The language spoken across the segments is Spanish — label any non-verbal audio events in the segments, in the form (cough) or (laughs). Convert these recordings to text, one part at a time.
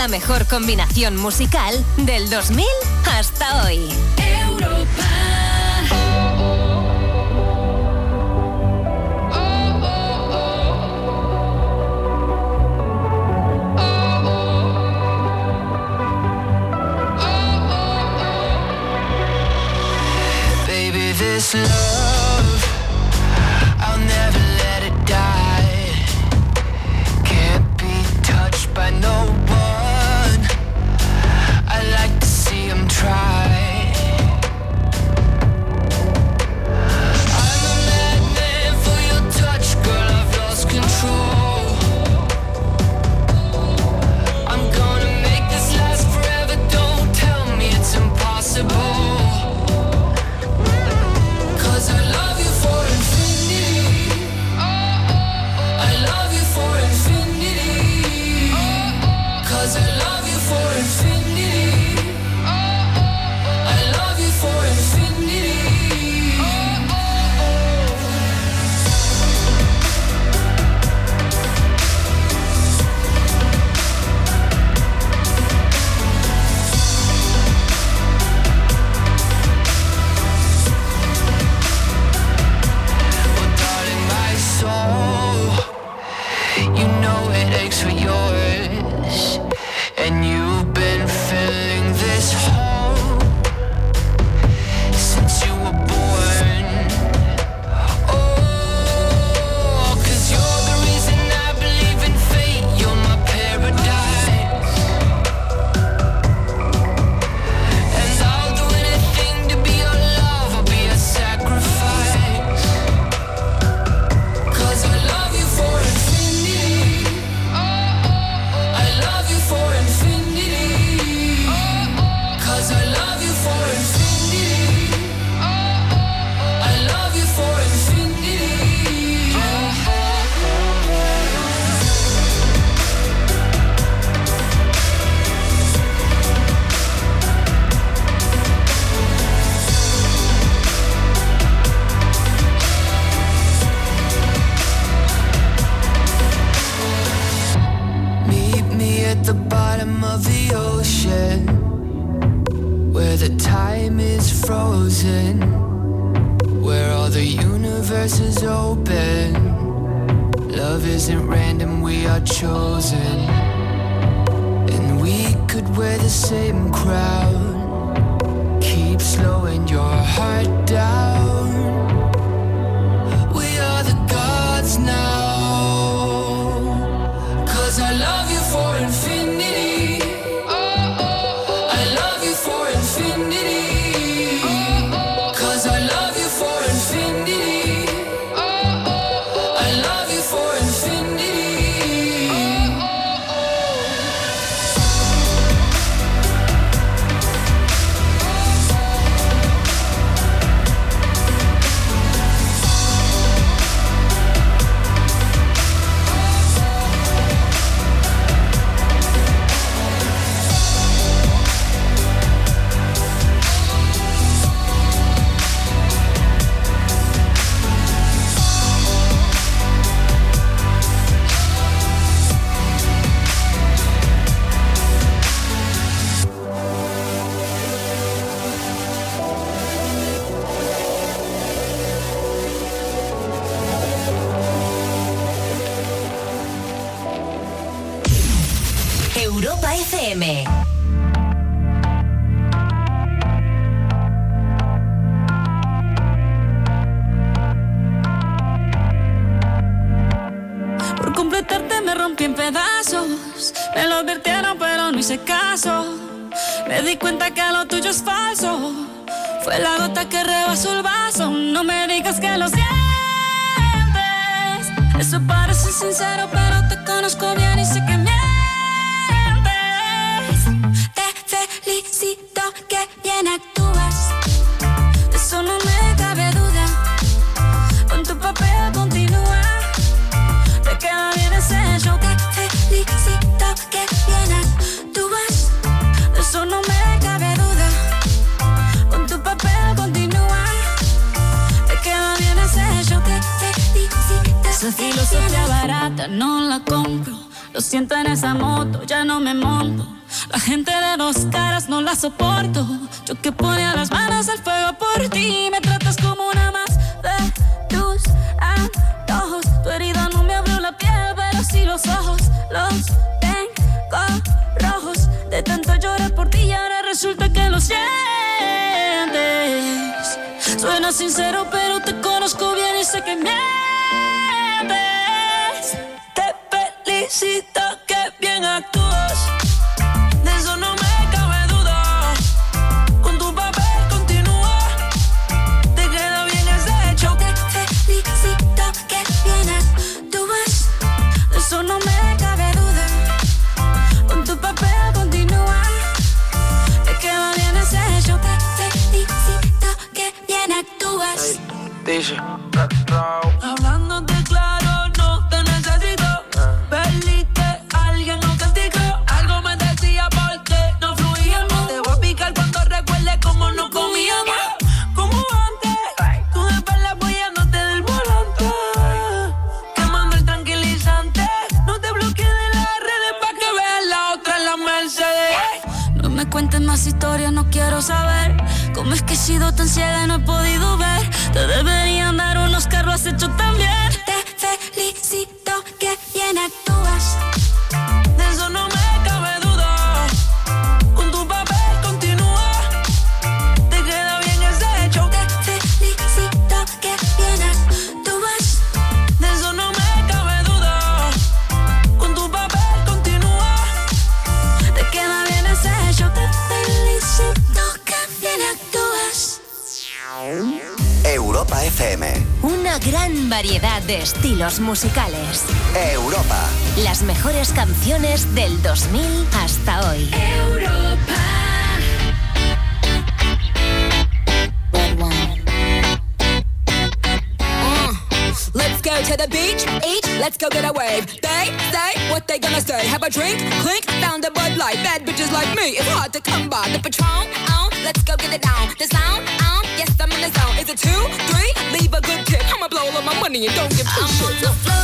la mejor combinación musical del 2000 hasta hoy. Patron, on, let's go get it down. The sound, on, oh, yes, I'm in the zone. Is it two, three? Leave a good tip. I'ma blow all my money and don't give a I'm shit. On the floor.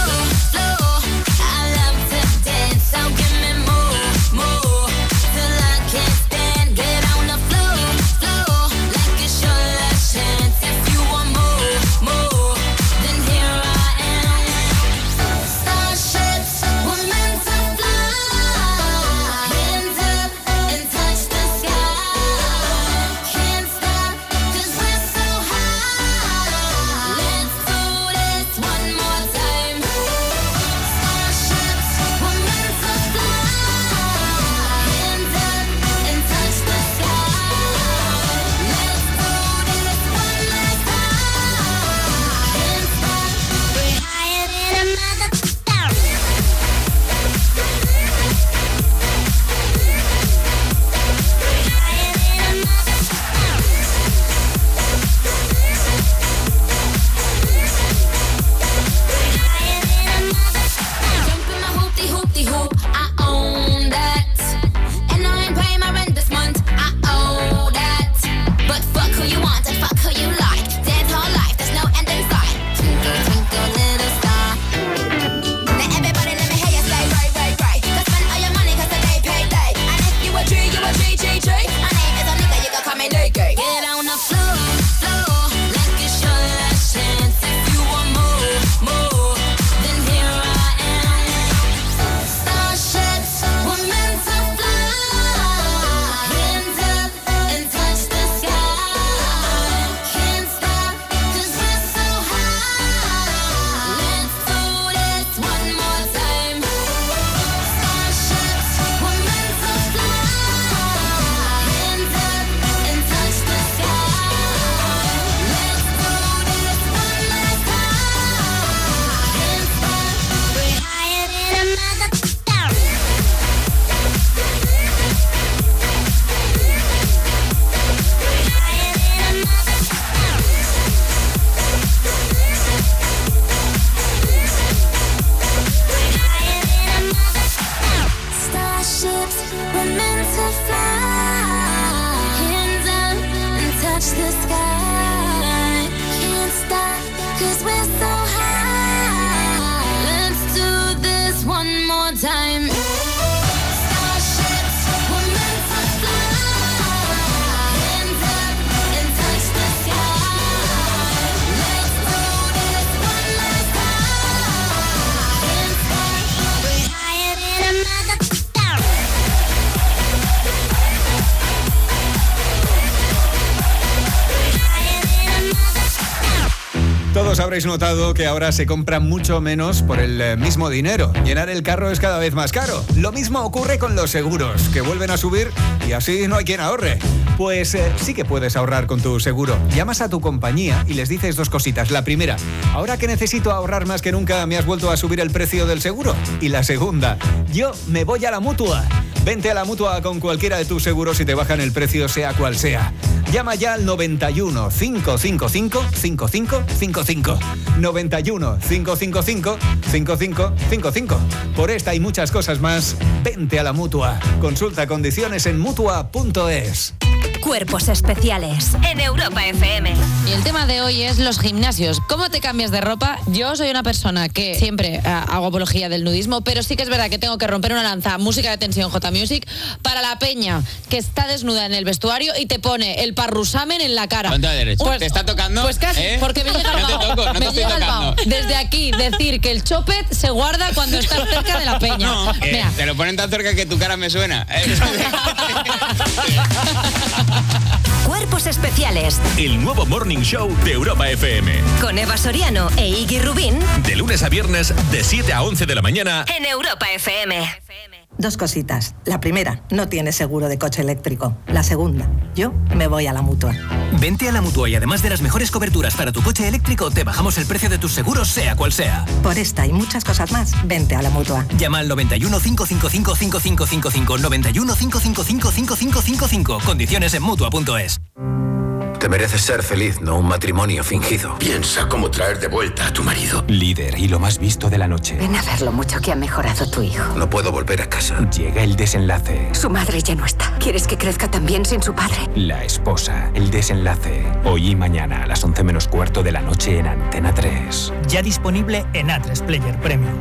Habréis notado que ahora se compra mucho menos por el eh, mismo dinero. Llenar el carro es cada vez más caro. Lo mismo ocurre con los seguros, que vuelven a subir y así no hay quien ahorre. Pues eh, sí que puedes ahorrar con tu seguro. Llamas a tu compañía y les dices dos cositas. La primera, ahora que necesito ahorrar más que nunca, me has vuelto a subir el precio del seguro. Y la segunda, yo me voy a la mutua. Vente a la mutua con cualquiera de tus seguros y te bajan el precio, sea cual sea. Llama ya al 91 555 5555. 91 555 5555. Por esta y muchas cosas más, vente a la mutua. Consulta condiciones en mutua.es. Cuerpos especiales en Europa FM. Y el tema de hoy es los gimnasios. ¿Cómo te cambias de ropa? Yo soy una persona que siempre ah, hago apología del nudismo, pero sí que es verdad que tengo que romper una lanza, música de tensión J Music, para la peña que está desnuda en el vestuario y te pone el parrusamen en la cara. ¿Cuánto derecho? Pues- ¿Te está tocando? Pues casi, ¿Eh? porque me (laughs) llega el No te vaho. toco, no te me estoy llega el tocando. Desde aquí decir que el chopet se guarda cuando estás cerca de la (laughs) peña. No, te lo ponen tan cerca que tu cara me suena. (laughs) Cuerpos especiales El nuevo Morning Show de Europa FM. con Eva Soriano e Iggy Rubín De lunes a viernes, de 7 a 11 de la mañana. en Europa FM. Dos cositas. La primera, no tienes seguro de coche eléctrico. La segunda, yo me voy a la mutua. Vente a la mutua y además de las mejores coberturas para tu coche eléctrico, te bajamos el precio de tus seguros, sea cual sea. Por esta y muchas cosas más, vente a la mutua. Llama al 91 555 5555 91 555 5555. Condiciones en mutua.es. Te mereces ser feliz, no un matrimonio fingido. Piensa cómo traer de vuelta a tu marido. Líder y lo más visto de la noche. Ven a ver lo mucho que ha mejorado tu hijo. No puedo volver a casa. Llega el desenlace. Su madre ya no está. ¿Quieres que crezca también sin su padre? La esposa. El desenlace. Hoy y mañana a las 11 menos cuarto de la noche en Antena 3. Ya disponible en A3 Player Premium.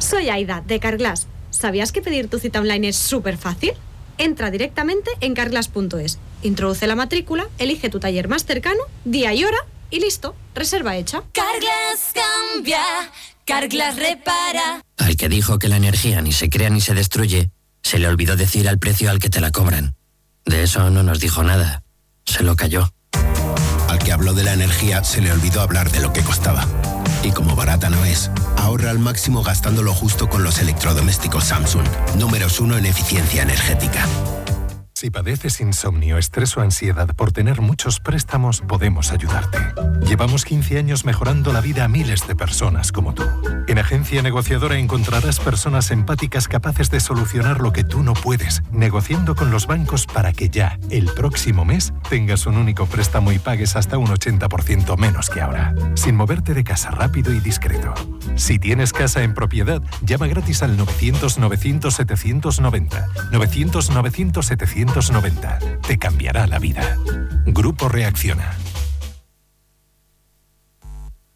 Soy Aida, de Carglass. ¿Sabías que pedir tu cita online es súper fácil? Entra directamente en carglass.es, introduce la matrícula, elige tu taller más cercano, día y hora y listo, reserva hecha. Carglass cambia, Carglass repara. Al que dijo que la energía ni se crea ni se destruye, se le olvidó decir al precio al que te la cobran. De eso no nos dijo nada. Se lo cayó. Al que habló de la energía se le olvidó hablar de lo que costaba. Y como barata no es, ahorra al máximo gastando lo justo con los electrodomésticos Samsung, números uno en eficiencia energética. Si padeces insomnio, estrés o ansiedad por tener muchos préstamos, podemos ayudarte. Llevamos 15 años mejorando la vida a miles de personas como tú. En Agencia Negociadora encontrarás personas empáticas capaces de solucionar lo que tú no puedes, negociando con los bancos para que ya, el próximo mes, tengas un único préstamo y pagues hasta un 80% menos que ahora, sin moverte de casa rápido y discreto. Si tienes casa en propiedad, llama gratis al 900-900-790. 900-900-790. Te cambiará la vida. Grupo Reacciona.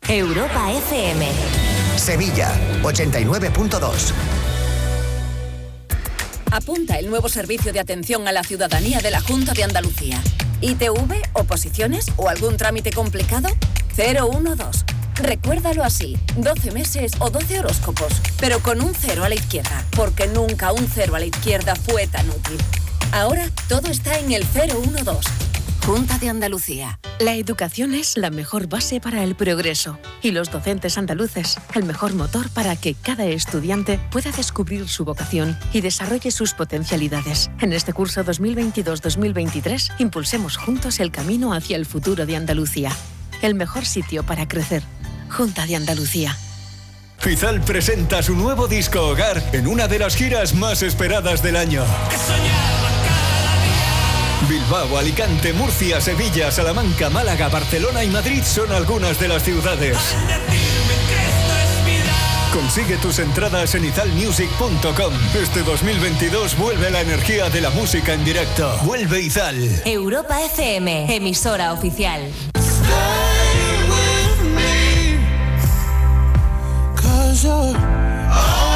Europa FM. Sevilla, 89.2. Apunta el nuevo servicio de atención a la ciudadanía de la Junta de Andalucía. ITV, oposiciones o algún trámite complicado? 012. Recuérdalo así, 12 meses o 12 horóscopos, pero con un cero a la izquierda, porque nunca un cero a la izquierda fue tan útil. Ahora todo está en el 012. Junta de Andalucía. La educación es la mejor base para el progreso y los docentes andaluces el mejor motor para que cada estudiante pueda descubrir su vocación y desarrolle sus potencialidades. En este curso 2022-2023 impulsemos juntos el camino hacia el futuro de Andalucía. El mejor sitio para crecer. Junta de Andalucía. Fizal presenta su nuevo disco Hogar en una de las giras más esperadas del año. Bilbao, Alicante, Murcia, Sevilla, Salamanca, Málaga, Barcelona y Madrid son algunas de las ciudades. Consigue tus entradas en izalmusic.com. Este 2022 vuelve la energía de la música en directo. Vuelve Izal. Europa FM, emisora oficial. Cause you're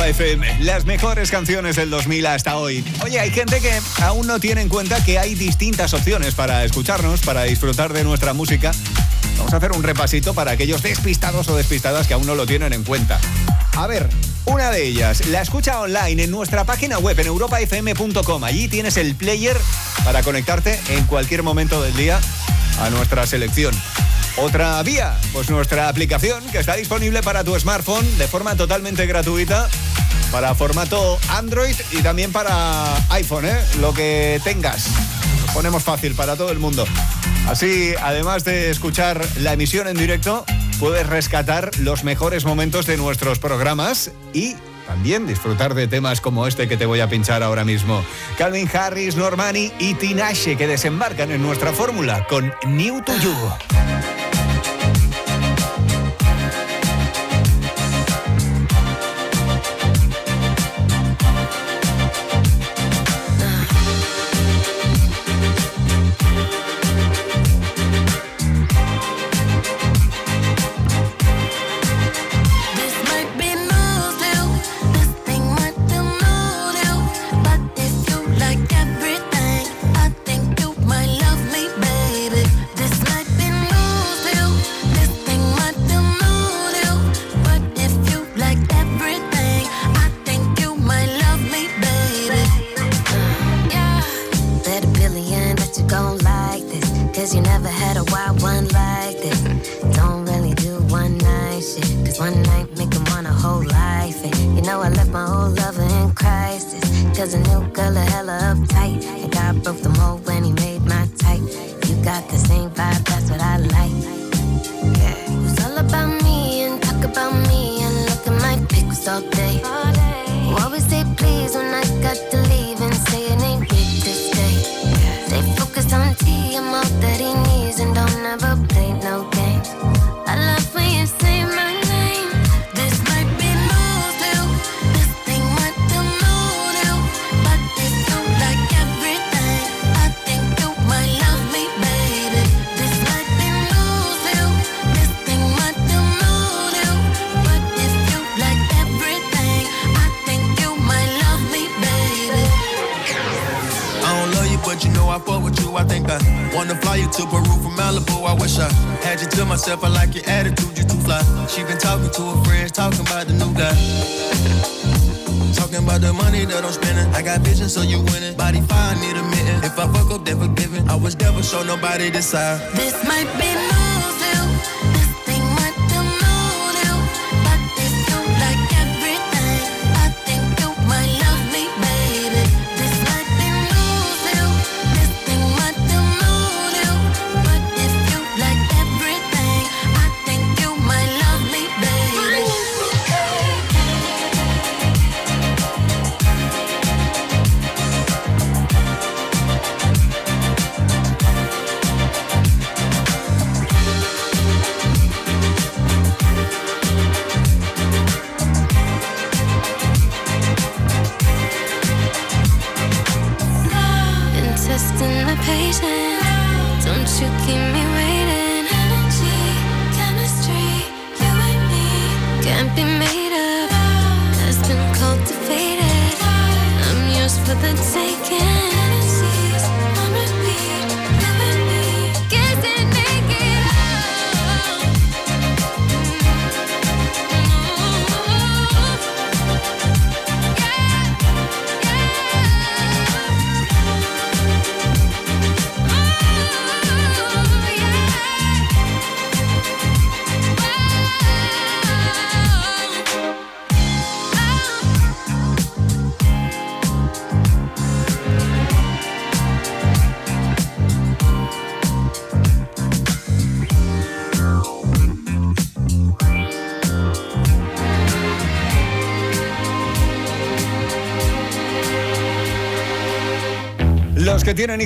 Europa FM, las mejores canciones del 2000 hasta hoy. Oye, hay gente que aún no tiene en cuenta que hay distintas opciones para escucharnos, para disfrutar de nuestra música. Vamos a hacer un repasito para aquellos despistados o despistadas que aún no lo tienen en cuenta. A ver, una de ellas, la escucha online en nuestra página web en europafm.com. Allí tienes el player para conectarte en cualquier momento del día a nuestra selección. Otra vía, pues nuestra aplicación que está disponible para tu smartphone de forma totalmente gratuita para formato Android y también para iPhone, ¿eh? lo que tengas. Lo ponemos fácil para todo el mundo. Así, además de escuchar la emisión en directo, puedes rescatar los mejores momentos de nuestros programas y también disfrutar de temas como este que te voy a pinchar ahora mismo. Calvin Harris, Normani y Tinashe que desembarcan en nuestra fórmula con New to You. Show nobody this side.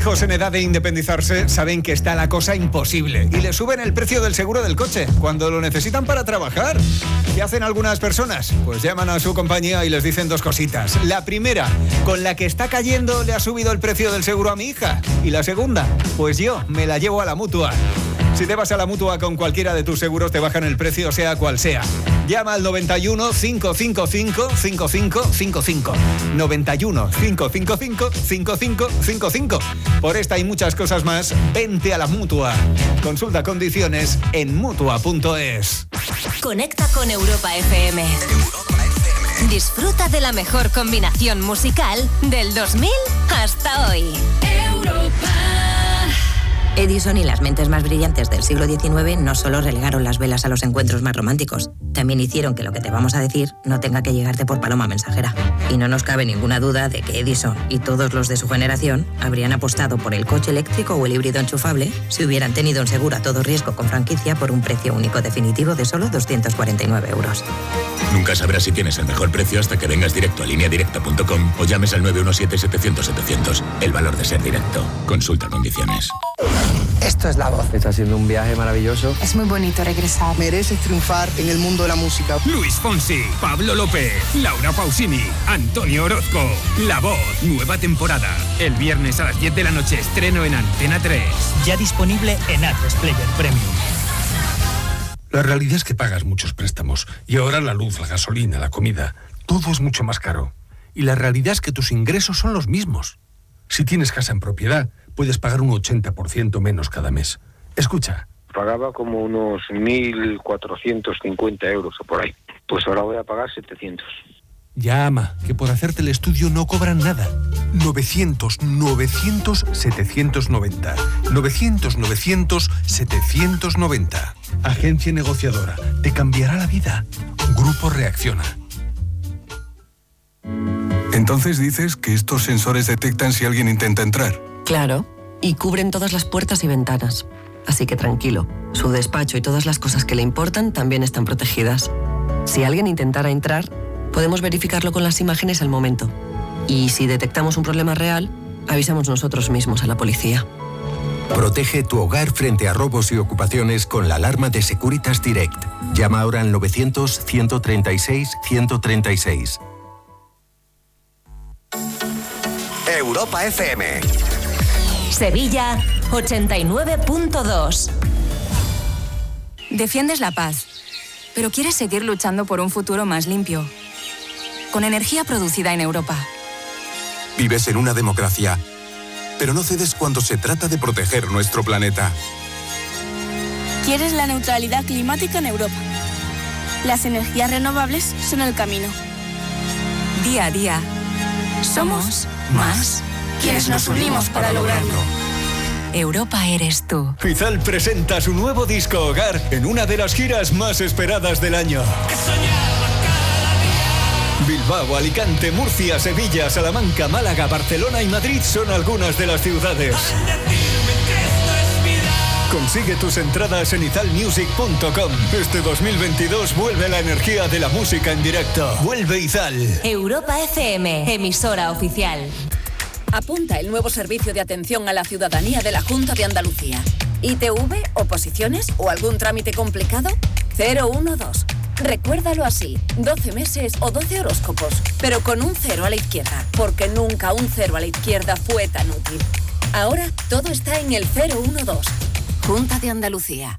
Hijos en edad de independizarse saben que está la cosa imposible y le suben el precio del seguro del coche cuando lo necesitan para trabajar. ¿Qué hacen algunas personas? Pues llaman a su compañía y les dicen dos cositas. La primera, con la que está cayendo le ha subido el precio del seguro a mi hija. Y la segunda, pues yo me la llevo a la mutua. Si te vas a la mutua con cualquiera de tus seguros, te bajan el precio, sea cual sea. Llama al 91 555 5555. 91 555 5555. Por esta y muchas cosas más, vente a la mutua. Consulta condiciones en mutua.es. Conecta con Europa FM. Disfruta de la mejor combinación musical del 2000 hasta hoy. Edison y las mentes más brillantes del siglo XIX no solo relegaron las velas a los encuentros más románticos, también hicieron que lo que te vamos a decir no tenga que llegarte por paloma mensajera. Y no nos cabe ninguna duda de que Edison y todos los de su generación habrían apostado por el coche eléctrico o el híbrido enchufable si hubieran tenido un seguro a todo riesgo con franquicia por un precio único definitivo de solo 249 euros. Nunca sabrás si tienes el mejor precio hasta que vengas directo a lineadirecta.com o llames al 917-700-700. El valor de ser directo. Consulta condiciones. Esto es la voz. Está siendo un viaje maravilloso. Es muy bonito regresar. Mereces triunfar en el mundo de la música. Luis Fonsi, Pablo López, Laura Pausini, Antonio Orozco. La voz, nueva temporada. El viernes a las 10 de la noche estreno en Antena 3. Ya disponible en A3 Player Premium. La realidad es que pagas muchos préstamos y ahora la luz, la gasolina, la comida, todo es mucho más caro. Y la realidad es que tus ingresos son los mismos. Si tienes casa en propiedad, puedes pagar un 80% menos cada mes. Escucha. Pagaba como unos 1.450 euros o por ahí. Pues ahora voy a pagar 700. Ya, ama, que por hacerte el estudio no cobran nada. 900, 900, 790. 900, 900, 790. Agencia negociadora. Te cambiará la vida. Grupo Reacciona. Entonces dices que estos sensores detectan si alguien intenta entrar. Claro, y cubren todas las puertas y ventanas. Así que tranquilo, su despacho y todas las cosas que le importan también están protegidas. Si alguien intentara entrar, podemos verificarlo con las imágenes al momento. Y si detectamos un problema real, avisamos nosotros mismos a la policía. Protege tu hogar frente a robos y ocupaciones con la alarma de Securitas Direct. Llama ahora al 900-136-136. Europa FM. Sevilla 89.2. Defiendes la paz, pero quieres seguir luchando por un futuro más limpio, con energía producida en Europa. Vives en una democracia, pero no cedes cuando se trata de proteger nuestro planeta. Quieres la neutralidad climática en Europa. Las energías renovables son el camino. Día a día, somos más quienes nos unimos para lograrlo. Europa eres tú. Izal presenta su nuevo disco Hogar en una de las giras más esperadas del año. Bilbao, Alicante, Murcia, Sevilla, Salamanca, Málaga, Barcelona y Madrid son algunas de las ciudades. Consigue tus entradas en izalmusic.com. Este 2022 vuelve la energía de la música en directo. Vuelve Izal. Europa FM, emisora oficial. Apunta el nuevo servicio de atención a la ciudadanía de la Junta de Andalucía. ITV, oposiciones o algún trámite complicado? 012. Recuérdalo así, 12 meses o 12 horóscopos, pero con un cero a la izquierda, porque nunca un cero a la izquierda fue tan útil. Ahora todo está en el 012. Junta de Andalucía.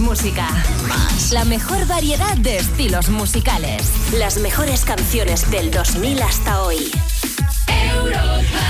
Música. Más. La mejor variedad de estilos musicales. Las mejores canciones del 2000 hasta hoy. Eso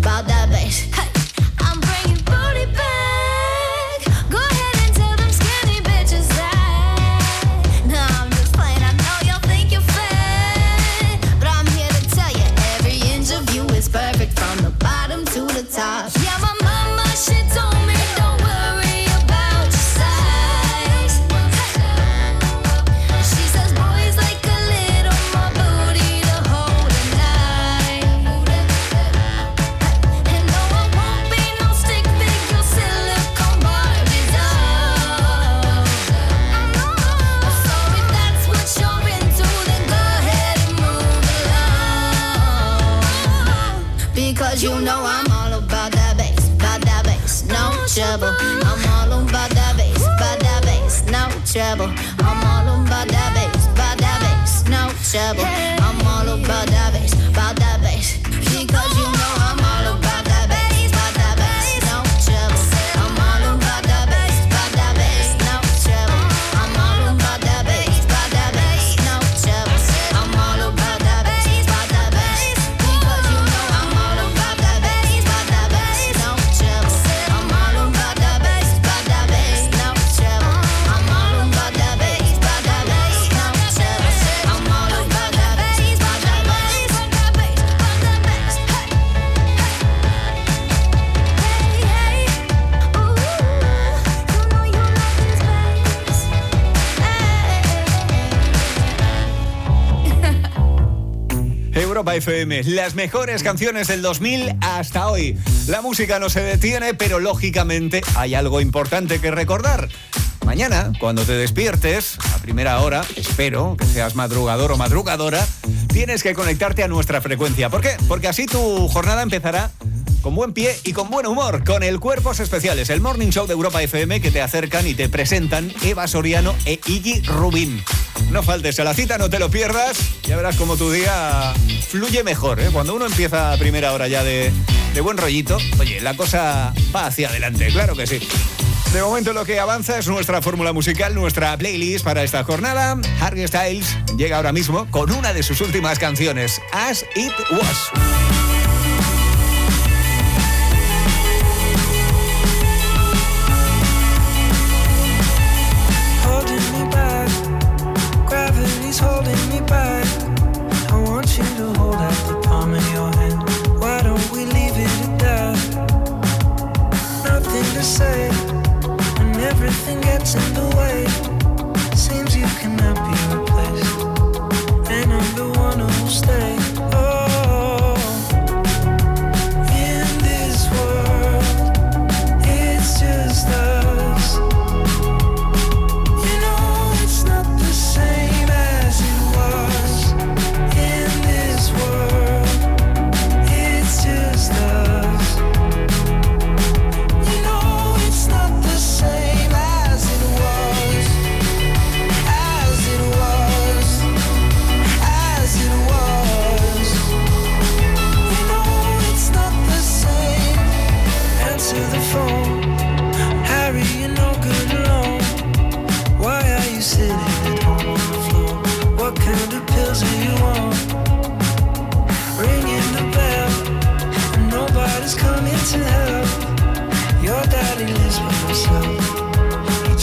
FM. Las mejores canciones del 2000 hasta hoy. La música no se detiene, pero lógicamente hay algo importante que recordar. Mañana, cuando te despiertes, a primera hora, espero que seas madrugador o madrugadora, tienes que conectarte a nuestra frecuencia. ¿Por qué? Porque así tu jornada empezará con buen pie y con buen humor, con el Cuerpos Especiales, el Morning Show de Europa FM que te acercan y te presentan Eva Soriano e Iggy Rubín. No faltes a la cita, no te lo pierdas, ya verás cómo tu día fluye mejor. ¿eh? Cuando uno empieza a primera hora ya de, de buen rollito, oye, la cosa va hacia adelante, claro que sí. De momento lo que avanza es nuestra fórmula musical, nuestra playlist para esta jornada. Harry Styles llega ahora mismo con una de sus últimas canciones, As It Was.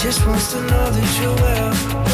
Just wants to know that you're well.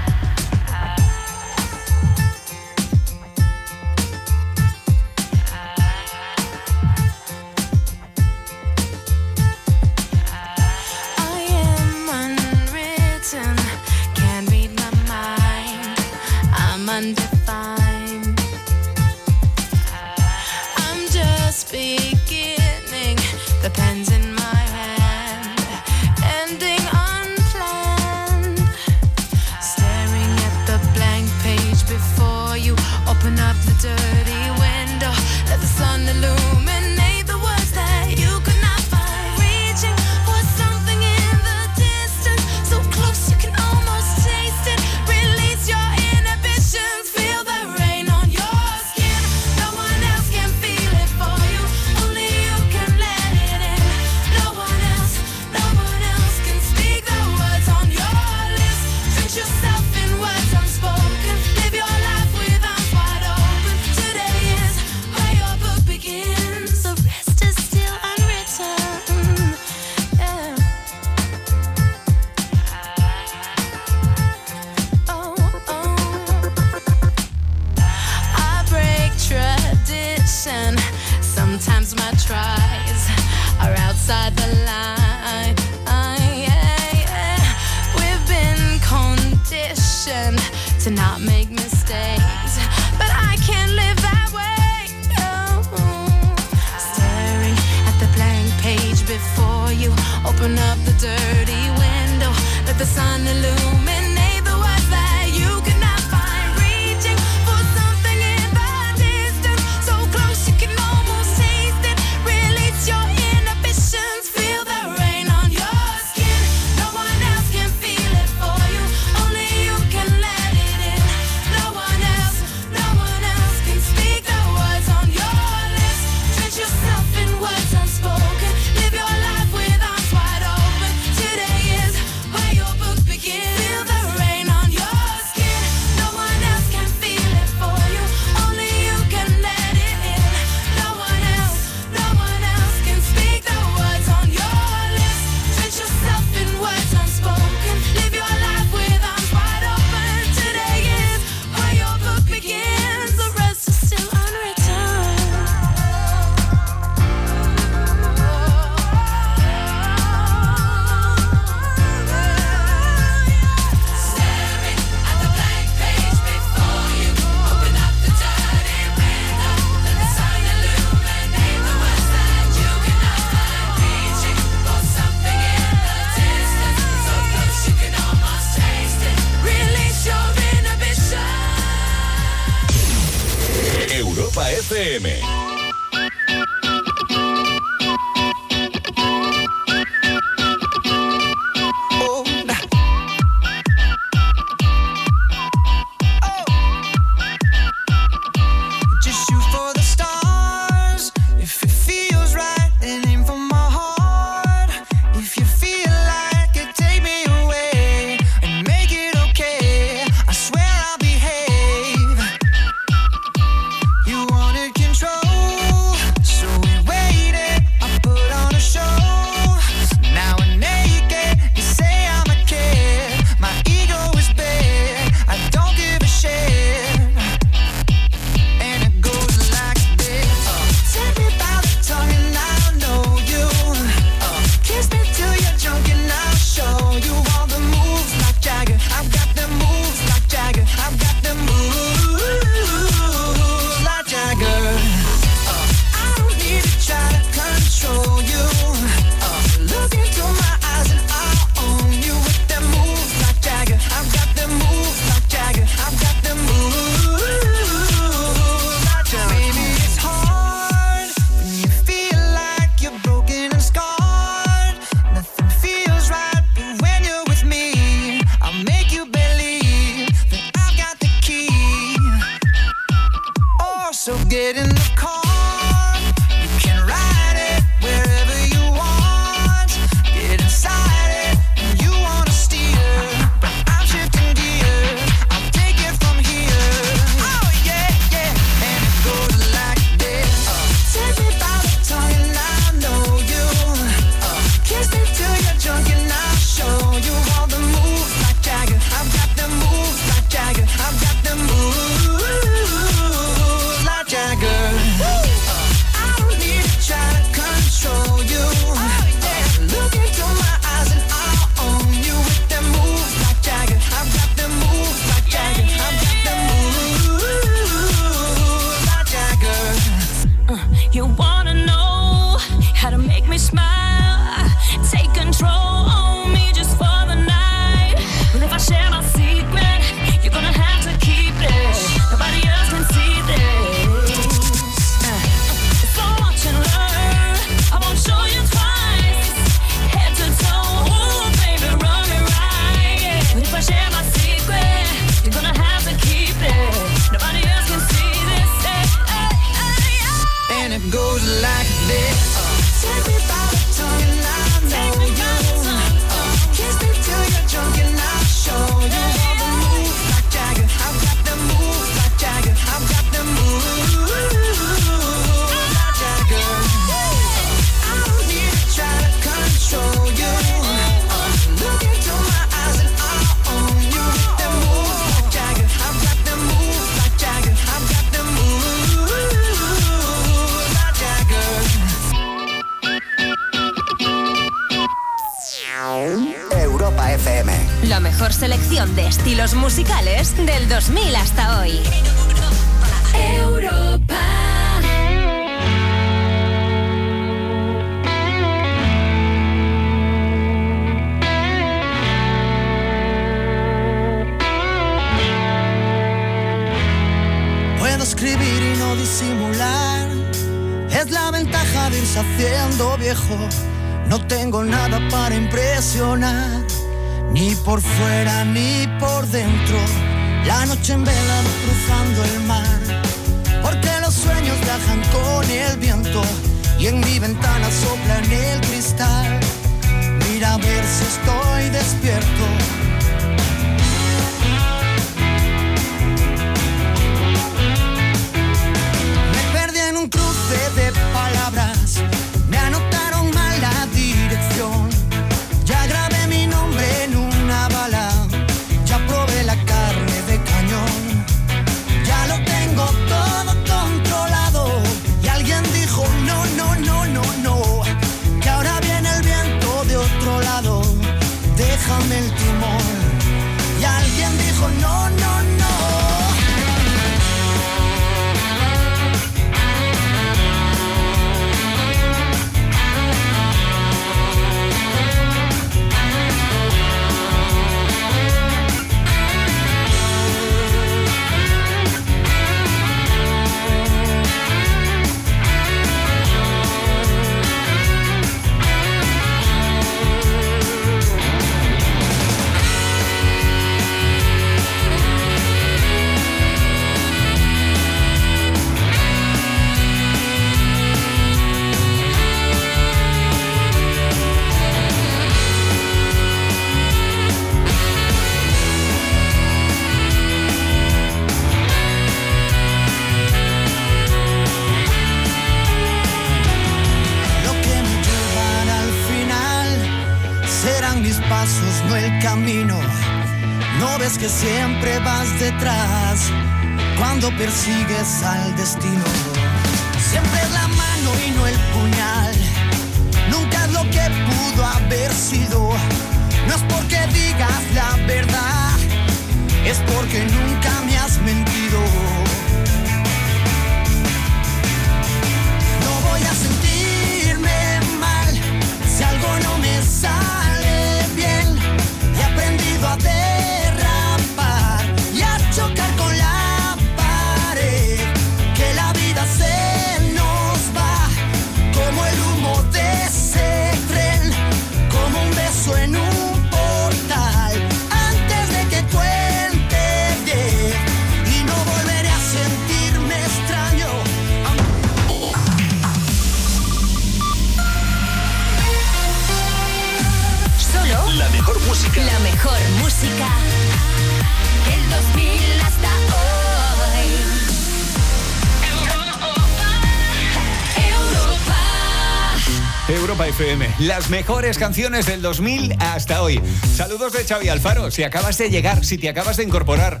Las mejores canciones del 2000 hasta hoy. Saludos de Xavi Alfaro. Si acabas de llegar, si te acabas de incorporar,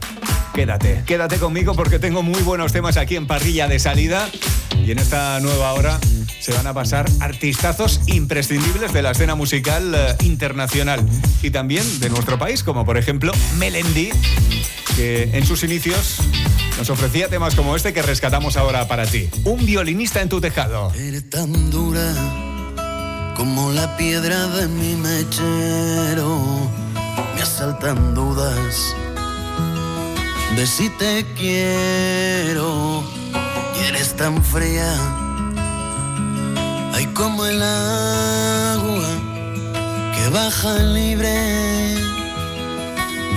quédate, quédate conmigo porque tengo muy buenos temas aquí en parrilla de salida. Y en esta nueva hora se van a pasar artistazos imprescindibles de la escena musical eh, internacional y también de nuestro país, como por ejemplo Melendi, que en sus inicios nos ofrecía temas como este que rescatamos ahora para ti. Un violinista en tu tejado. Como la piedra de mi mechero. Me asaltan dudas de si te quiero. Y eres tan fría, ay como el agua que baja libre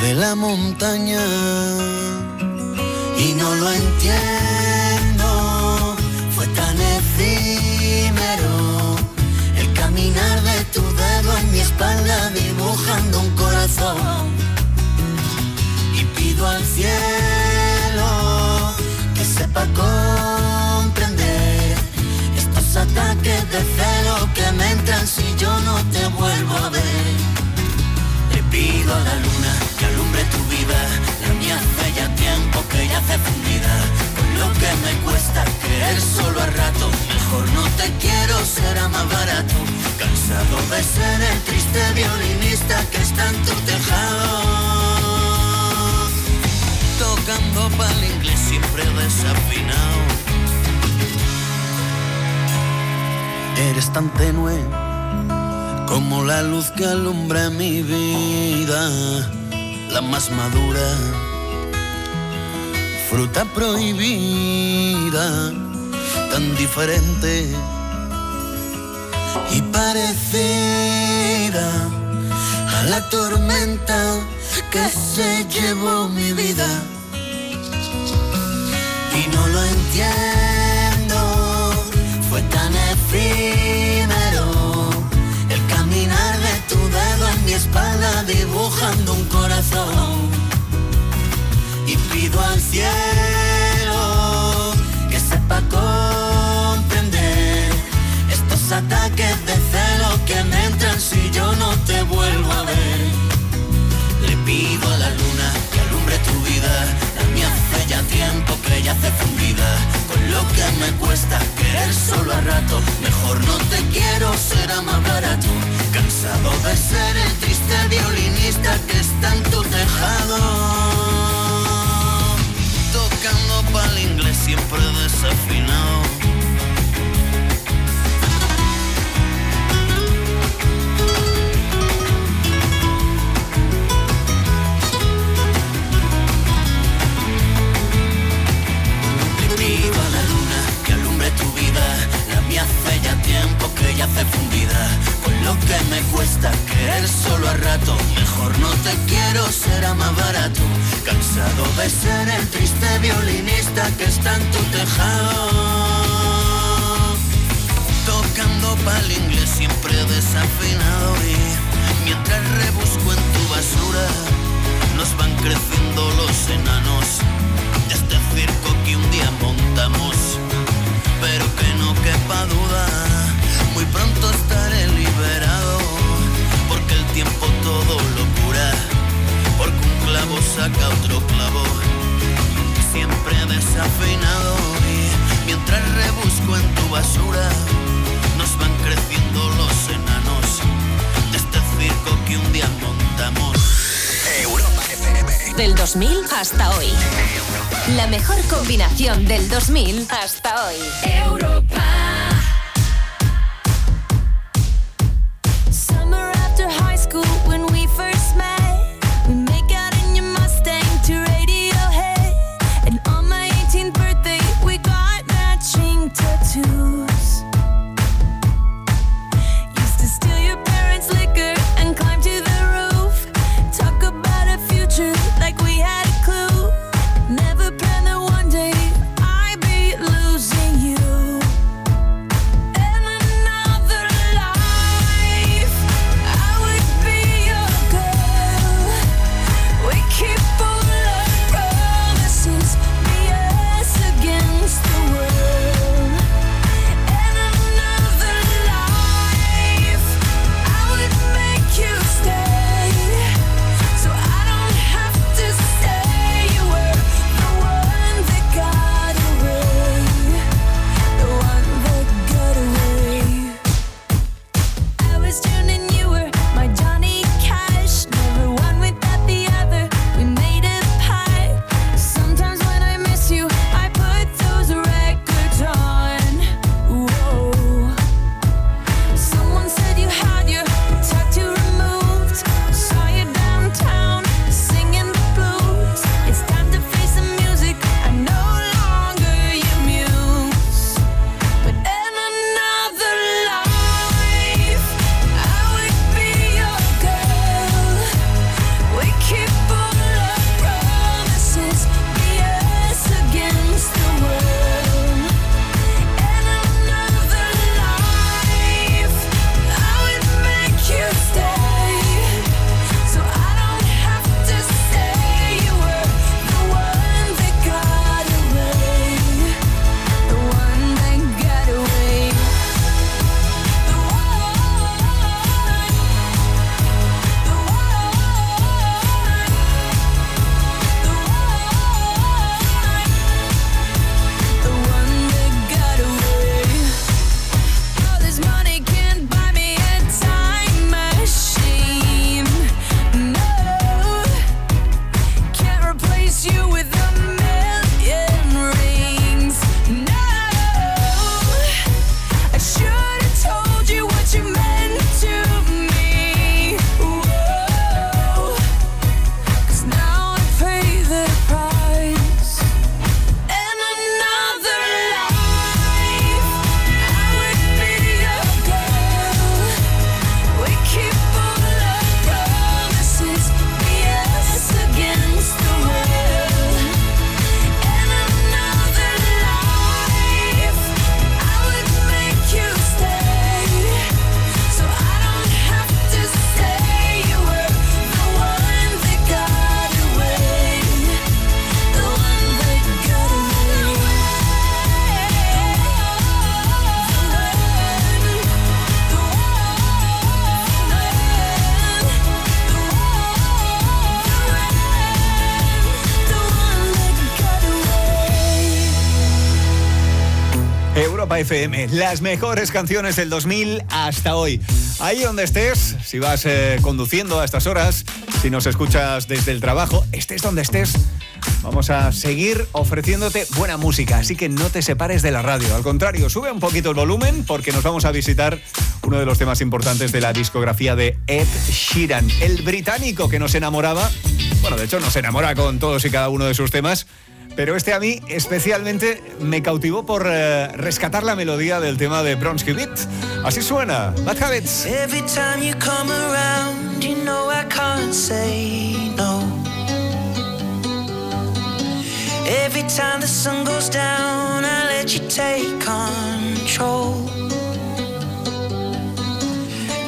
de la montaña. Y no lo entiendo, espalda dibujando un corazón. Y pido al cielo que sepa comprender estos ataques de celo que me entran si yo no te vuelvo a ver. Le pido a la luna que alumbre tu vida, la mía hace ya tiempo que ya hace fundida. Con lo que me cuesta querer solo a rato, mejor no te quiero, será más barato. Cansado de ser el triste violinista que está en tu tejado. Tocando para el inglés siempre desafinado. Eres tan tenue como la luz que alumbra mi vida, la más madura, fruta prohibida, tan diferente y parecida a la tormenta que se llevó mi vida. Y no lo entiendo, fue tan efímero el caminar de tu dedo en mi espalda dibujando un corazón. Y pido al cielo ataques de celo que me entran si yo no te vuelvo a ver. Le pido a la luna que alumbre tu vida, la mía hace ya tiempo que yace fundida. Con lo que me cuesta querer solo a rato, mejor no te quiero, será más barato. Cansado de ser el triste violinista que está en tu tejado. Tocando pa'l inglés siempre desafinado. Le pido a la luna que alumbre tu vida. La mía hace ya tiempo que ya hace fundida. Con lo que me cuesta querer solo a rato. Mejor no te quiero, será más barato. Cansado de ser el triste violinista que está en tu tejado. Tocando pa'l inglés siempre desafinado y mientras rebusco en tu basura nos van creciendo los enanos de este circo que un día montamos. Pero que no quepa duda, muy pronto estaré liberado, porque el tiempo todo lo cura, porque un clavo saca otro clavo, siempre desafinado y mientras rebusco en tu basura, nos van creciendo los enanos de este circo que un día montamos. Del 2000 hasta hoy. La mejor combinación del 2000 hasta hoy. Europa. FM. Las mejores canciones del 2000 hasta hoy. Ahí donde estés, si vas eh, conduciendo a estas horas, si nos escuchas desde el trabajo, estés donde estés, vamos a seguir ofreciéndote buena música. Así que no te separes de la radio. Al contrario, sube un poquito el volumen porque nos vamos a visitar uno de los temas importantes de la discografía de Ed Sheeran, el británico que nos enamoraba. Bueno, de hecho, nos enamora con todos y cada uno de sus temas. Pero este a mí especialmente me cautivó por eh, rescatar la melodía del tema de Bronsky Beat. Así suena, Bad Habits. Every time you come around, you know I can't say no. Every time the sun goes down, I let you take control.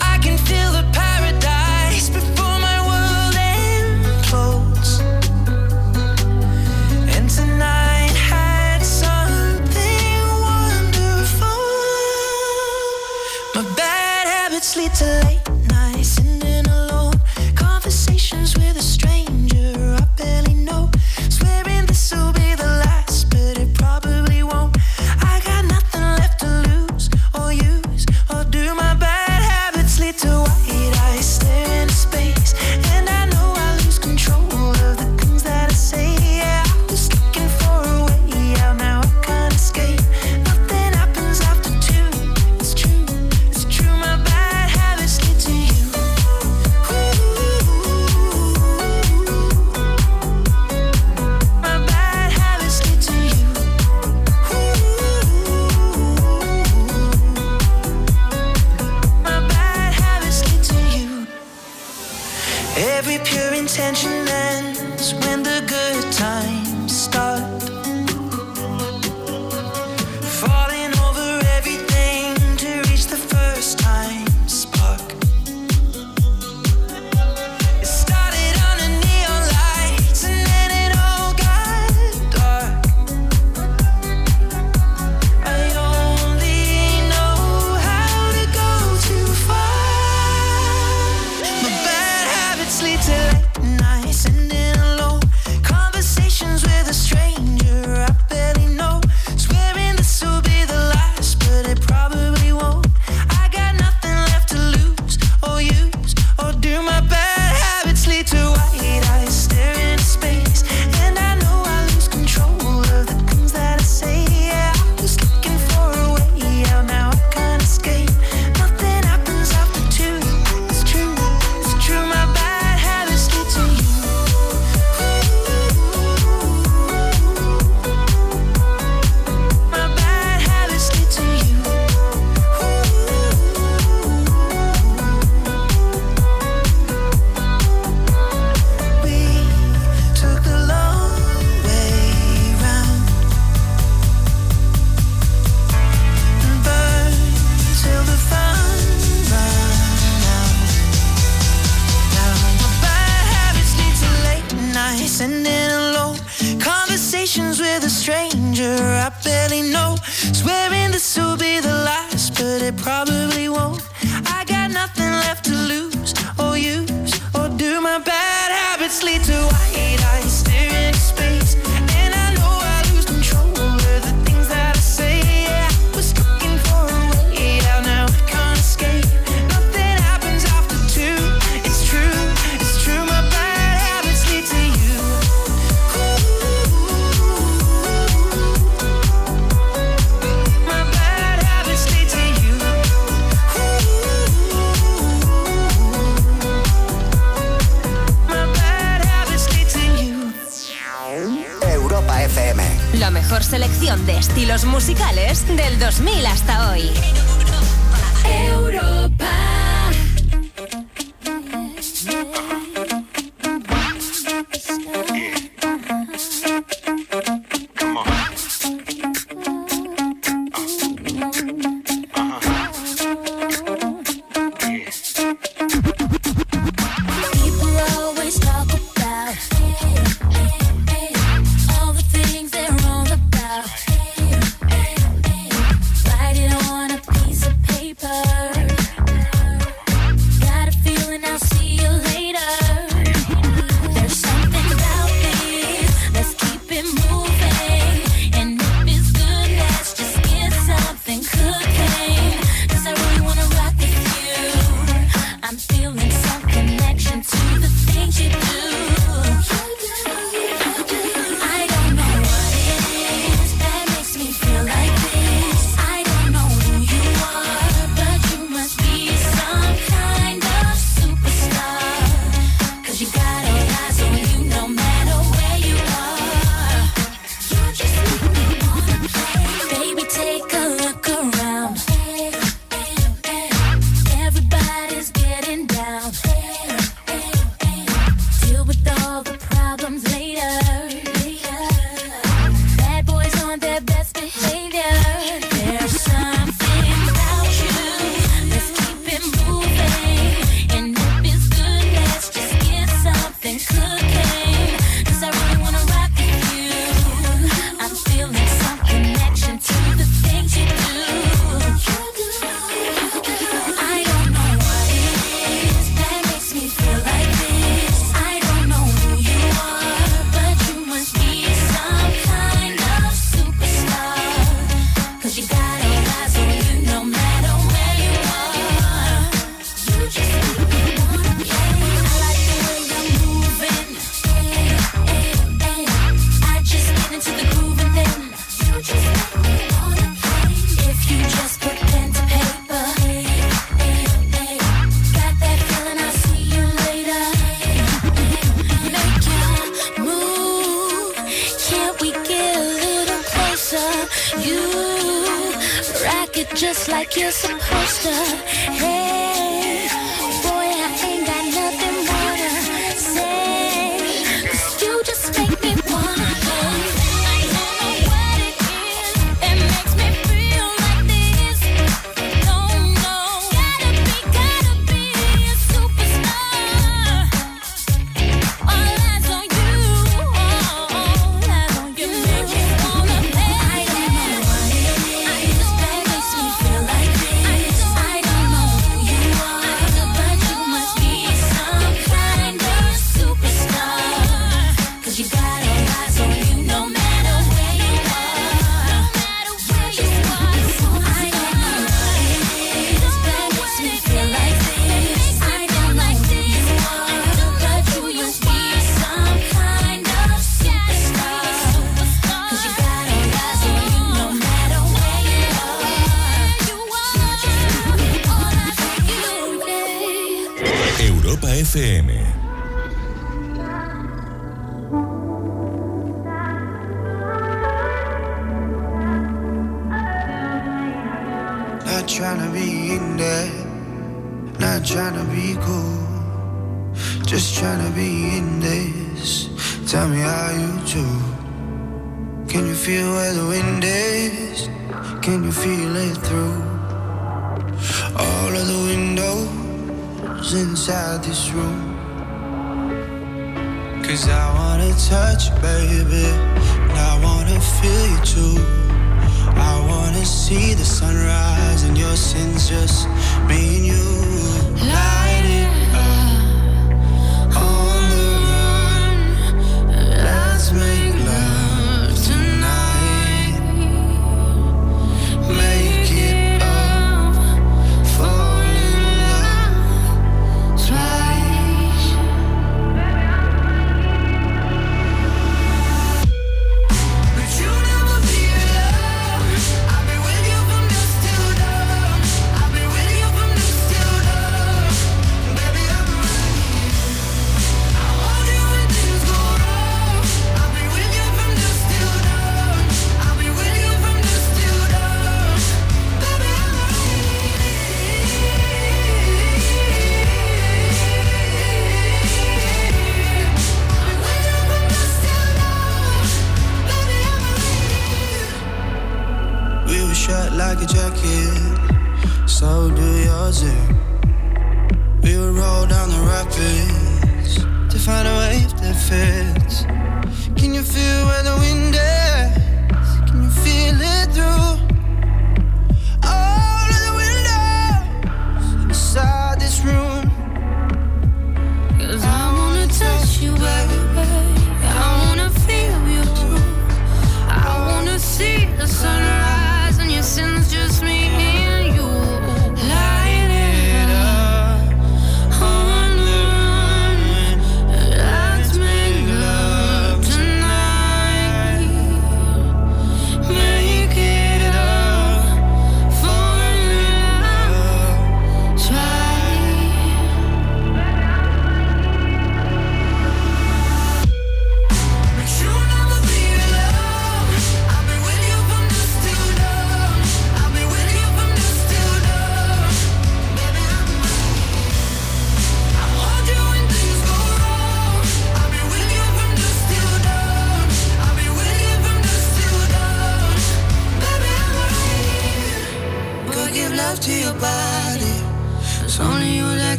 I can feel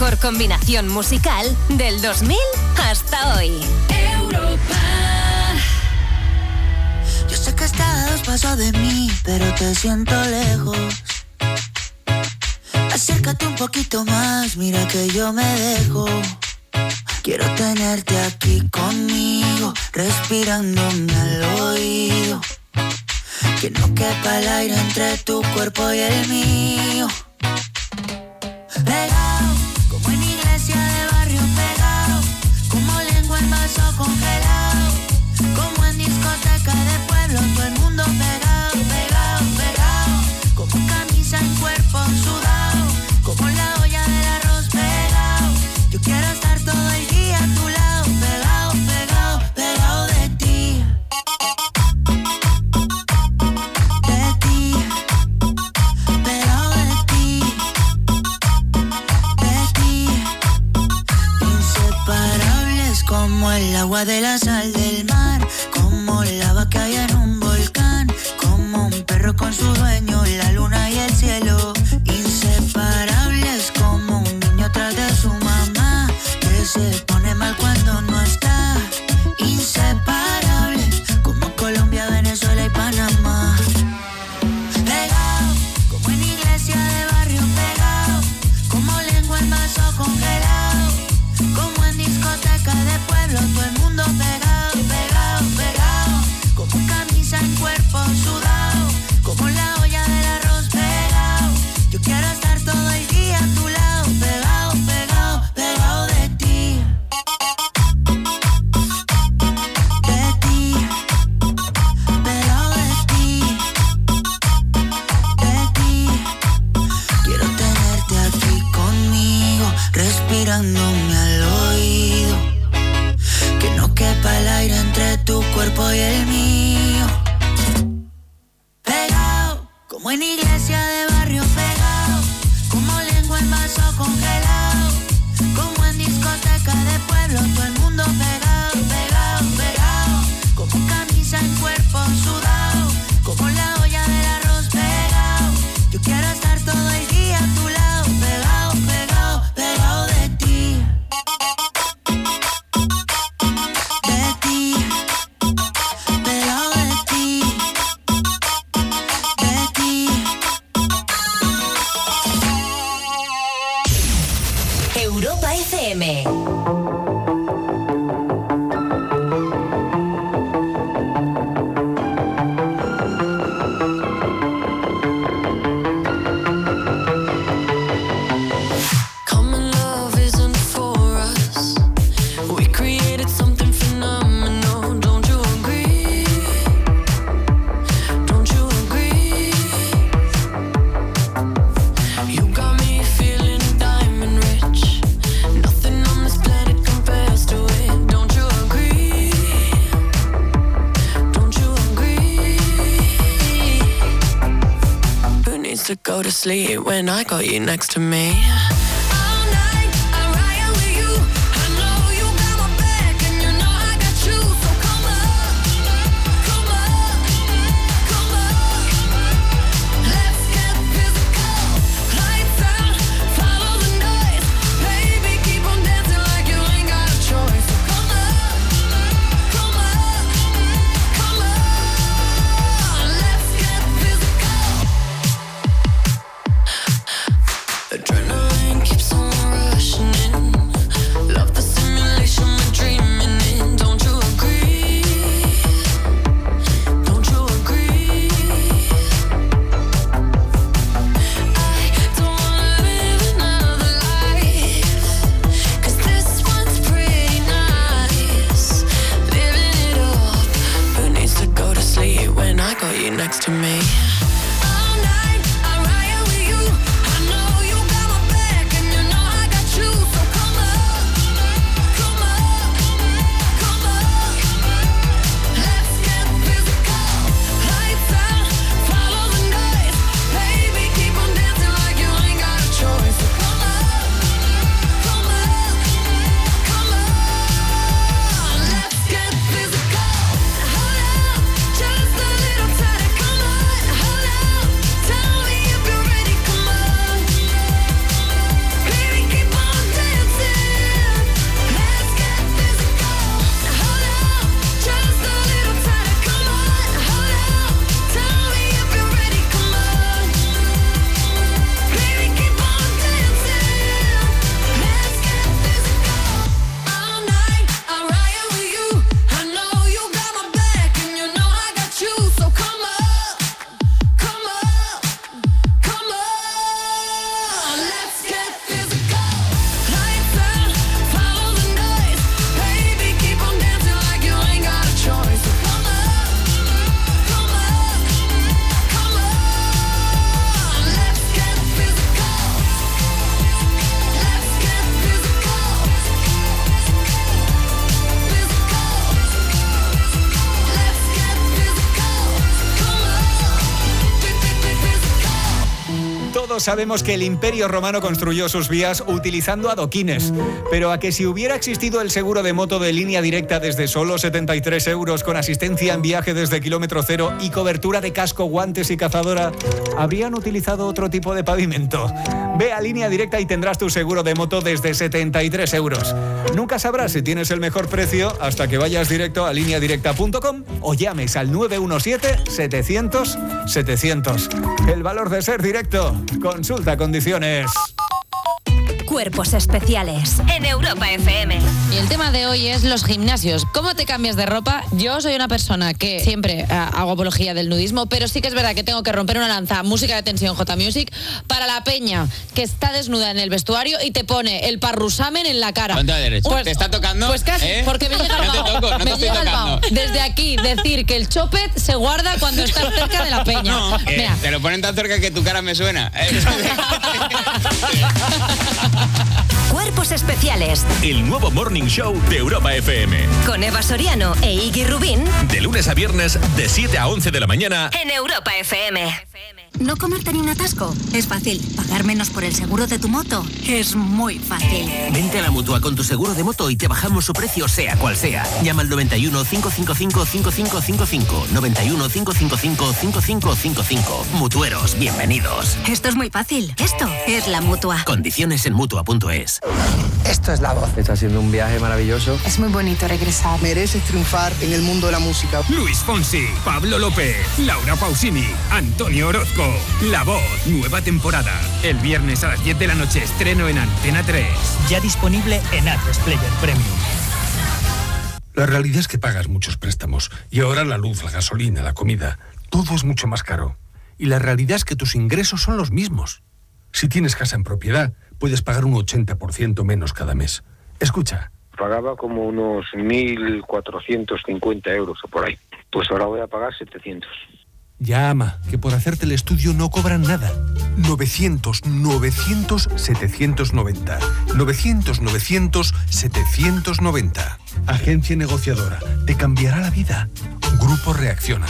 mejor combinación musical del 2000 hasta hoy. Europa. Yo sé que estás a dos pasos de mí, pero te siento lejos. Acércate un poquito más, mira que yo me dejo. Quiero tenerte aquí conmigo, respirándome al oído. Que no quepa el aire entre tu cuerpo y el mío. got you next to me. Sabemos que el Imperio Romano construyó sus vías utilizando adoquines, pero a que si hubiera existido el seguro de moto de línea directa desde solo 73 euros con asistencia en viaje desde kilómetro cero y cobertura de casco, guantes y cazadora, habrían utilizado otro tipo de pavimento. Ve a línea directa y tendrás tu seguro de moto desde 73 euros. Nunca sabrás si tienes el mejor precio hasta que vayas directo a lineadirecta.com o llames al 917-700-700. El valor de ser directo. Consulta condiciones. Cuerpos especiales en Europa FM. Y el tema de hoy es los gimnasios. ¿Cómo te cambias de ropa? Yo soy una persona que siempre ah, hago apología del nudismo, pero sí que es verdad que tengo que romper una lanza, música de tensión J Music, para la peña que está desnuda en el vestuario y te pone el parrusamen en la cara. Derecha. ¿Te está tocando? Pues casi, ¿Eh? porque me (laughs) llega el No te vaho. toco, no te me estoy llega el vaho. Desde aquí decir que el chopet se guarda cuando estás cerca de la (laughs) peña. No, te lo ponen tan cerca que tu cara me suena. (laughs) Cuerpos especiales El nuevo Morning Show de Europa FM. con Eva Soriano e Iggy Rubín De lunes a viernes, de 7 a 11 de la mañana. en Europa FM. ¿No comerte ni un atasco? Es fácil. ¿Pagar menos por el seguro de tu moto? Es muy fácil. Vente a la mutua con tu seguro de moto y te bajamos su precio, sea cual sea. Llama al 91 555 5555. 91 555 5555. Mutueros, bienvenidos. Esto es muy fácil. Esto es la mutua. Condiciones en mutua.es. Esto es la voz. Está haciendo un viaje maravilloso. Es muy bonito regresar. Mereces triunfar en el mundo de la música. Luis Fonsi, Pablo López, Laura Pausini, Antonio Orozco. La Voz, nueva temporada. El viernes a las 10 de la noche estreno en Antena 3. Ya disponible en Atlas Player Premium. La realidad es que pagas muchos préstamos y ahora la luz, la gasolina, la comida, todo es mucho más caro. Y la realidad es que tus ingresos son los mismos. Si tienes casa en propiedad, puedes pagar un 80% menos cada mes. Escucha, Pagaba como unos 1.450 euros o por ahí. Pues ahora voy a pagar 700. Llama, que por hacerte el estudio no cobran nada. 900, 900, 790. 900, 900, 790. Agencia negociadora. Te cambiará la vida. Grupo Reacciona.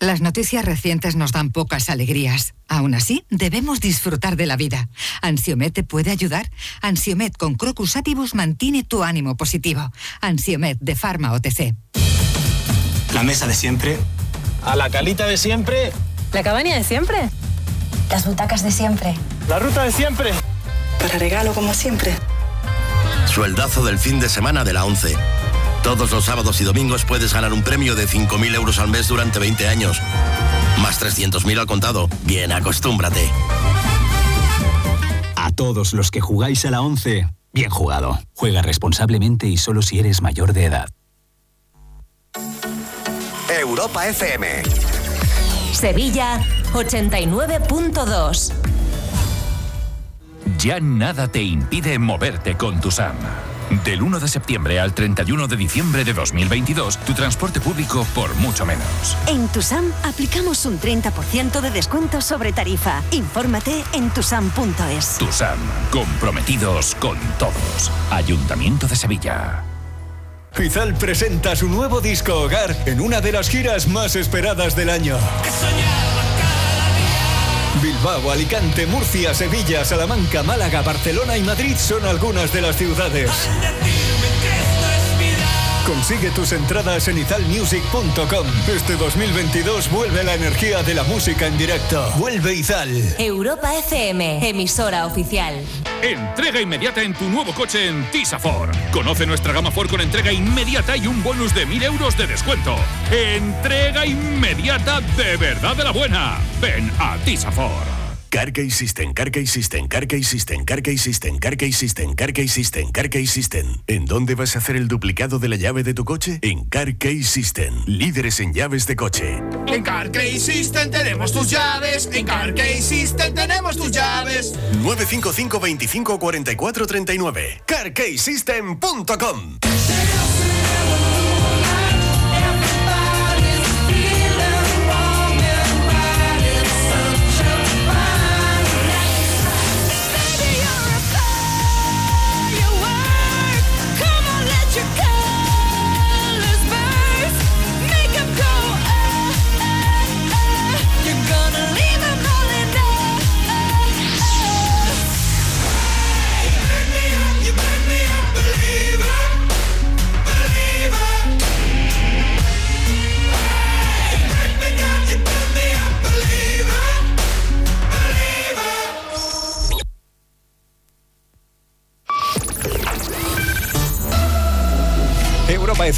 Las noticias recientes nos dan pocas alegrías. Aún así, debemos disfrutar de la vida. ¿Ansiomet te puede ayudar? Ansiomet con Crocus Atibus mantiene tu ánimo positivo. Ansiomet de Pharma OTC. La mesa de siempre. A la calita de siempre. ¿La cabaña de siempre? Las butacas de siempre. La ruta de siempre. Para regalo como siempre. Sueldazo del fin de semana de la 11. Todos los sábados y domingos puedes ganar un premio de 5.000 euros al mes durante 20 años. Más 300.000 al contado. Bien, acostúmbrate. A todos los que jugáis a la 11, bien jugado. Juega responsablemente y solo si eres mayor de edad. Europa FM. Sevilla 89.2. Ya nada te impide moverte con tu SAM. Del 1 de septiembre al 31 de diciembre de 2022, tu transporte público por mucho menos. En Tusam aplicamos un 30% de descuento sobre tarifa. Infórmate en tusam.es. Tu SAM, comprometidos con todos. Ayuntamiento de Sevilla. Izal presenta su nuevo disco Hogar en una de las giras más esperadas del año. Bilbao, Alicante, Murcia, Sevilla, Salamanca, Málaga, Barcelona y Madrid son algunas de las ciudades. Consigue tus entradas en izalmusic.com. Este 2022 vuelve la energía de la música en directo. Vuelve Izal. Europa FM, emisora oficial. Entrega inmediata en tu nuevo coche en Tisa Ford. Conoce nuestra gama Ford con entrega inmediata y un bonus de 1000 euros de descuento. Entrega inmediata de verdad de la buena. Ven a Tisa Ford. Carkey System, Carkey System, Carkey System, Carkey System, Carkey System, Carkey System, Carkey System. ¿En dónde vas a hacer el duplicado de la llave de tu coche? En Carkey System, líderes en llaves de coche. En Carkey System tenemos tus llaves. En Carkey System tenemos tus llaves. 955 25 44 39. CarkeySystem.com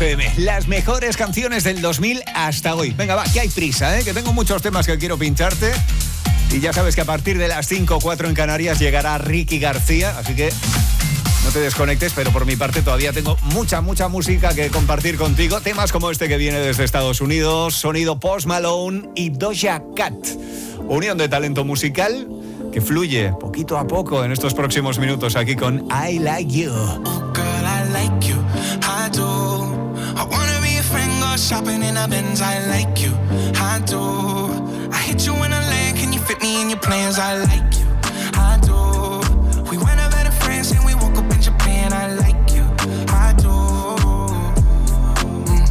FM, las mejores canciones del 2000 hasta hoy. Venga, va, que hay prisa, ¿eh? que tengo muchos temas que quiero pincharte. Y ya sabes que a partir de las 5 o 4 en Canarias llegará Ricky García, así que no te desconectes, pero por mi parte todavía tengo mucha, mucha música que compartir contigo. Temas como este que viene desde Estados Unidos, sonido Post Malone y Doja Cat. Unión de talento musical que fluye poquito a poco en estos próximos minutos aquí con I Like You. I wanna be a friend, go shopping in a Benz. I like you, I do. I hit you in a land, can you fit me in your plans? I like you, I do. We went over to France and we woke up in Japan. I like you, I do. Mm.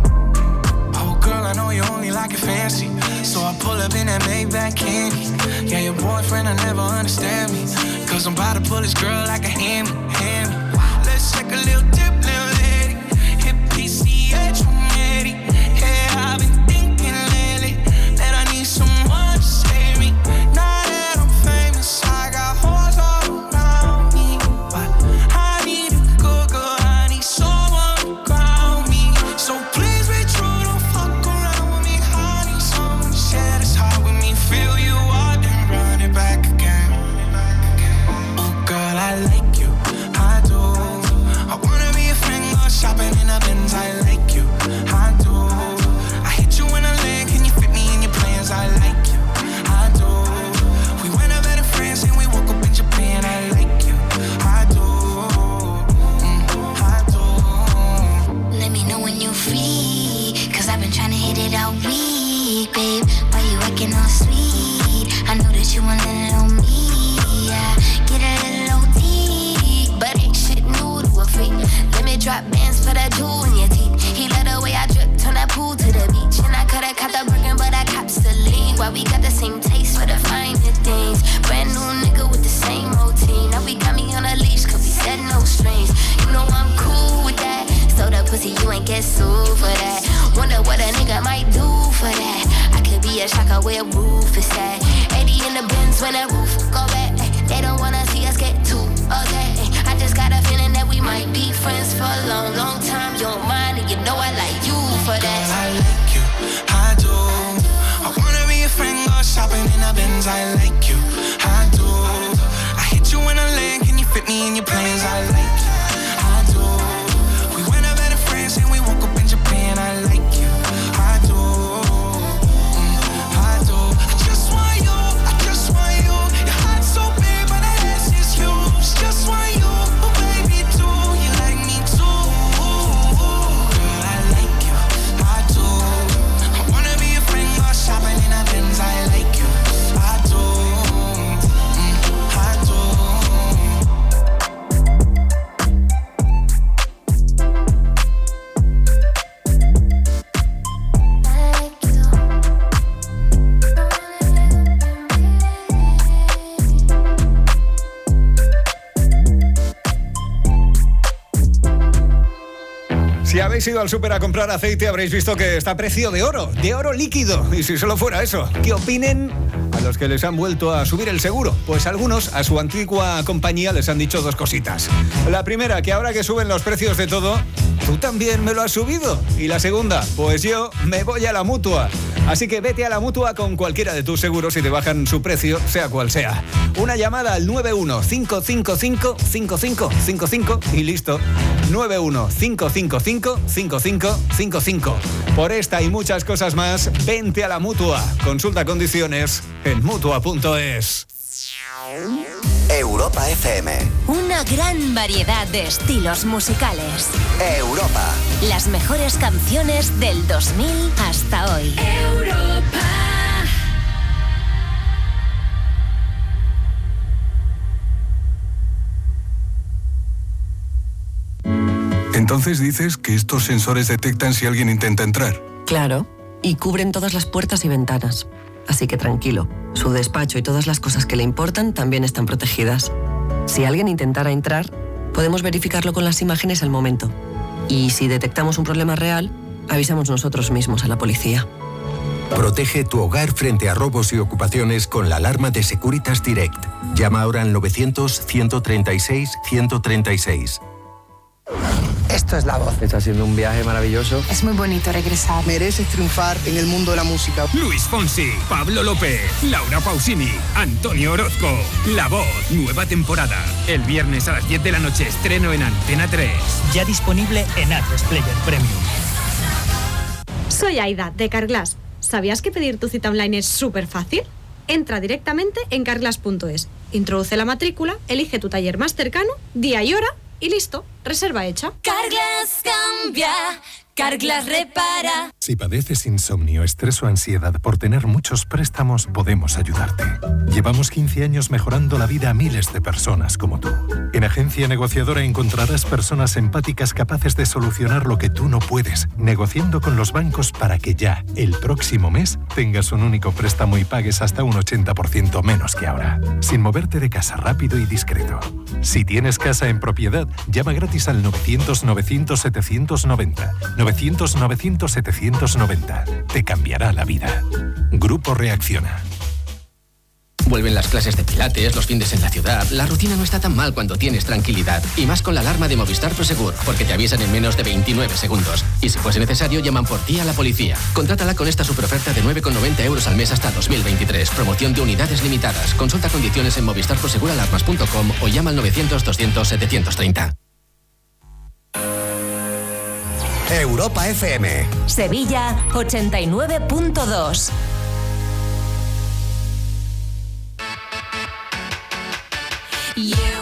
Oh, girl, I know you only like it fancy. So I pull up in that Maybach candy. Yeah, your boyfriend, I never understand me. Cause I'm about to pull this girl like a hammy, hammy. Let's take a little al súper a comprar aceite habréis visto que está a precio de oro, de oro líquido. Y si solo fuera eso, ¿qué opinen a los que les han vuelto a subir el seguro? Pues algunos a su antigua compañía les han dicho dos cositas. La primera, que ahora que suben los precios de todo, tú también me lo has subido. Y la segunda, pues yo me voy a la mutua. Así que vete a la mutua con cualquiera de tus seguros y te bajan su precio, sea cual sea. Una llamada al 915555555 y listo. 915555555. Por esta y muchas cosas más, vente a la mutua. Consulta condiciones en mutua.es. Europa FM. Una gran variedad de estilos musicales. Europa. Las mejores canciones del 2000 hasta hoy. Entonces dices que estos sensores detectan si alguien intenta entrar. Claro, y cubren todas las puertas y ventanas. Así que tranquilo, su despacho y todas las cosas que le importan también están protegidas. Si alguien intentara entrar, podemos verificarlo con las imágenes al momento. Y si detectamos un problema real, avisamos nosotros mismos a la policía. Protege tu hogar frente a robos y ocupaciones con la alarma de Securitas Direct. Llama ahora al 900 136 136. Esto es La Voz. Está siendo un viaje maravilloso. Es muy bonito regresar. Mereces triunfar en el mundo de la música. Luis Fonsi, Pablo López, Laura Pausini, Antonio Orozco. La Voz, nueva temporada. El viernes a las 10 de la noche estreno en Antena 3. Ya disponible en Atlas Player Premium. Soy Aida, de Carglass. ¿Sabías que pedir tu cita online es súper fácil? Entra directamente en carglass.es, introduce la matrícula, elige tu taller más cercano, día y hora y listo, reserva hecha. Cambia, Carglass repara. Si padeces insomnio, estrés o ansiedad por tener muchos préstamos, podemos ayudarte. Llevamos 15 años mejorando la vida a miles de personas como tú. En Agencia Negociadora encontrarás personas empáticas capaces de solucionar lo que tú no puedes, negociando con los bancos para que ya, el próximo mes, tengas un único préstamo y pagues hasta un 80% menos que ahora. Sin moverte de casa rápido y discreto. Si tienes casa en propiedad, llama gratis al 900-900-790. 900-900-790. Te cambiará la vida. Grupo Reacciona. Vuelven las clases de pilates, los fines en la ciudad. La rutina no está tan mal cuando tienes tranquilidad. Y más con la alarma de Movistar Prosegur, porque te avisan en menos de 29 segundos. Y si fuese necesario, llaman por ti a la policía. Contrátala con esta superoferta de 9,90 euros al mes hasta 2023. Promoción de unidades limitadas. Consulta condiciones en movistarproseguralarmas.com o llama al 900-200-730. Europa FM. Sevilla 89.2. You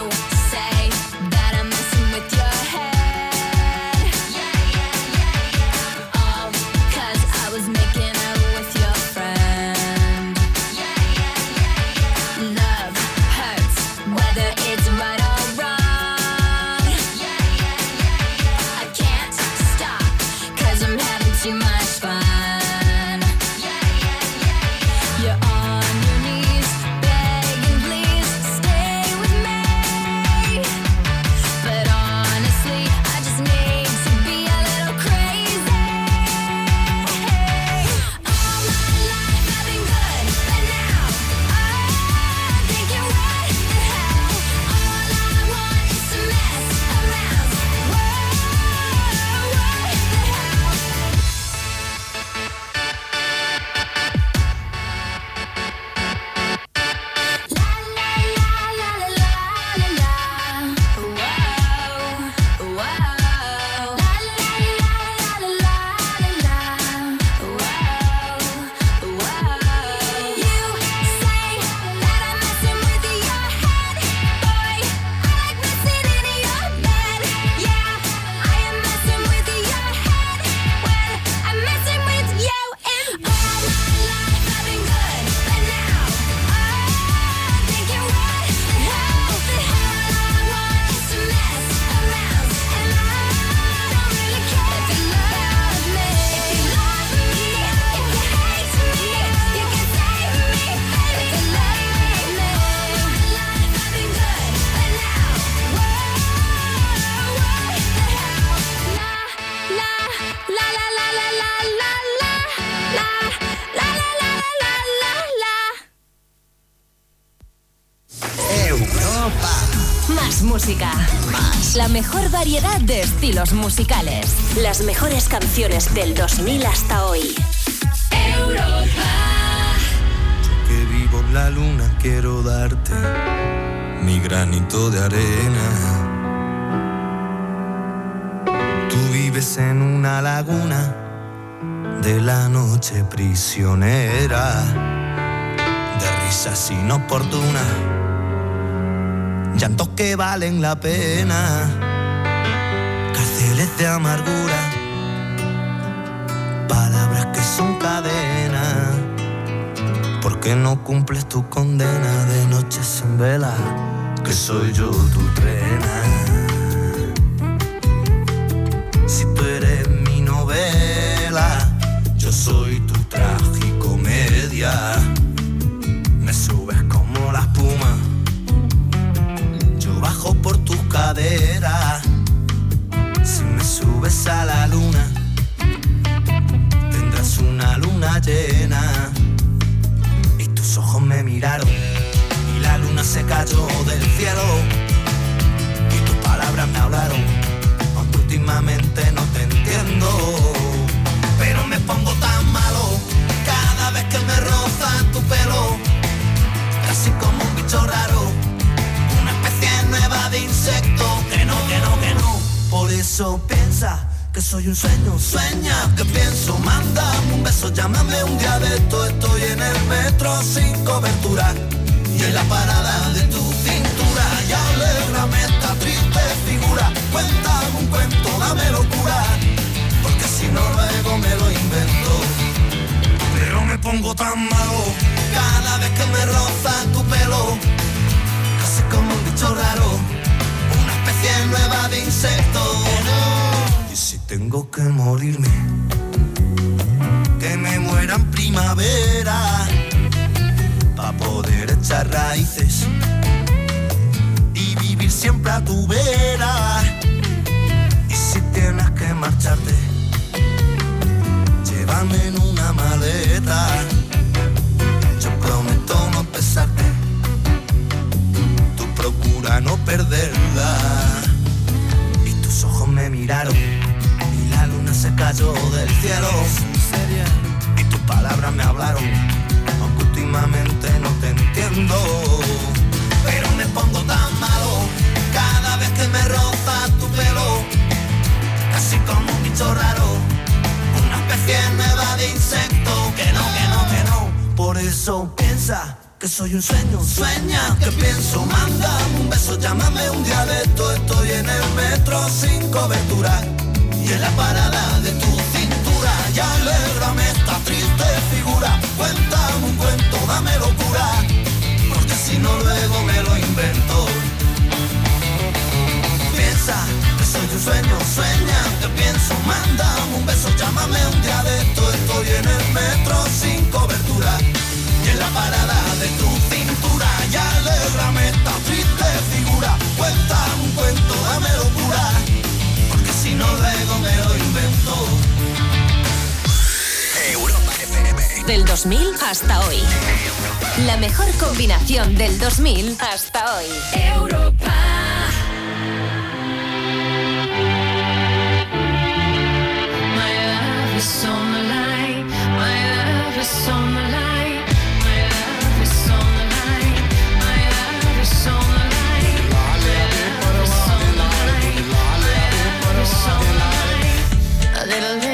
estilos musicales. Las mejores canciones del 2000 hasta hoy. que vivo en la luna quiero darte mi granito de arena. Tú vives en una laguna de la noche prisionera, de risas inoportunas, llantos que valen la pena, cárceles de amargura, palabras que son cadenas. ¿Por qué no cumples tu condena de noches en vela? Que soy yo tu trena. Si tú eres mi novela, yo soy tu tragicomedia. Me subes como la espuma, yo bajo por tus caderas subes a la luna, tendrás una luna llena. Y tus ojos me miraron y la luna se cayó del cielo. Y tus palabras me hablaron, aunque últimamente no te entiendo. Pero me pongo tan malo cada vez que me roza tu pelo, casi como un bicho raro, una especie nueva de insecto que no, que no, que no. Por eso piensa que soy un sueño, sueña que pienso, mándame un beso, llámame un día de esto, estoy en el metro sin cobertura. Y en la parada de tu cintura y alégrame esta triste figura, cuéntame un cuento, dame locura, porque si no luego me lo invento, pero me pongo tan malo cada vez que me roza tu pelo, casi como un bicho raro, especie nueva de insecto. Y si tengo que morirme, que me muera en primavera, para poder echar raíces y vivir siempre a tu vera. Y si tienes que marcharte, llévame en una maleta. Yo prometo no pesarte, tú procura no perderla. Y la luna se cayó del cielo. Y tus palabras me hablaron, aunque últimamente no te entiendo. Pero me pongo tan malo cada vez que me roza tu pelo, casi como un bicho raro, una especie nueva de insecto. Que no, que no, que no. Por eso piensa que soy un sueño, sueña que pienso, mándame un beso, llámame un esto, estoy en el metro sin cobertura y en la parada de tu cintura y alégrame esta triste figura, cuéntame un cuento, dame locura, porque si no luego me lo invento. Piensa que soy un sueño, sueña que pienso, mándame un beso, llámame un esto, estoy en el metro sin cobertura y en la parada de tu cintura y alégrame esta triste figura, cuéntame un cuento, dame locura, porque si no luego me lo invento. Europa FM. Del 2000 hasta hoy. La mejor combinación del 2000 hasta hoy. Europa. My love is on the line. My love is on the line. Little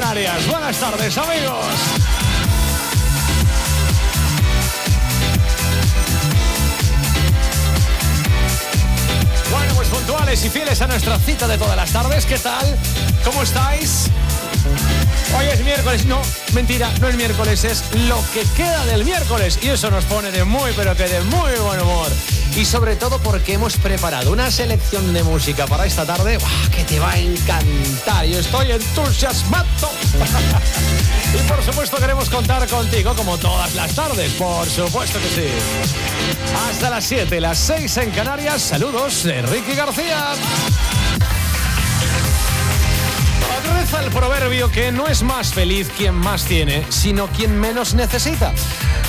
Buenas tardes, amigos. Bueno, pues puntuales y fieles a nuestra cita de todas las tardes. ¿Qué tal? ¿Cómo estáis? Hoy es miércoles. No, mentira, no es miércoles, es lo que queda del miércoles. Y eso nos pone de muy, pero que de muy. Y sobre todo porque hemos preparado una selección de música para esta tarde que te va a encantar. Yo estoy entusiasmado. (laughs) y por supuesto queremos contar contigo como todas las tardes. Por supuesto que sí. Hasta las 7, las 6 en Canarias. Saludos de Ricky García. Reza el proverbio que no es más feliz quien más tiene, sino quien menos necesita.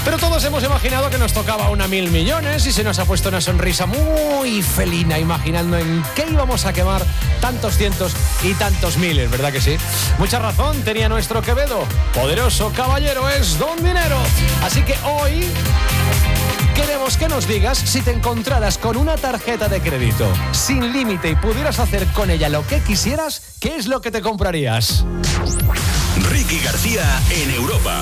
Pero todos hemos imaginado que nos tocaba una mil millones y se nos ha puesto una sonrisa muy felina imaginando en qué íbamos a quemar tantos cientos y tantos miles, ¿verdad que sí? Mucha razón tenía nuestro Quevedo. Poderoso caballero es don dinero. Así que hoy Queremos que nos digas si te encontraras con una tarjeta de crédito sin límite y pudieras hacer con ella lo que quisieras, ¿qué es lo que te comprarías? Ricky García en Europa.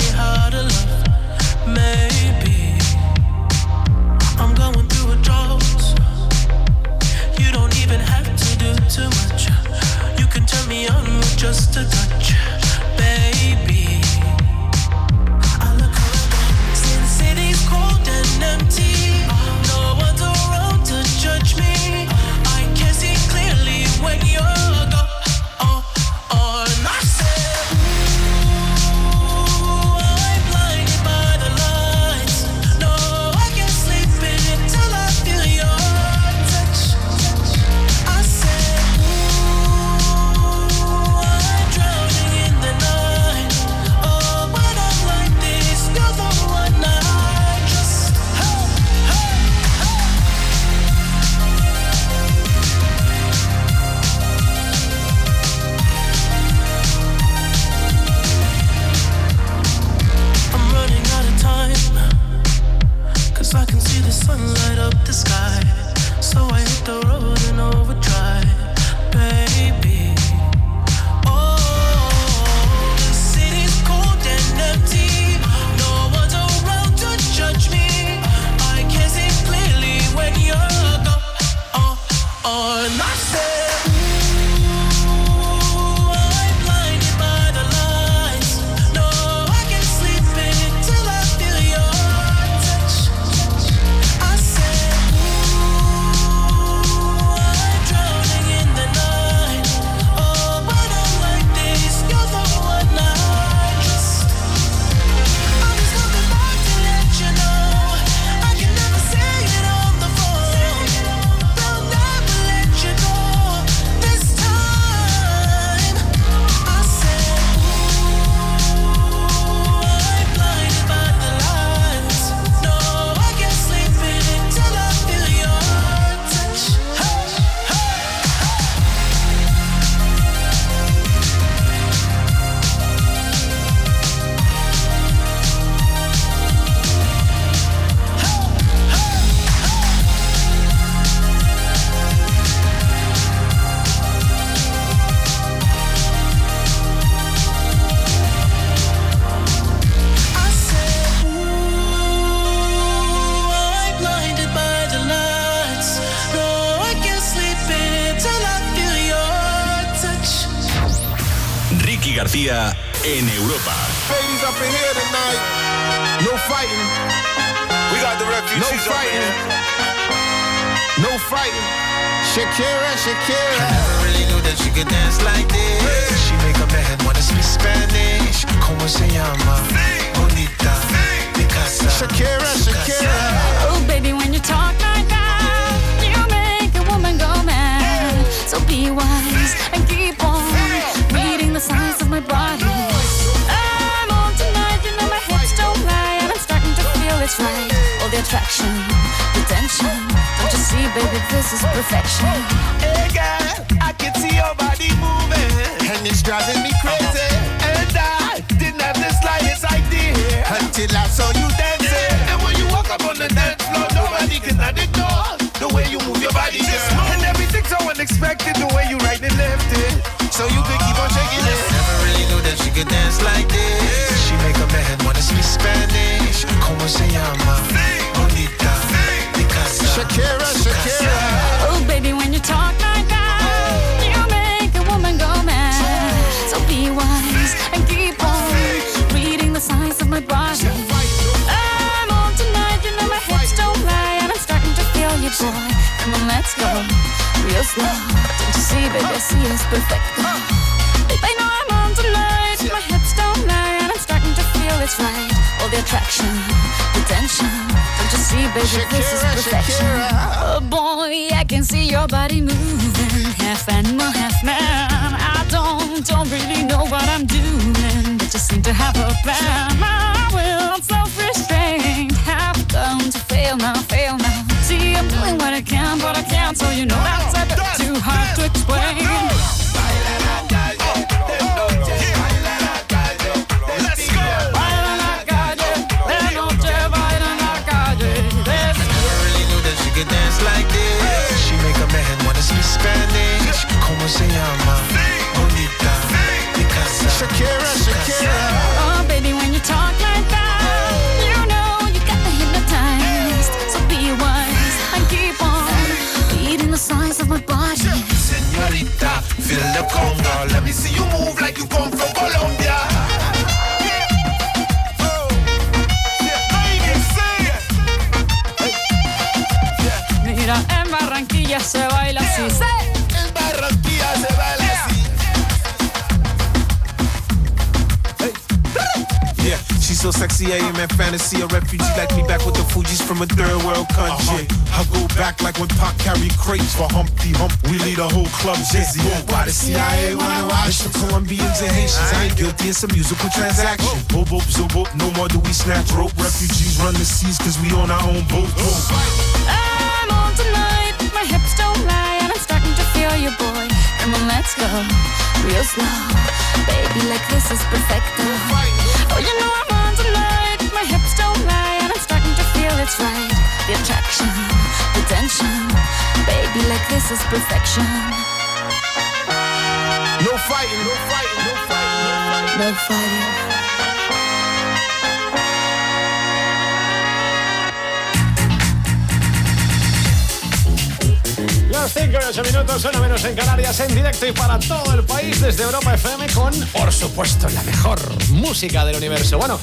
del universo. Bueno,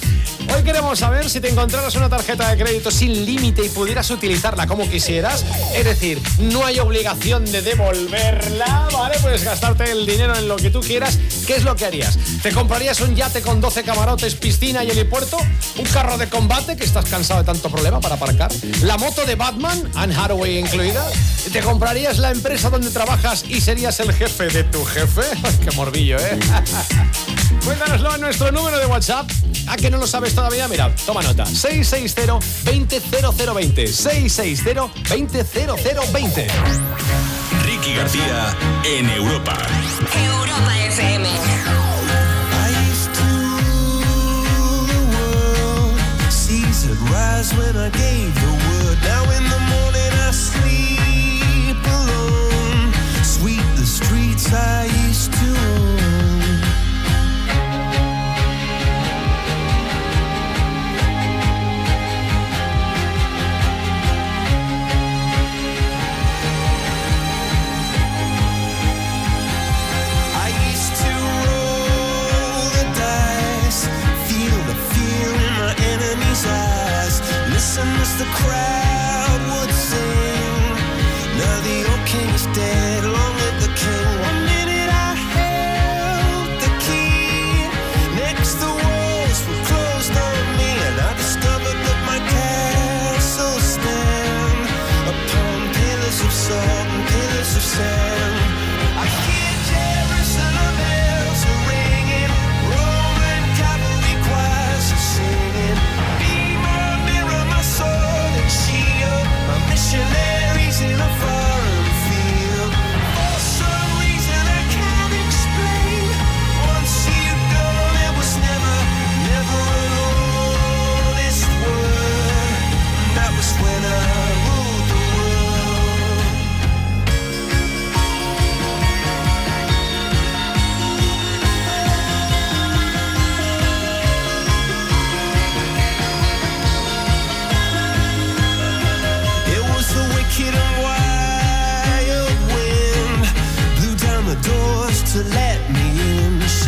hoy queremos saber si te encontraras una tarjeta de crédito sin límite y pudieras utilizarla como quisieras. Es decir, no hay obligación de devolverla, ¿vale? Puedes gastarte el dinero en lo que tú quieras. ¿Qué es lo que harías? ¿Te comprarías un yate con 12 camarotes, piscina y helipuerto? ¿Un carro de combate que estás cansado de tanto problema para aparcar? ¿La moto de Batman, Anne Hathaway incluida? ¿Te comprarías la empresa donde trabajas y serías el jefe de tu jefe? (laughs) ¡Qué mordillo, eh! (laughs) Cuéntanoslo en nuestro número de WhatsApp. ¿A que no lo sabes todavía? Mira, toma nota. 660-200020. 660-200020. Ricky García en Europa. Europa FM. rise when I gave the word. Now in the morning I sleep alone. Sweep the streets I used to own. lessons the crowd would sing. Now the old king is dead, long live the king.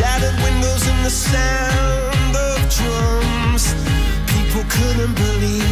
Shattered windows and the sound of drums. People couldn't believe.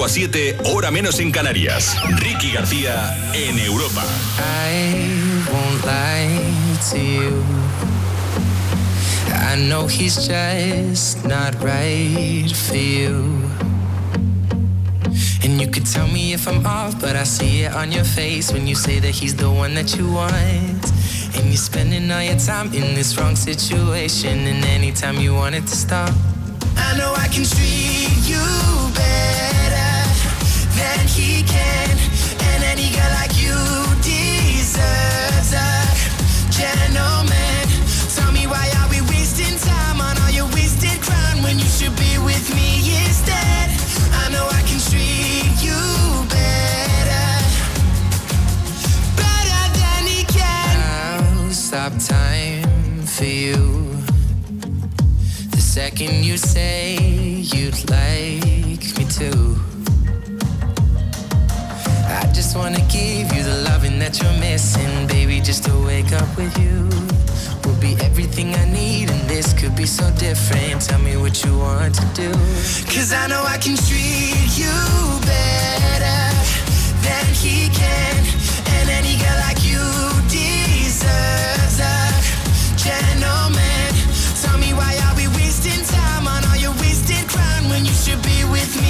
5 a 7, hora menos en Canarias. Ricky García en Europa. I won't lie to you. I know he's just not right for you. And you could tell me if I'm off, but I see it on your face when you say that he's the one that you want. And you're spending all your time in this wrong situation, and anytime you want it to stop. I know I can treat you better than he can, and any girl like you deserves a gentleman. Tell me why are we wasting time on all your wasted crown when you should be with me instead? I know I can treat you better, better than he can. I'll stop time for you. The second you say you'd like me to. Just wanna give you the loving that you're missing, baby. Just to wake up with you will be everything I need, and this could be so different. Tell me what you want to do. Cause I know I can treat you better than he can, and any girl like you deserves a gentleman. Tell me why are we wasting time on all your wasted crown when you should be with me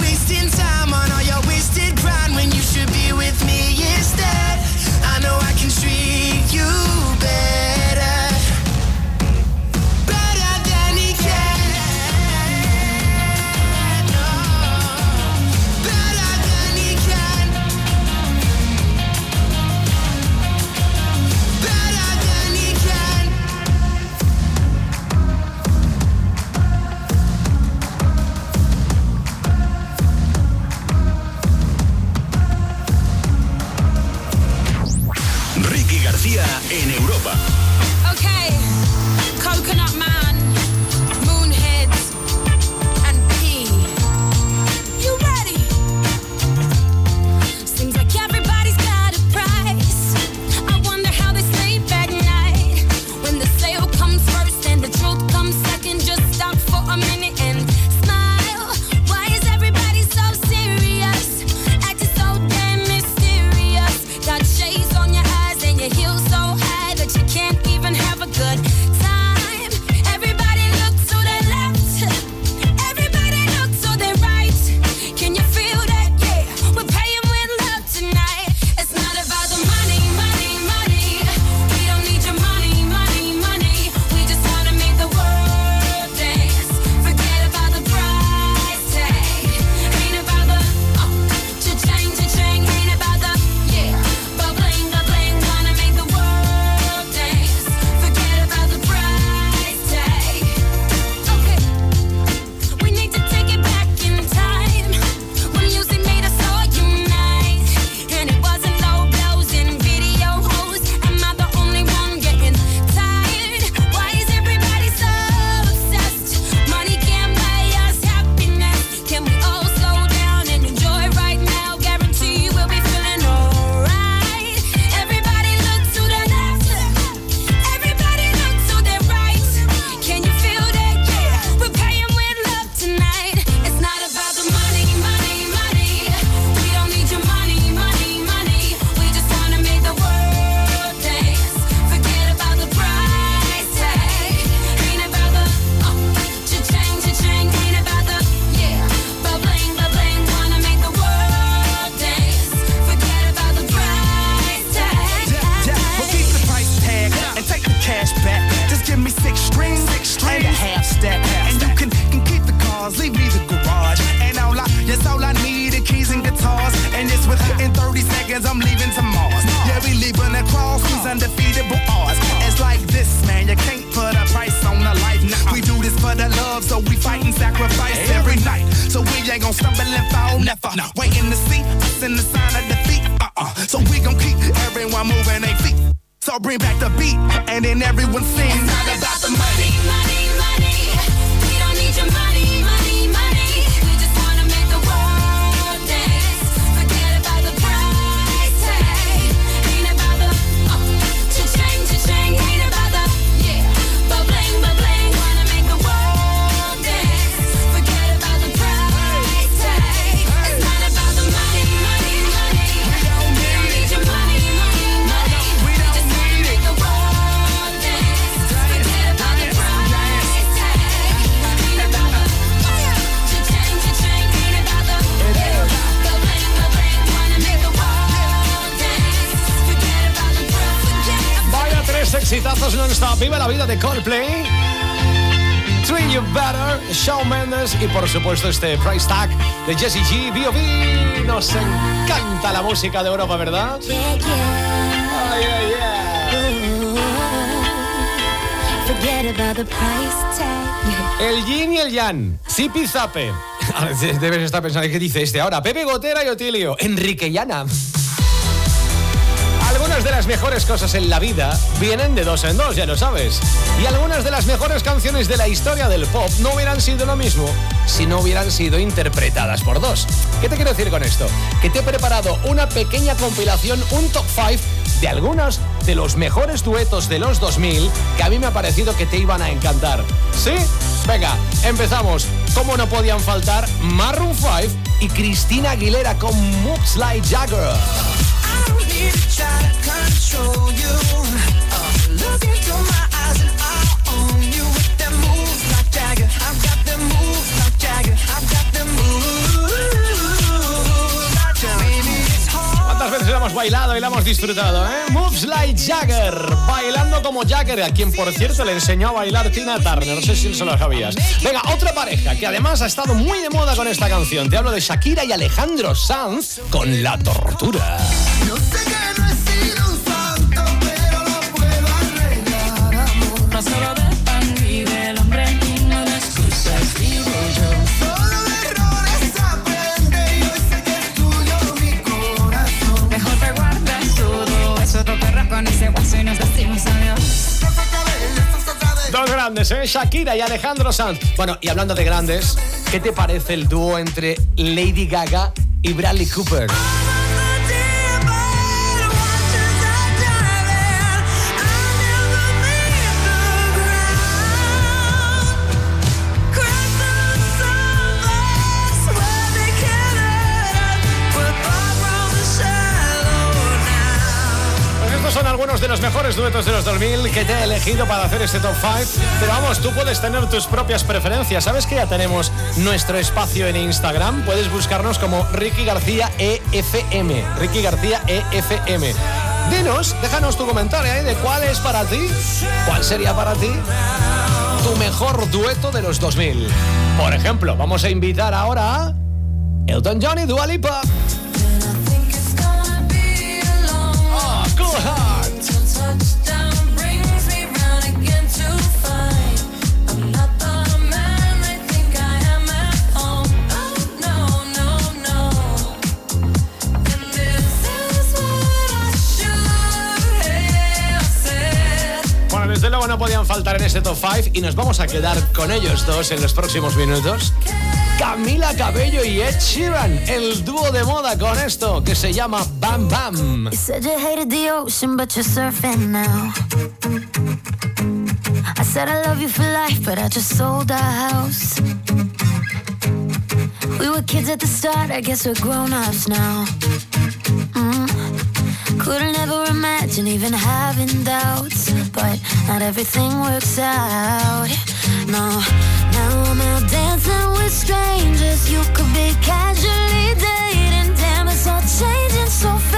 este price tag de Jesse G, B.O.B. Nos encanta la música de Europa, ¿verdad? El yin y el yang, Zipi Zape. (laughs) Debes estar pensando, ¿qué dice este ahora? Pepe Gotera y Otilio, Enrique Llana. Algunas de las mejores cosas en la vida vienen de dos en dos, ya lo sabes. Y algunas de las mejores canciones de la historia del pop no hubieran sido lo mismo si no hubieran sido interpretadas por dos. ¿Qué te quiero decir con esto? Que te he preparado una pequeña compilación, un top 5 de algunos de los mejores duetos de los 2000 que a mí me ha parecido que te iban a encantar. ¿Sí? Venga, empezamos. Como no podían faltar Maroon 5 y Cristina Aguilera con Moves Like Jagger. Hemos bailado y la hemos disfrutado, eh? Moves like Jagger, bailando como Jagger, a quien por cierto le enseñó a bailar Tina Turner, no sé si se lo sabías. Venga, otra pareja que además ha estado muy de moda con esta canción. Te hablo de Shakira y Alejandro Sanz con La Tortura. ¿Eh? Shakira y Alejandro Sanz. Bueno, y hablando de grandes, ¿qué te parece el dúo entre Lady Gaga y Bradley Cooper? Los mejores duetos de los 2000 que te he elegido para hacer este top 5. Pero vamos, tú puedes tener tus propias preferencias. ¿Sabes que ya tenemos nuestro espacio en Instagram? Puedes buscarnos como Ricky García EFM. Ricky García EFM. Dinos, déjanos tu comentario de cuál es para ti, cuál sería para ti tu mejor dueto de los 2000. Por ejemplo, vamos a invitar ahora a Elton John y Dua. En este top 5 y nos vamos a quedar con ellos dos en los próximos minutos. Camila Cabello y Ed Sheeran, el dúo de moda con esto que se llama Bam Bam. I said I love you for life, but I just sold house. We were kids at the start, I guess we're grown ups now. Couldn't ever imagine even having doubts, but not everything works out. No, now I'm out dancing with strangers. You could be casually dating, damn, it's all changing so fast.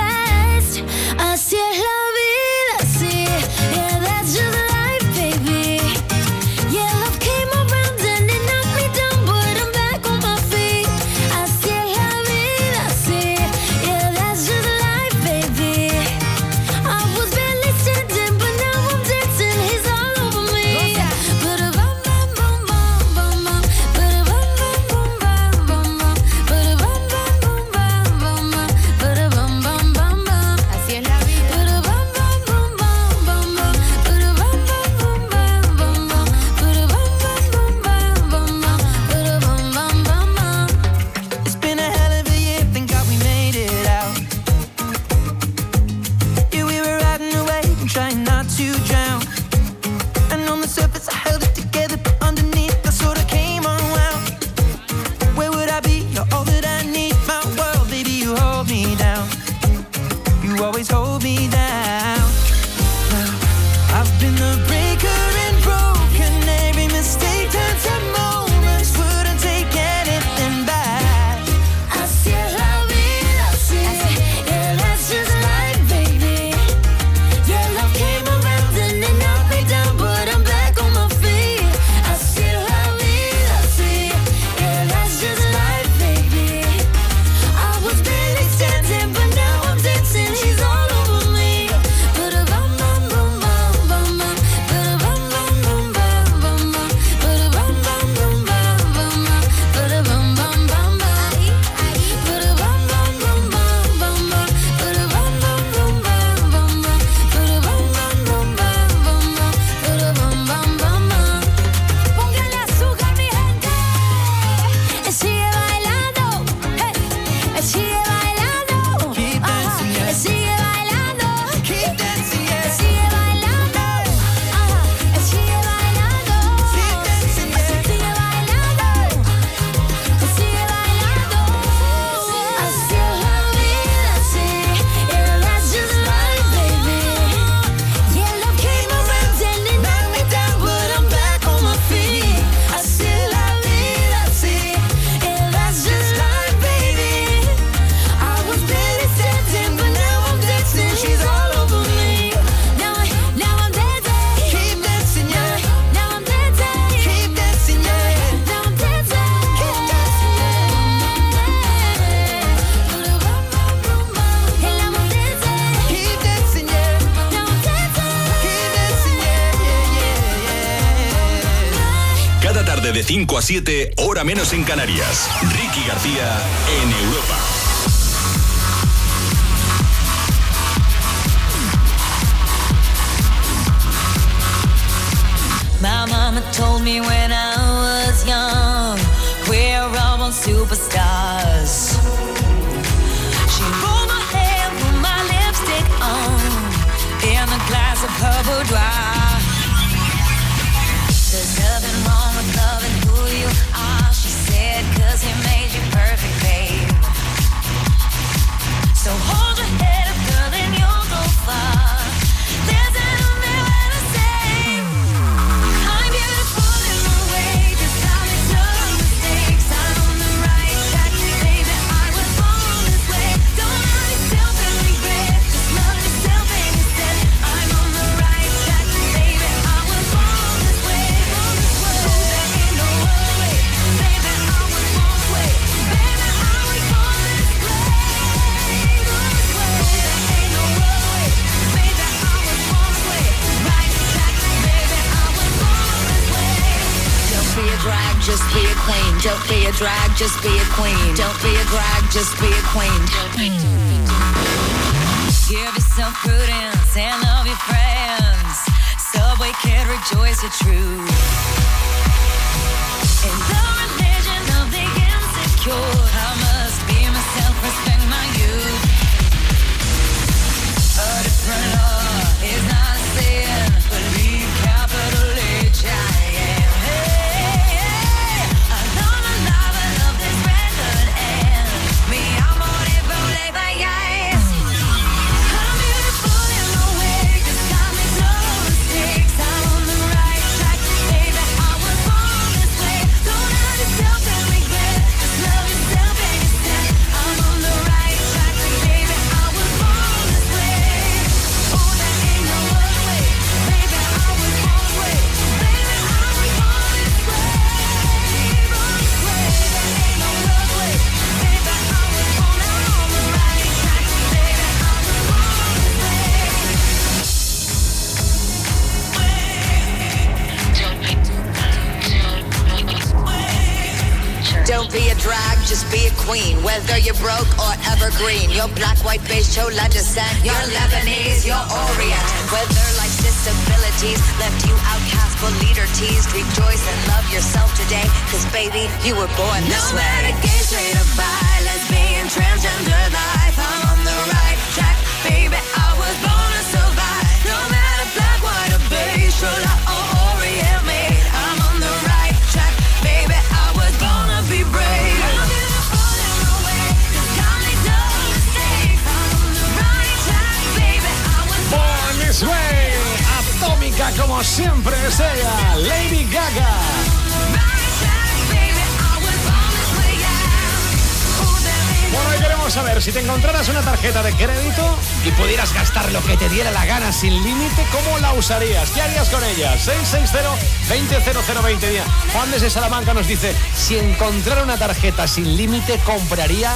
7, hora menos en Canarias. Ricky García en Europa. Nos dice, si encontrara una tarjeta sin límite, compraría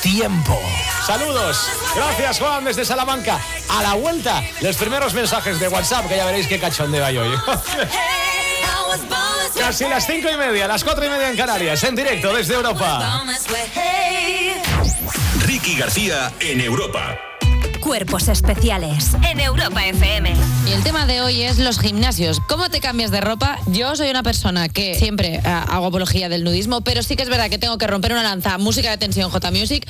tiempo. Saludos. Gracias, Juan, desde Salamanca. A la vuelta, los primeros mensajes de WhatsApp, que ya veréis qué cachondeo hay hoy. (laughs) Casi las cinco y media, las cuatro y media en Canarias, en directo desde Europa. Ricky García en Europa. Cuerpos especiales en Europa FM. Y el tema de hoy es los gimnasios. ¿Cómo te cambias de ropa? Yo soy una persona que siempre ah, hago apología del nudismo, pero sí que es verdad que tengo que romper una lanza, música de tensión J Music,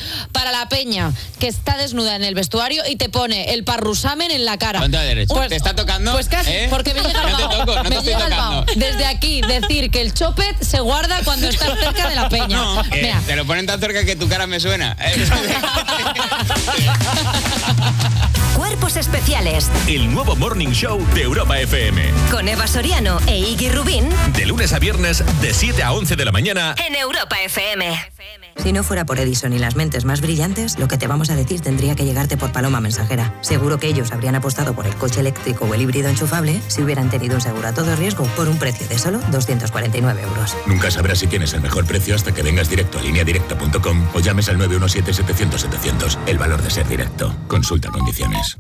la peña que está desnuda en el vestuario y te pone el parrusamen en la cara. Pues- ¿Te está tocando? Pues casi, ¿Eh? porque me llega el (laughs) No te vaho. toco, no te me estoy llega el tocando. Desde aquí, decir que el chopet se guarda cuando estás (laughs) cerca de la peña. No, Mira, te lo ponen tan cerca que tu cara me suena. ¿eh? (laughs) Cuerpos especiales El nuevo Morning Show de Europa FM. con Eva Soriano e Iggy Rubín De lunes a viernes, de 7 a 11 de la mañana. en Europa FM. Si no fuera por Edison y las mentes más brillantes, lo que te vamos a decir tendría que llegarte por Paloma Mensajera. Seguro que ellos habrían apostado por el coche eléctrico o el híbrido enchufable si hubieran tenido un seguro a todo riesgo por un precio de solo 249 euros. Nunca sabrás si tienes el mejor precio hasta que vengas directo a lineadirecta.com o llames al 917-700-700. El valor de ser directo. Consulta condiciones.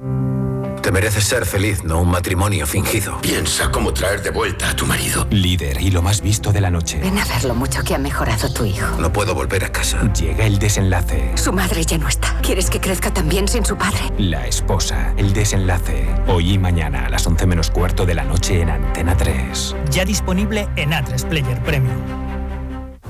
Te mereces ser feliz, no un matrimonio fingido. Piensa cómo traer de vuelta a tu marido. Líder y lo más visto de la noche. Ven a ver lo mucho que ha mejorado tu hijo. No puedo volver a casa. Llega el desenlace. Su madre ya no está. ¿Quieres que crezca también sin su padre? La esposa. El desenlace. Hoy y mañana a las 11 menos cuarto de la noche en Antena 3. Ya disponible en A3 Player Premium.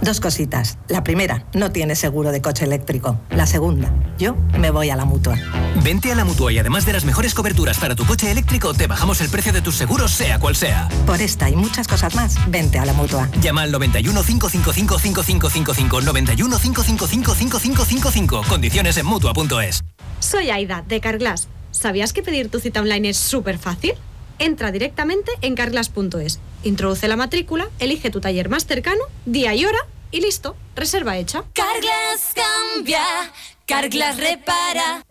Dos cositas. La primera, no tienes seguro de coche eléctrico. La segunda, yo me voy a la mutua. Vente a la mutua y además de las mejores coberturas para tu coche eléctrico, te bajamos el precio de tus seguros, sea cual sea. Por esta y muchas cosas más, vente a la mutua. Llama al 91 555 5555 91 555 5555. Condiciones en mutua.es. Soy Aida, de Carglass. ¿Sabías que pedir tu cita online es súper fácil? Entra directamente en carglass.es, introduce la matrícula, elige tu taller más cercano, día y hora y listo, reserva hecha. Carglass cambia, Carglass repara.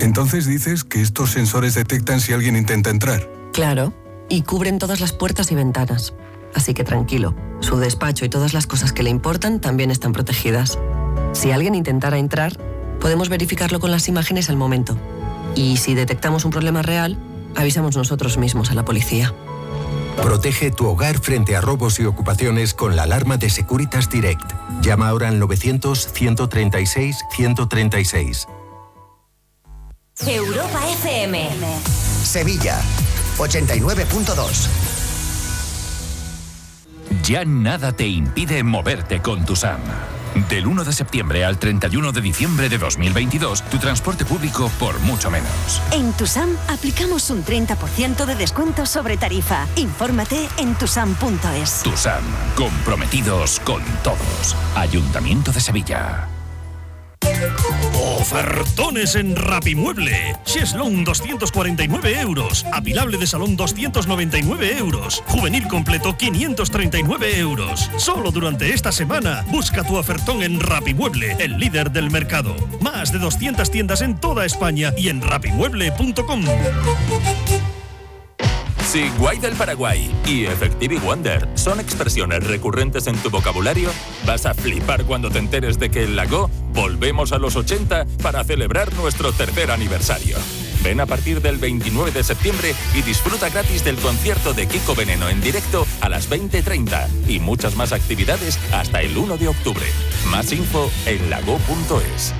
Entonces dices que estos sensores detectan si alguien intenta entrar. Claro, y cubren todas las puertas y ventanas. Así que tranquilo, su despacho y todas las cosas que le importan también están protegidas. Si alguien intentara entrar, podemos verificarlo con las imágenes al momento. Y si detectamos un problema real, avisamos nosotros mismos a la policía. Protege tu hogar frente a robos y ocupaciones con la alarma de Securitas Direct. Llama ahora al 900-136-136. Europa FM. Sevilla, 89.2. Ya nada te impide moverte con tu SAM. Del 1 de septiembre al 31 de diciembre de 2022, tu transporte público por mucho menos. En Tusam aplicamos un 30% de descuento sobre tarifa. Infórmate en tusam.es. Tu SAM, comprometidos con todos. Ayuntamiento de Sevilla. Ofertones en Rapimueble. Cheslong 249 euros. Apilable de salón 299 euros. Juvenil completo 539 euros. Solo durante esta semana. Busca tu ofertón en Rapimueble, el líder del mercado. Más de 200 tiendas en toda España y en rapimueble.com. Si Guay del Paraguay y Effective Wonder son expresiones recurrentes en tu vocabulario, vas a flipar cuando te enteres de que en Lago volvemos a los 80 para celebrar nuestro tercer aniversario. Ven a partir del 29 de septiembre y disfruta gratis del concierto de Kiko Veneno en directo a las 20.30 y muchas más actividades hasta el 1 de octubre. Más info en lago.es.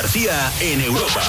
García en Europa.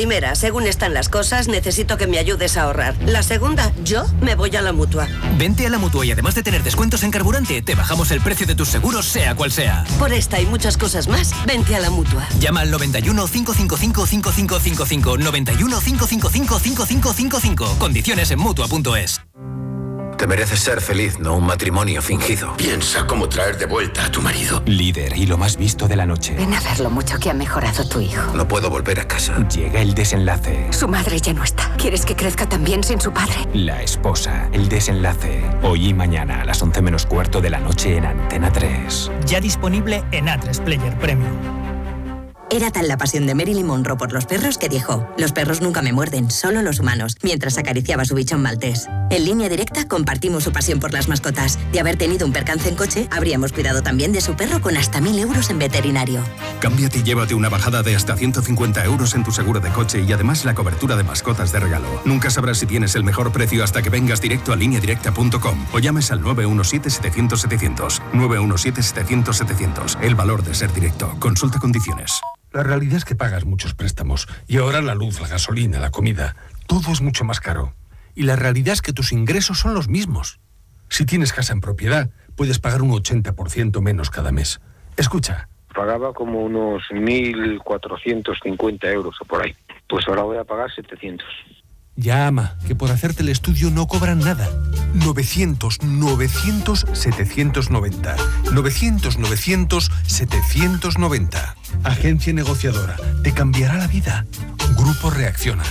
Primera, según están las cosas, necesito que me ayudes a ahorrar. La segunda, yo me voy a la mutua. Vente a la mutua y además de tener descuentos en carburante, te bajamos el precio de tus seguros, sea cual sea. Por esta y muchas cosas más, vente a la mutua. Llama al 91 555 5555 91 555 5555. Condiciones en mutua.es. Te mereces ser feliz, no un matrimonio fingido. Piensa cómo traer de vuelta a tu marido. Líder y lo más visto de la noche. Ven a ver lo mucho que ha mejorado tu hijo. No puedo volver a casa. Llega el desenlace. Su madre ya no está. ¿Quieres que crezca también sin su padre? La esposa. El desenlace. Hoy y mañana a las 11 menos cuarto de la noche en Antena 3. Ya disponible en A3 Player Premium. Era tal la pasión de Marilyn Monroe por los perros que dijo, los perros nunca me muerden, solo los humanos, mientras acariciaba su bichón maltés. En línea directa compartimos su pasión por las mascotas. De haber tenido un percance en coche, habríamos cuidado también de su perro con hasta mil euros en veterinario. Cámbiate y llévate una bajada de hasta 150 euros en tu seguro de coche y además la cobertura de mascotas de regalo. Nunca sabrás si tienes el mejor precio hasta que vengas directo a lineadirecta.com o llames al 917-700-700. 917-700-700. El valor de ser directo. Consulta condiciones. La realidad es que pagas muchos préstamos y ahora la luz, la gasolina, la comida, todo es mucho más caro. Y la realidad es que tus ingresos son los mismos. Si tienes casa en propiedad, puedes pagar un 80% menos cada mes. Escucha. Pagaba como unos 1.450 euros o por ahí. Pues ahora voy a pagar 700. Llama, que por hacerte el estudio no cobran nada. 900 900 790. 900 900 790. Agencia negociadora. Te cambiará la vida. Grupo Reacciona.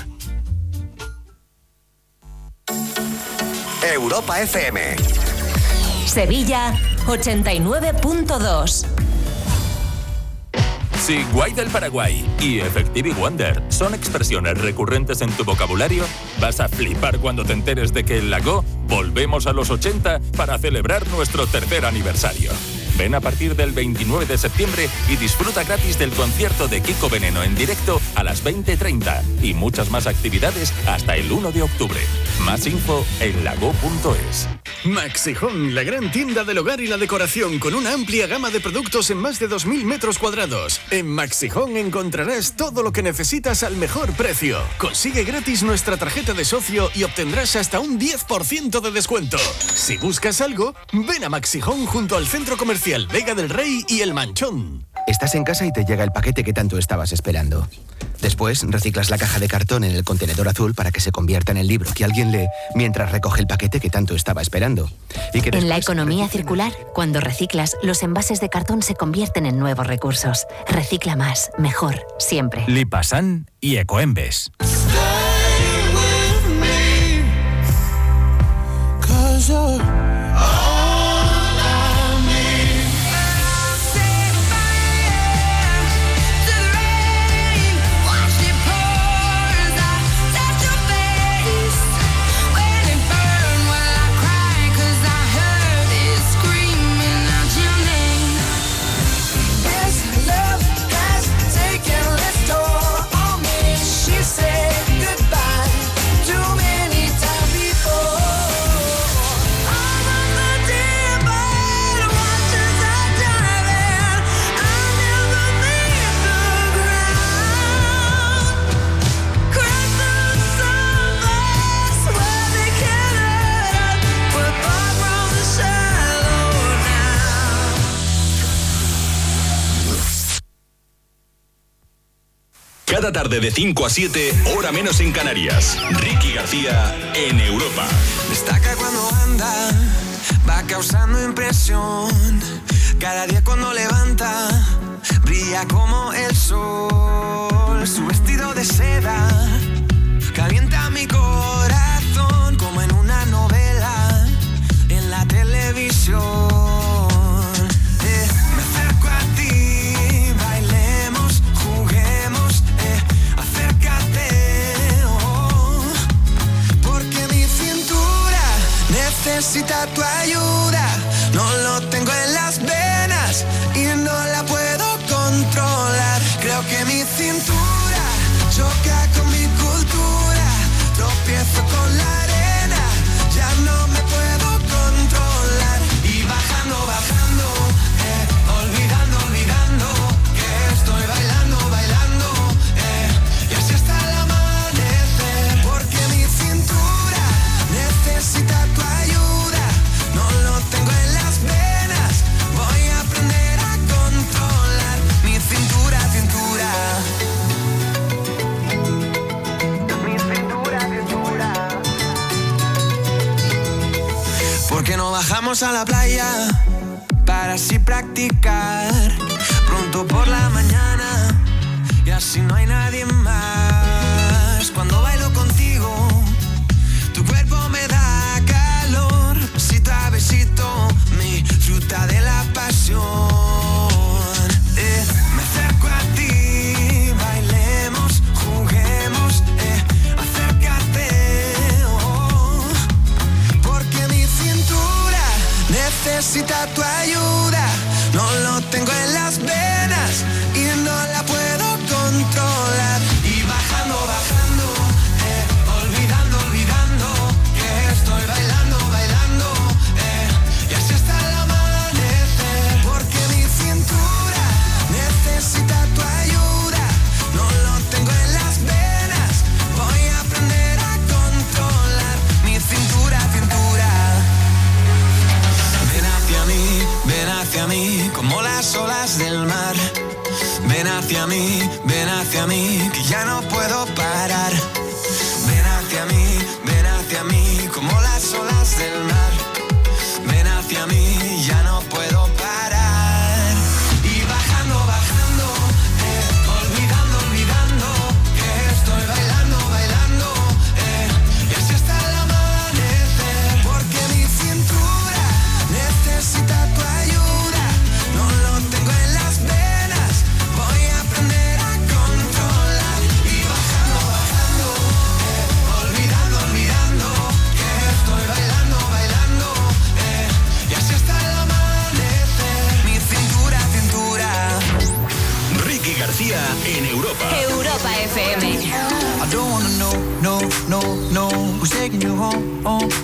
Europa FM. Sevilla 89.2. Si Guay del Paraguay y Effective Wonder son expresiones recurrentes en tu vocabulario, vas a flipar cuando te enteres de que en Lago volvemos a los 80 para celebrar nuestro tercer aniversario. Ven a partir del 29 de septiembre y disfruta gratis del concierto de Kiko Veneno en directo a las 20.30 y muchas más actividades hasta el 1 de octubre. Más info en lago.es. Maxijón, la gran tienda del hogar y la decoración con una amplia gama de productos en más de 2.000 metros cuadrados. En Maxijón encontrarás todo lo que necesitas al mejor precio. Consigue gratis nuestra tarjeta de socio y obtendrás hasta un 10% de descuento. Si buscas algo, ven a Maxijón junto al centro comercial Vega del Rey y El Manchón. Estás en casa y te llega el paquete que tanto estabas esperando. Después reciclas la caja de cartón en el contenedor azul para que se convierta en el libro que alguien lee mientras recoge el paquete que tanto estaba esperando. Y que En la economía circular, cuando reciclas, los envases de cartón se convierten en nuevos recursos. Recicla más, mejor, siempre. Lipasan y Ecoembes. Cause you're all tarde de 5 a 7, hora menos en Canarias. Ricky García en Europa. Destaca cuando anda, va causando impresión. Cada día cuando levanta, brilla como el sol. Su vestido de seda calienta mi corazón como en una novela en la televisión. Necesita tu ayuda. No lo tengo en las venas y no la puedo controlar. Creo que mi cintura choca bajamos a la playa para así practicar pronto por la mañana y así no hay nadie más. Necesita tu hacia mí, ven hacia mí, que ya no puedo parar.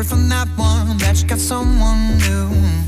It from that one, that you got someone new.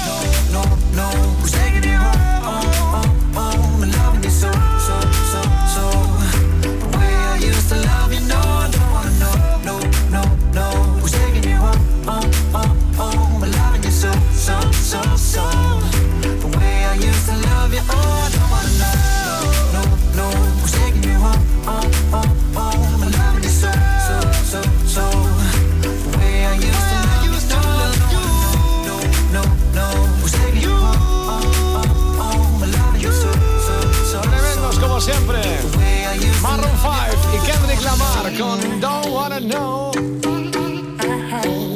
Know.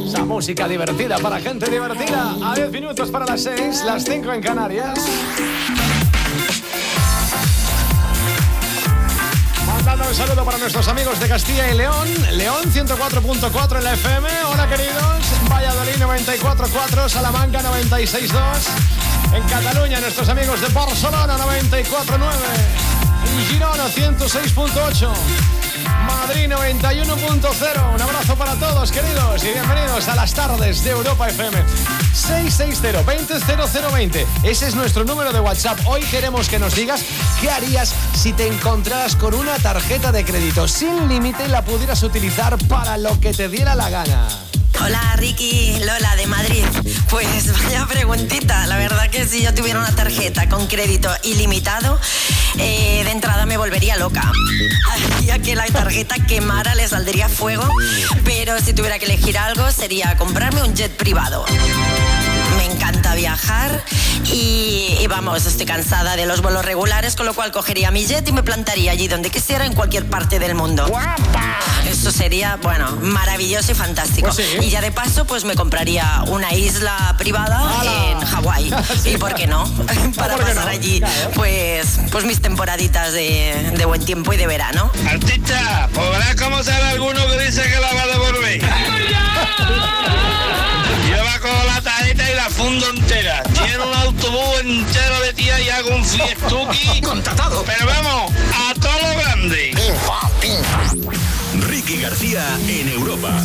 Esa música divertida para gente divertida. A 10 minutos para las 6, las 5 en Canarias. Mandando un saludo para nuestros amigos de Castilla y León. León 104.4 en la FM. Hola queridos. Valladolid 94.4. Salamanca 96.2. En Cataluña nuestros amigos de Barcelona 94.9. En Girona 106.8. Madrid 91.0. Un abrazo para todos, queridos, y bienvenidos a las tardes de Europa FM. 660-200020. Ese es nuestro número de WhatsApp. Hoy queremos que nos digas qué harías si te encontraras con una tarjeta de crédito sin límite y la pudieras utilizar para lo que te diera la gana. Hola Ricky, Lola de Madrid. Pues vaya preguntita. La verdad que si yo tuviera una tarjeta con crédito ilimitado, eh, de entrada me volvería loca. Haría que la tarjeta quemara, le saldría fuego. Pero si tuviera que elegir algo, sería comprarme un jet privado. Me encanta viajar y, y vamos, estoy cansada de los vuelos regulares, con lo cual cogería mi jet y me plantaría allí donde quisiera en cualquier parte del mundo. Eso sería, bueno, maravilloso y fantástico. Pues sí. Y ya de paso, pues me compraría una isla privada en Hawái. (laughs) ¿Y por qué no? (laughs) Para pasar allí, pues, pues mis temporaditas de, de buen tiempo y de verano. Artista, ¿podrás cómo será alguno que dice que la va a devolver? (laughs) La cojo la tarjeta y la fundo entera. Tiene un autobús entero de tía y hago un fiestuki. (laughs) Contratado. Pero vamos, a todo lo grande. Ricky García en Europa.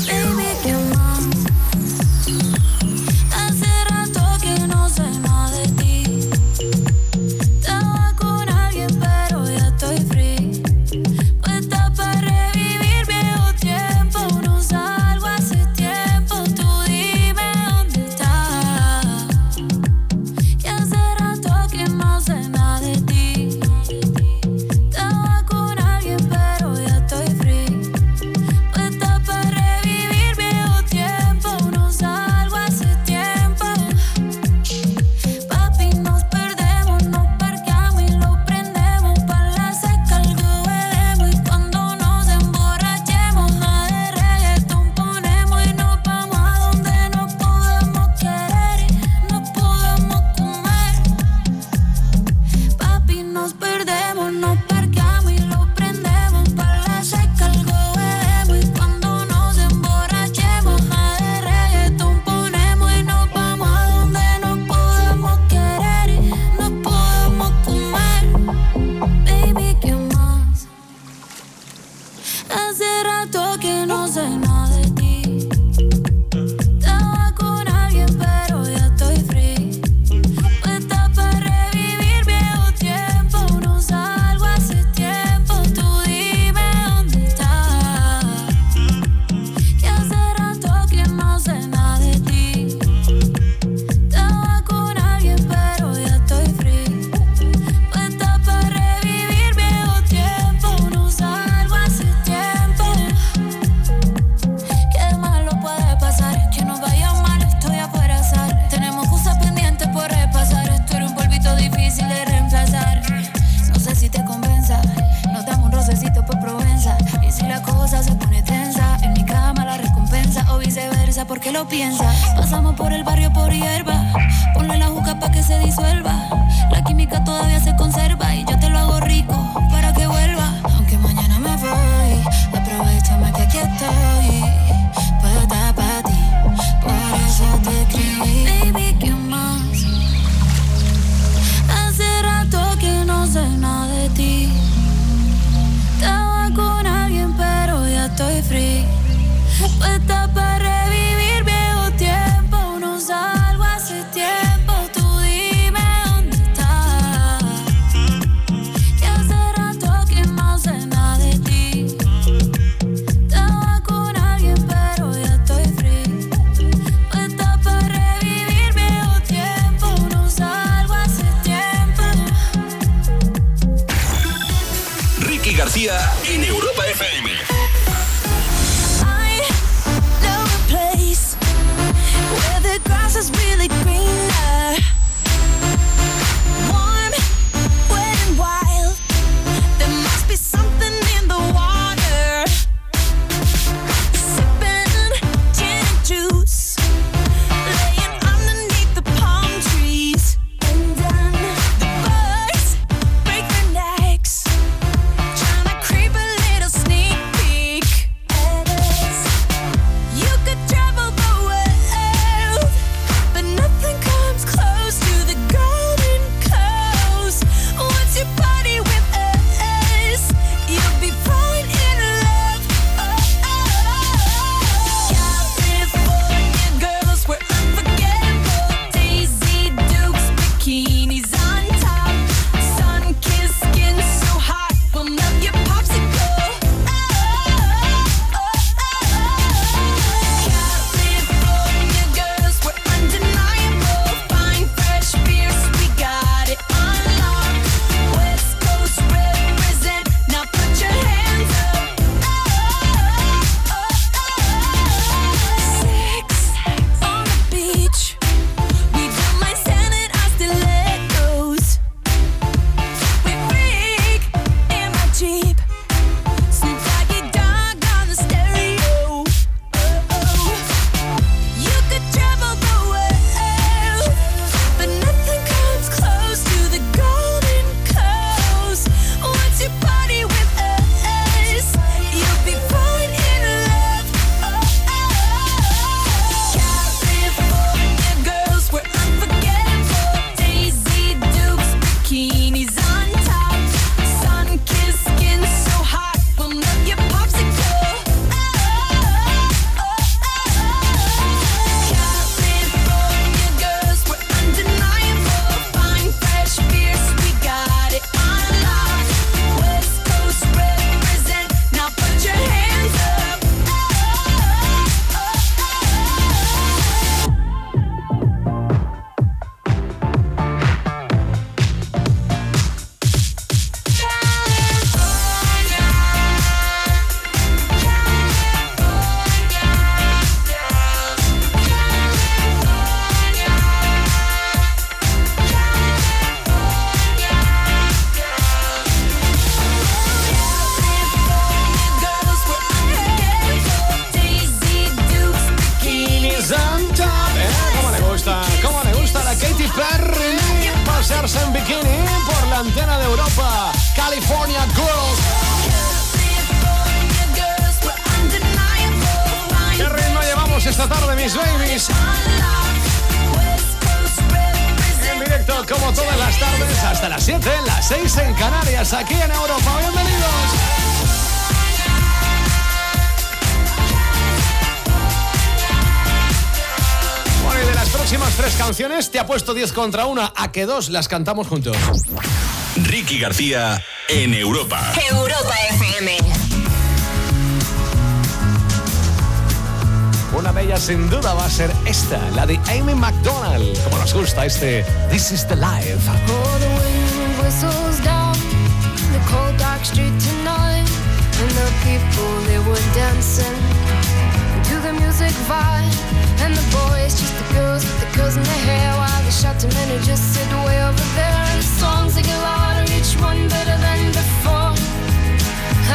contra 1, a que dos las cantamos juntos. Ricky García en Europa. Europa FM. Una bella sin duda va a ser esta, la de Amy McDonald. Como nos gusta este This is the Life. The music vibe. And the boys, just the girls the girls in their hair. shot to many just sit way over there. And the songs they get louder, each one better than before.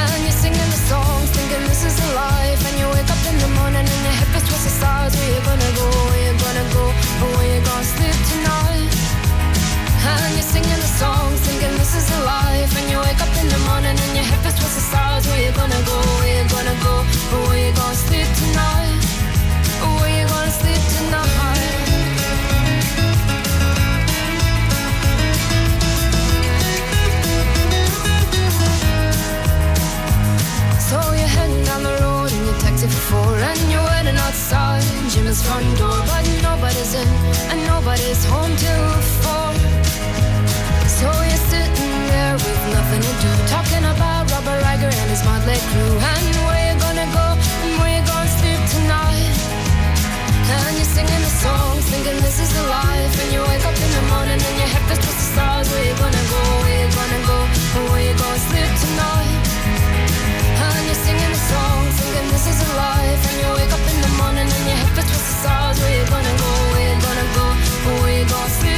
And you're singing the songs, thinking this is the life. And you wake up in the morning and your hip is twisted sides. Where you gonna go? Where you gonna go? Or where you gonna sleep tonight? And you're singing the songs, thinking this is the life. And you wake up in the morning and your hip is twisted sides. Where you gonna go? Where you gonna go? Or where you gonna sleep tonight? Where you gonna sleep tonight? Heading down the road in your taxi for four And you're waiting outside Jim's front door But nobody's in and nobody's home till four. So you're sitting there with nothing to do Talking about Robert Riger and his motley crew And where you gonna go and where you gonna sleep tonight? And you're singing the songs Thinking this is the life And you wake up in the morning And your head feels towards the stars Where you gonna go, where you gonna go And where you gonna sleep tonight singing thinking this is a life. And you wake up in the morning and stars. Where you gonna go? Where you gonna go? Where you gonna sleep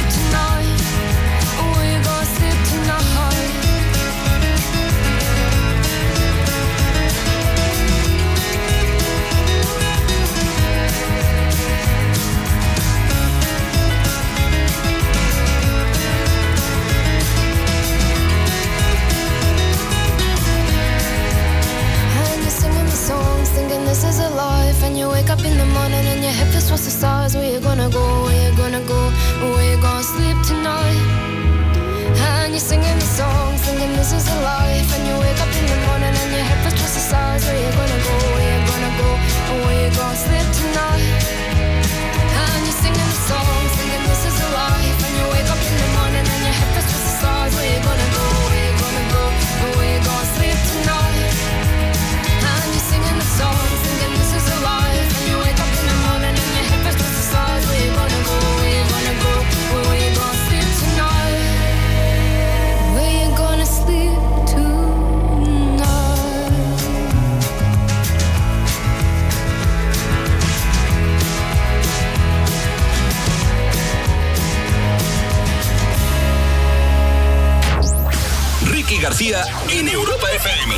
thinking this is a life. And you wake up in the morning and your head feels towards the stars. Where you gonna go? Where you gonna go? Where you gonna sleep tonight? And you're singing the songs, thinking this is a life. And you wake up in the morning and your head feels towards the stars. Where you gonna go? Where you gonna go? Where you gonna sleep tonight? And you're singing the songs, García en Europa FM.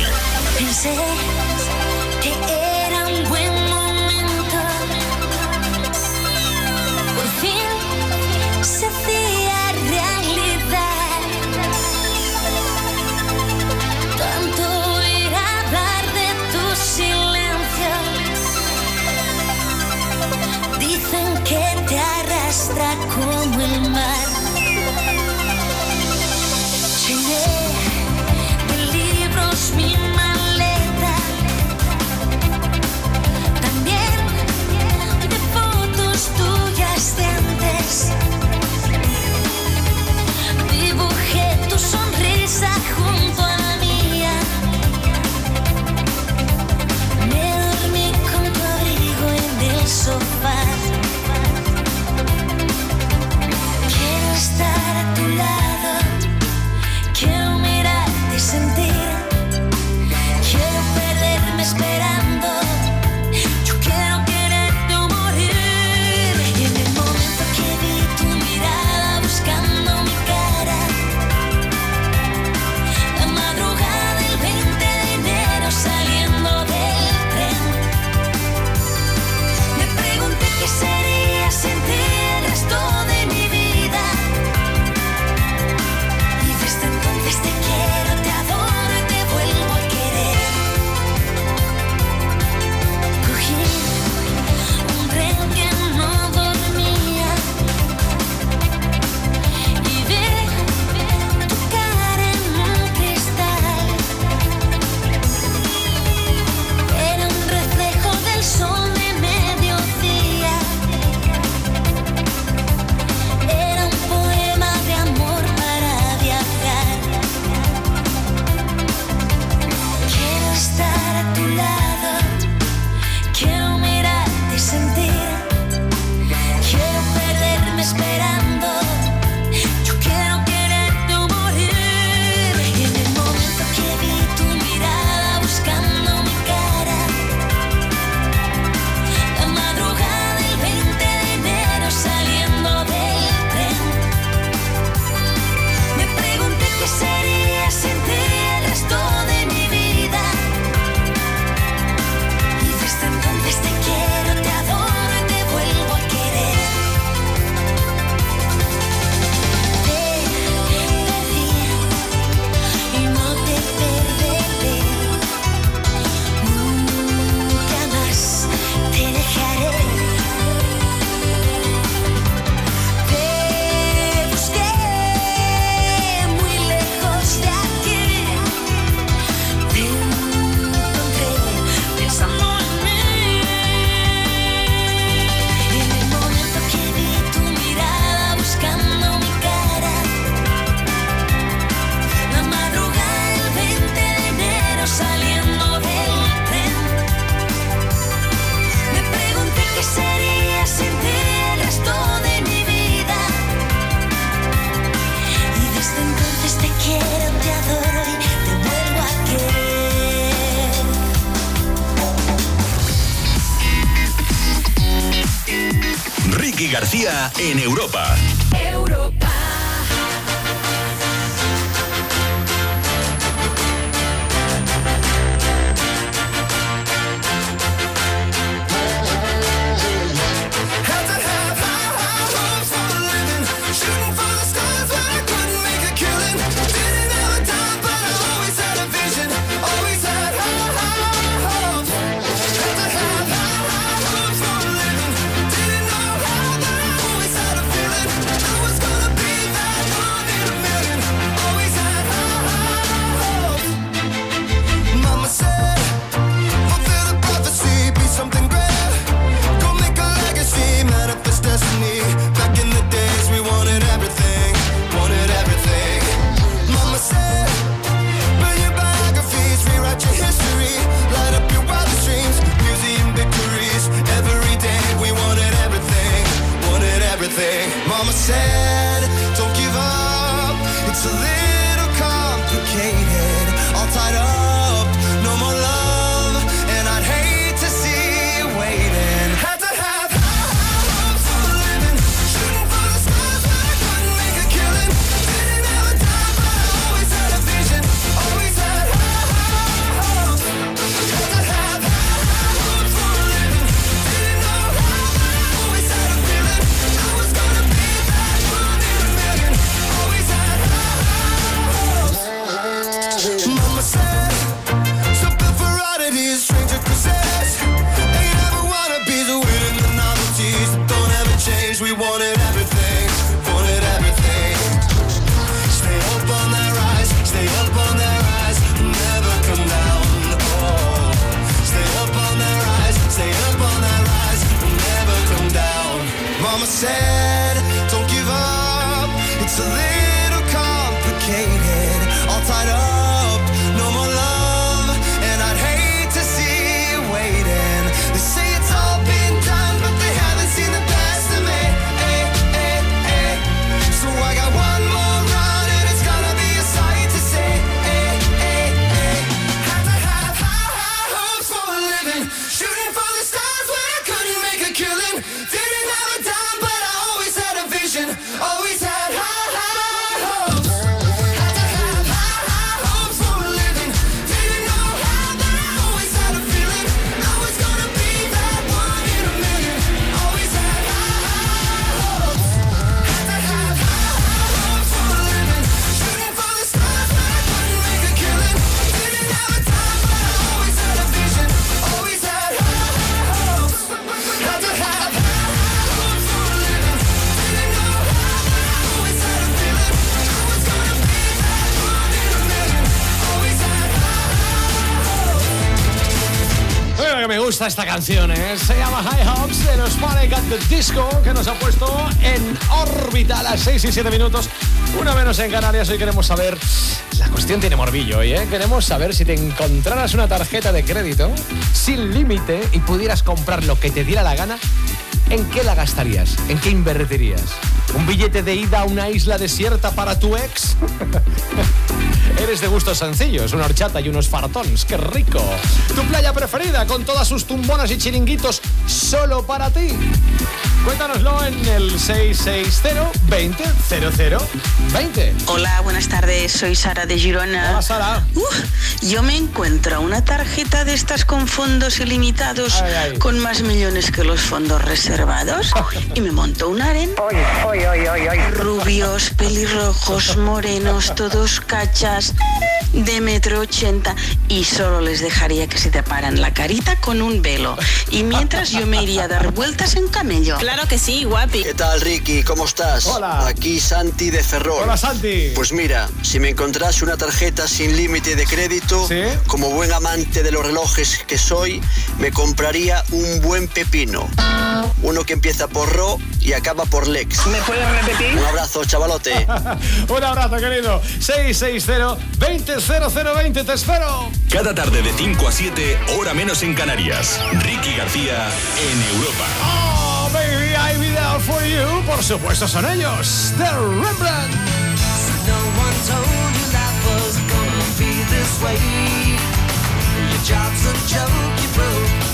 Se llama High Hopes de los Panic Disco, que nos ha puesto en órbita a las 6 y 7 minutos. Una menos en Canarias. Hoy queremos saber. La cuestión tiene morbillo hoy, ¿eh? Queremos saber si te encontraras una tarjeta de crédito sin límite y pudieras comprar lo que te diera la gana. ¿En qué la gastarías? ¿En qué invertirías? ¿Un billete de ida a una isla desierta para tu ex? Eres de gustos sencillos, una horchata y unos fartons, ¡qué rico! Tu playa preferida con todas sus tumbonas y chiringuitos solo para ti. Cuéntanoslo en el 660 20 00 20. Hola, buenas tardes. Soy Sara de Girona. Hola, Sara. yo me encuentro una tarjeta de estas con fondos ilimitados, con más millones que los fondos reservados, (laughs) y me monto un aren. Rubios, pelirrojos, morenos, todos cachas, de metro ochenta, y solo les dejaría que se taparan la carita con un velo. Y mientras yo me iría a dar vueltas en camello. Claro que sí, guapi. ¿Qué tal, Ricky? ¿Cómo estás? Hola. Aquí Santi de Ferrol. Hola, Santi. Pues mira, si me encontrase una tarjeta sin límite de crédito, como buen amante de los relojes que soy, me compraría un buen pepino. Uno que empieza por Ro y acaba por Lex. ¿Me puedes repetir? Un abrazo, chavalote. (laughs) Un abrazo, querido. 660 20 0020, te espero. Cada tarde de 5 a 7, hora menos en Canarias. Ricky García en Europa. Oh, baby, I'll be there for you. Por supuesto son ellos, The Rembrandt. No one told you life was gonna be this way. Your job's a joke, you broke.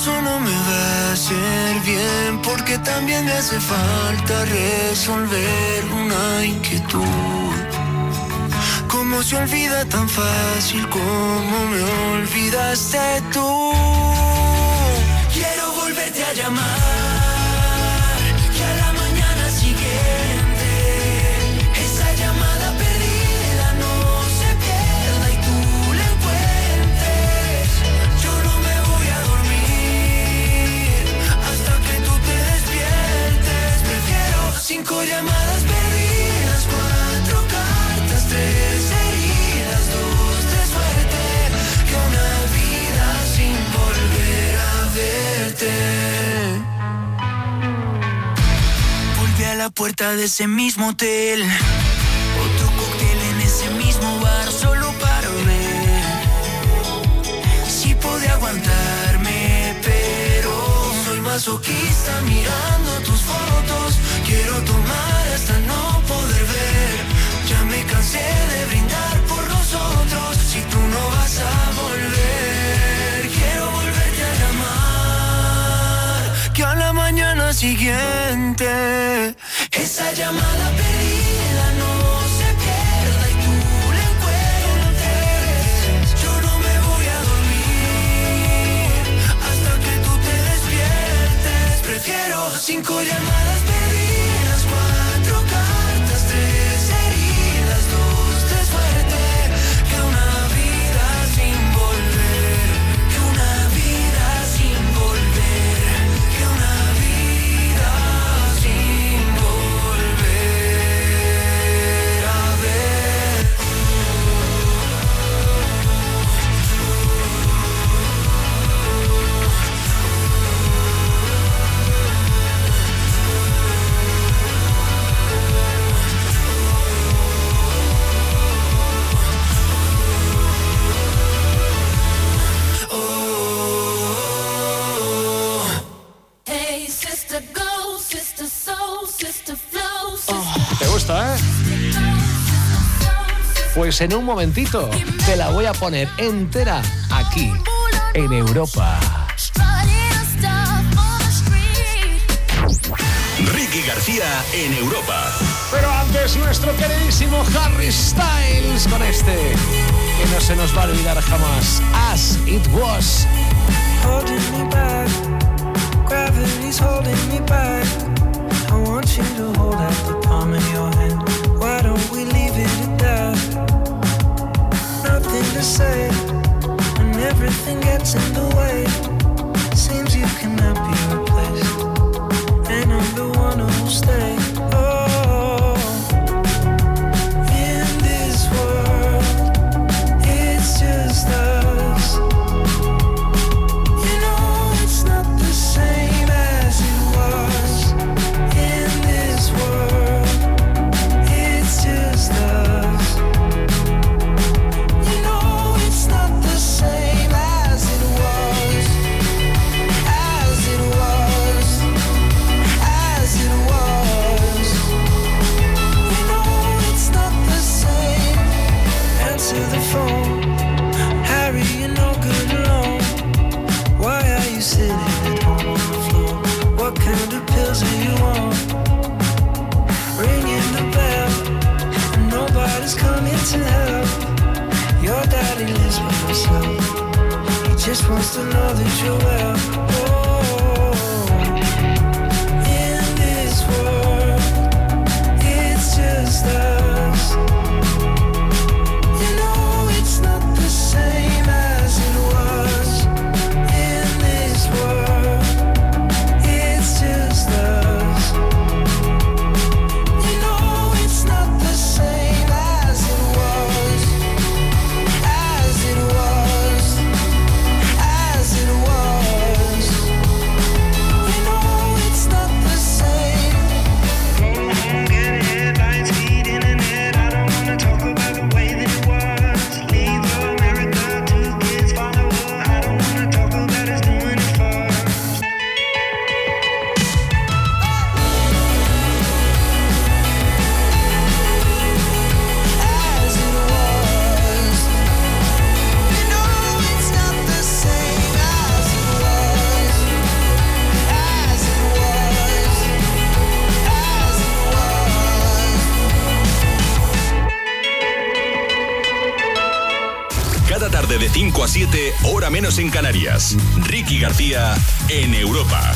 Eso no me va a hacer bien porque también me hace falta resolver una inquietud. ¿Cómo se olvida tan fácil como me olvidaste tú? Quiero volverte a llamar cinco llamadas perdidas, cuatro cartas, tres heridas, dos de suerte que una vida sin volver a verte. Volví a la puerta de ese mismo hotel. Otro cóctel en ese mismo bar solo para ver si pude aguantarme, pero soy masoquista mirando. Quiero tomar hasta no poder ver. Ya me cansé de brindar por nosotros. Si tú no vas a volver, quiero volverte a llamar. Que a la mañana siguiente esa llamada perdida no se pierda y tú la encuentres. Yo no me voy a dormir hasta que tú te despiertes. Prefiero cinco llamadas Pues en un momentito te la voy a poner entera aquí, en Europa. Ricky García en Europa. Pero antes nuestro queridísimo Harry Styles con este, que no se nos va a olvidar jamás, As It Was. holding me back. Gravity's holding me back. I want you to hold out the palm of your hand. Why don't we leave it at that? Nothing to say everything gets in the way. Seems you cannot be replaced, and I'm the one who'll stay. just wants to know that you're well. en Canarias. Ricky García en Europa.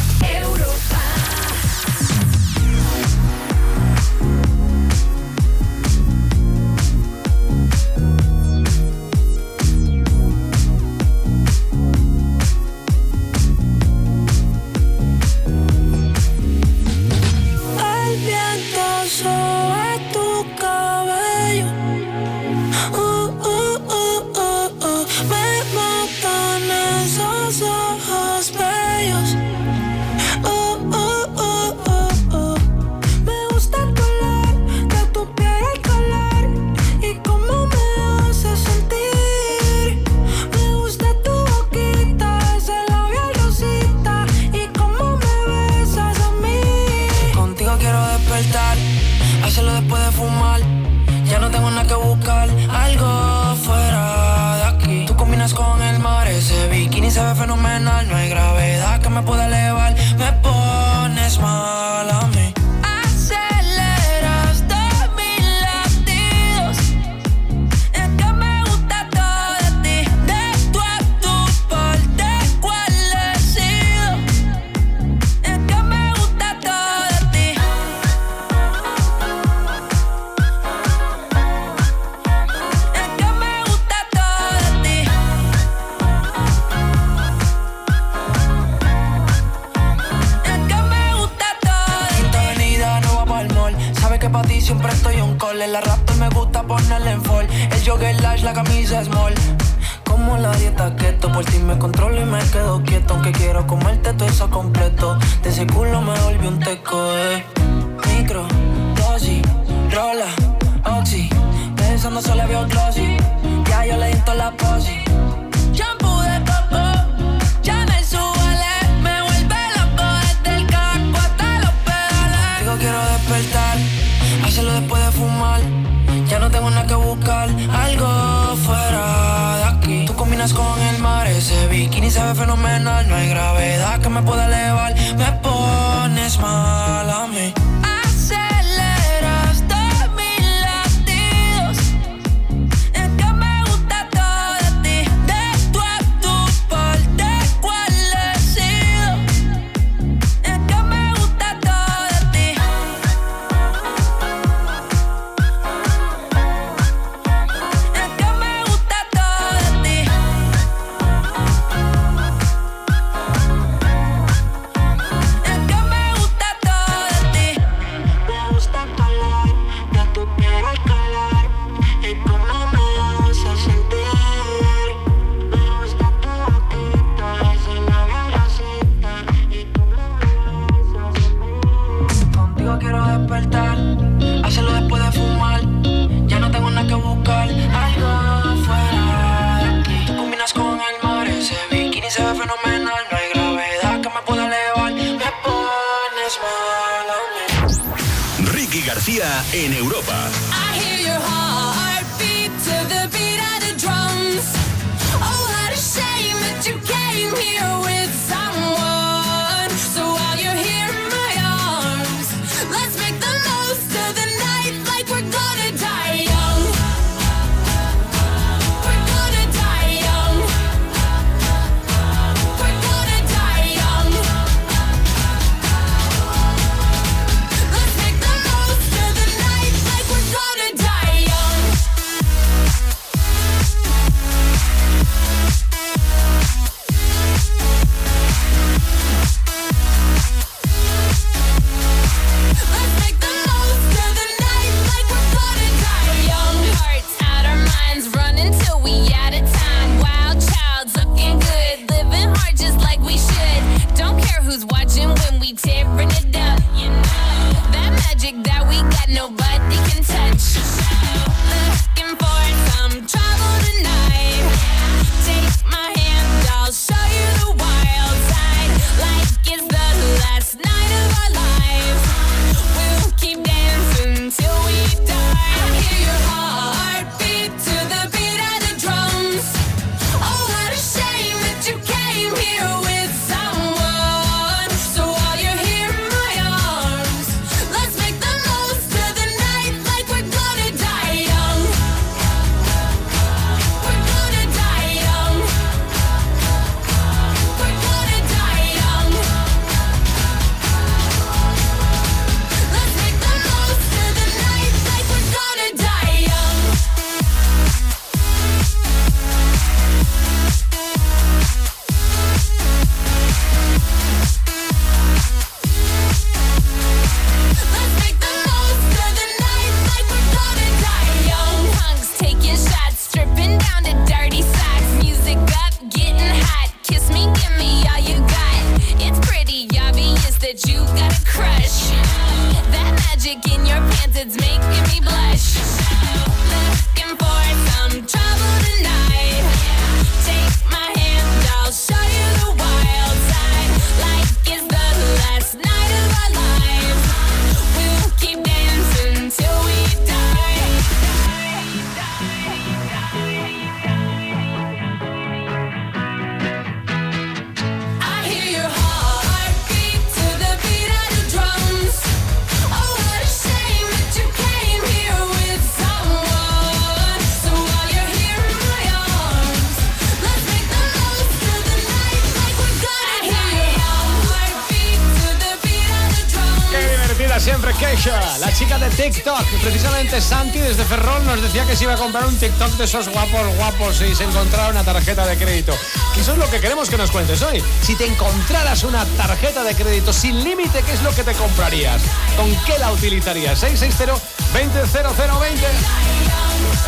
Un TikTok de esos guapos, guapos y se encontrara una tarjeta de crédito. Que eso es lo que queremos que nos cuentes hoy. Si te encontraras una tarjeta de crédito sin límite, ¿qué es lo que te comprarías? ¿Con qué la utilizarías? 660 200020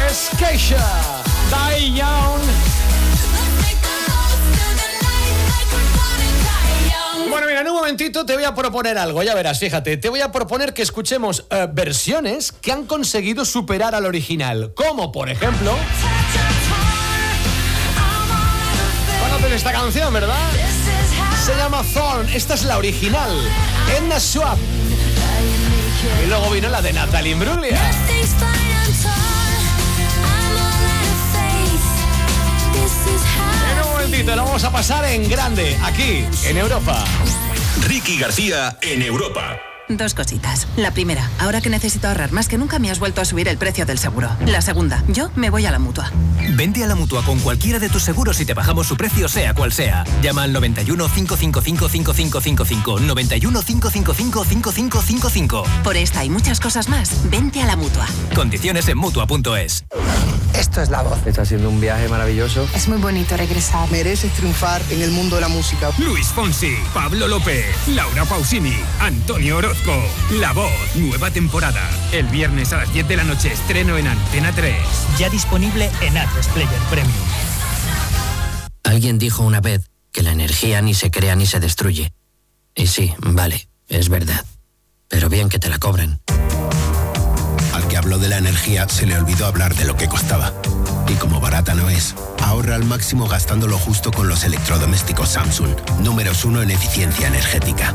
Es Keisha, Die. Momentito te voy a proponer algo, ya verás, fíjate, te voy a proponer que escuchemos eh, versiones que han conseguido superar al original, como por ejemplo... Conocen esta canción, ¿verdad? Se llama Thorn, esta es la original, Edna Swap. Y luego vino la de Natalie Imbruglia. En un momentito lo vamos a pasar en grande, aquí, en Europa. Ricky García en Europa. Dos cositas. La primera, ahora que necesito ahorrar más que nunca me has vuelto a subir el precio del seguro. La segunda, yo me voy a la mutua. Vente a la mutua con cualquiera de tus seguros y te bajamos su precio, sea cual sea. Llama al 91 555 5555. 91 555 5555. Por esta y muchas cosas más, vente a la mutua. Condiciones en mutua.es. Esto es la voz. Está siendo un viaje maravilloso. Es muy bonito regresar. Mereces triunfar en el mundo de la música. Luis Fonsi, Pablo López, Laura Pausini, Antonio Orozco. La Voz, nueva temporada. El viernes a las 10 de la noche estreno en Antena 3. Ya disponible en Atlas Player Premium. Alguien dijo una vez que la energía ni se crea ni se destruye. Y sí, vale, es verdad. Pero bien que te la cobren. Habló de la energía se le olvidó hablar de lo que costaba. Y como barata no es, ahorra al máximo gastando lo justo con los electrodomésticos Samsung, números uno en eficiencia energética.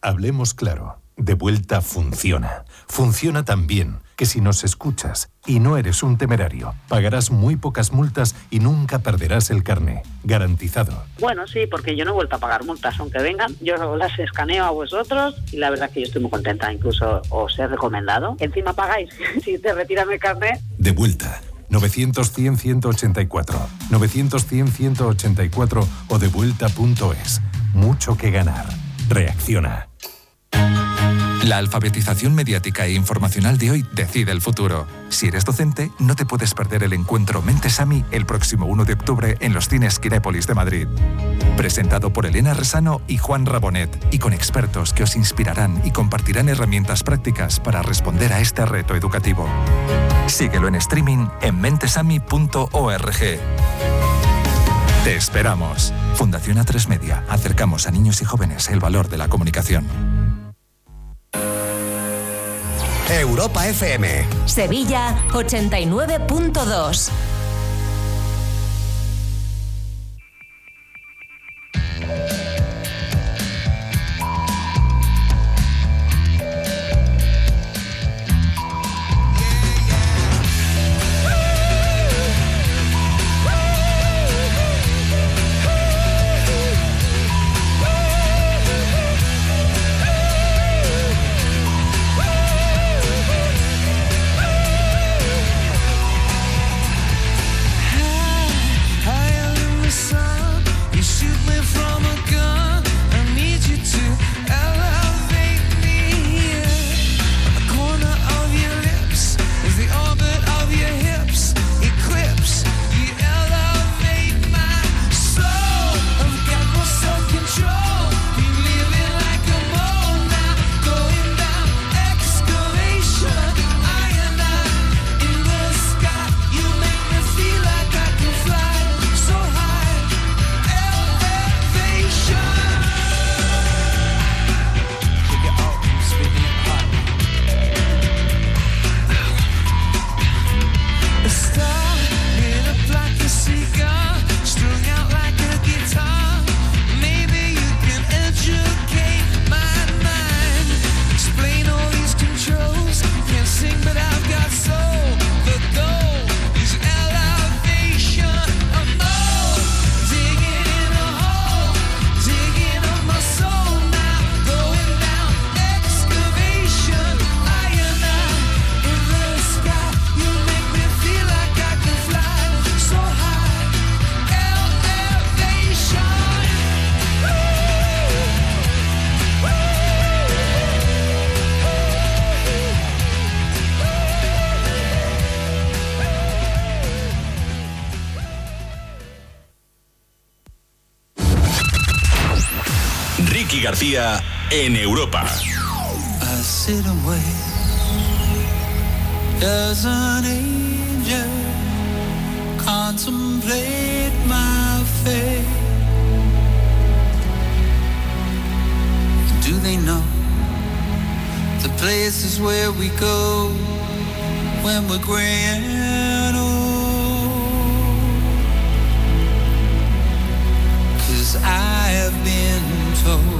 Hablemos claro. De vuelta funciona. Funciona tan bien que si nos escuchas y no eres un temerario, pagarás muy pocas multas y nunca perderás el carné. Garantizado. Bueno, sí, porque yo no he vuelto a pagar multas, aunque vengan, yo las escaneo a vosotros y la verdad que yo estoy muy contenta, incluso os he recomendado. Encima pagáis (laughs) si te retiran el carnet. De vuelta. 900-100-184. 900-100-184 o devuelta.es. Mucho que ganar. Reacciona. La alfabetización mediática e informacional de hoy decide el futuro. Si eres docente, no te puedes perder el encuentro Mentesami el próximo 1 de octubre en los cines Kinépolis de Madrid. Presentado por Elena Resano y Juan Rabonet, y con expertos que os inspirarán y compartirán herramientas prácticas para responder a este reto educativo. Síguelo en streaming en mentesami.org. Te esperamos. Fundación A3 Media. Acercamos a niños y jóvenes el valor de la comunicación. Europa FM. Sevilla 89.2. García en Europa. I sit an angel contemplate my. Do they know the places where we go when we're gray old? Cause I have been told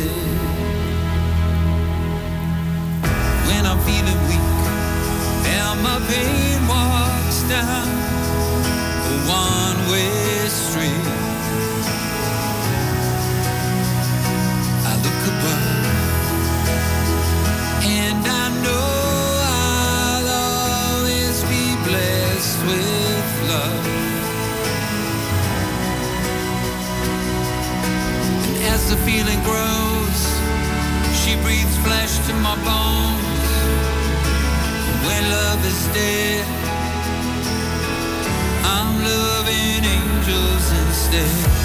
pain walks down a one-way street. I look above and I know I'll always be blessed with love. And as the feeling grows, she breathes flesh to my bones. Love is dead, I'm loving angels instead.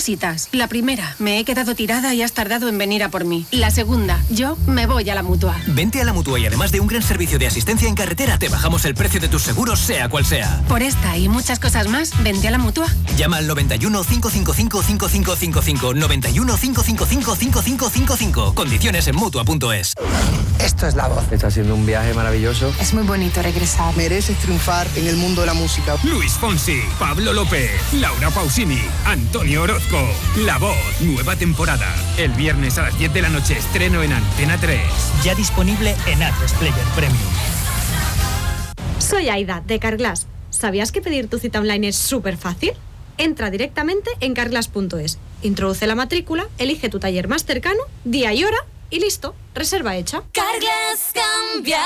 Cositas. La primera, me he quedado tirada y has tardado en venir a por mí. La segunda, yo me voy a la mutua. Vente a la mutua y además de un gran servicio de asistencia en carretera, te bajamos el precio de tus seguros, sea cual sea. Por esta y muchas cosas más, vente a la mutua. Llama al 91 555 5555 91 555 5555. Condiciones en mutua.es. Esto es la voz. Está siendo un viaje maravilloso. Es muy bonito regresar. Mereces triunfar en el mundo de la música. Luis Fonsi, Pablo López, Laura Pausini, Antonio Orozco. La Voz, nueva temporada. El viernes a las 10 de la noche estreno en Antena 3. Ya disponible en Atresplayer Premium. Soy Aida, de Carglass. ¿Sabías que pedir tu cita online es súper fácil? Entra directamente en carglass.es, introduce la matrícula, elige tu taller más cercano, día y hora y listo, reserva hecha. Carglass cambia,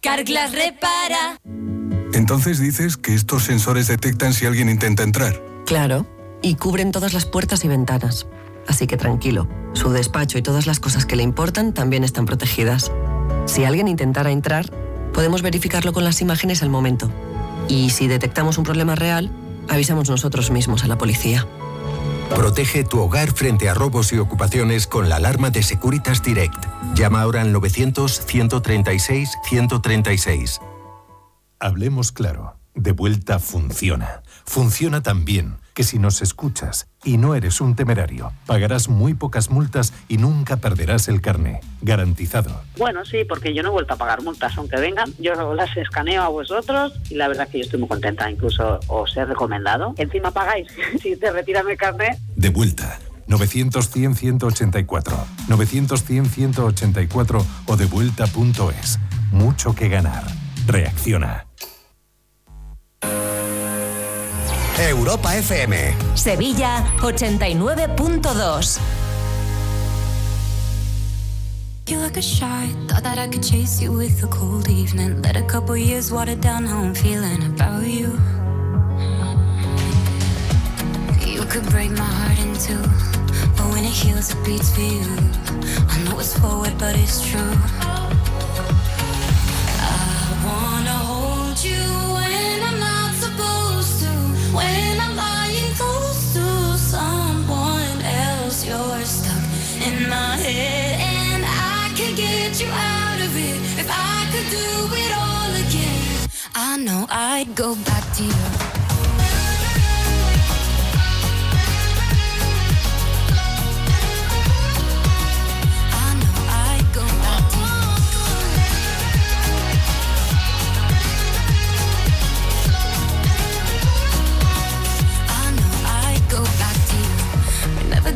Carglass repara. Entonces dices que estos sensores detectan si alguien intenta entrar. Claro, y cubren todas las puertas y ventanas. Así que tranquilo, su despacho y todas las cosas que le importan también están protegidas. Si alguien intentara entrar, podemos verificarlo con las imágenes al momento. Y si detectamos un problema real, avisamos nosotros mismos a la policía. Protege tu hogar frente a robos y ocupaciones con la alarma de Securitas Direct. Llama ahora al 900-136-136. Hablemos claro. De vuelta funciona. Funciona tan bien que si nos escuchas y no eres un temerario, pagarás muy pocas multas y nunca perderás el carné. Garantizado. Bueno, sí, porque yo no he vuelto a pagar multas, aunque vengan, yo las escaneo a vosotros y la verdad que yo estoy muy contenta, incluso os he recomendado. Encima pagáis (laughs) si te retiran el carnet. De vuelta. 900-100-184. 900-100-184 o devuelta.es. Mucho que ganar. Reacciona. Europa FM. Sevilla 89.2. You look a shy, thought that I could chase you with a cold evening. Let a couple years water down how I'm feeling about you. You could break my heart in two, but when it heals, it beats for you. I know it's forward, but it's true. I wanna hold you I'd go back to you.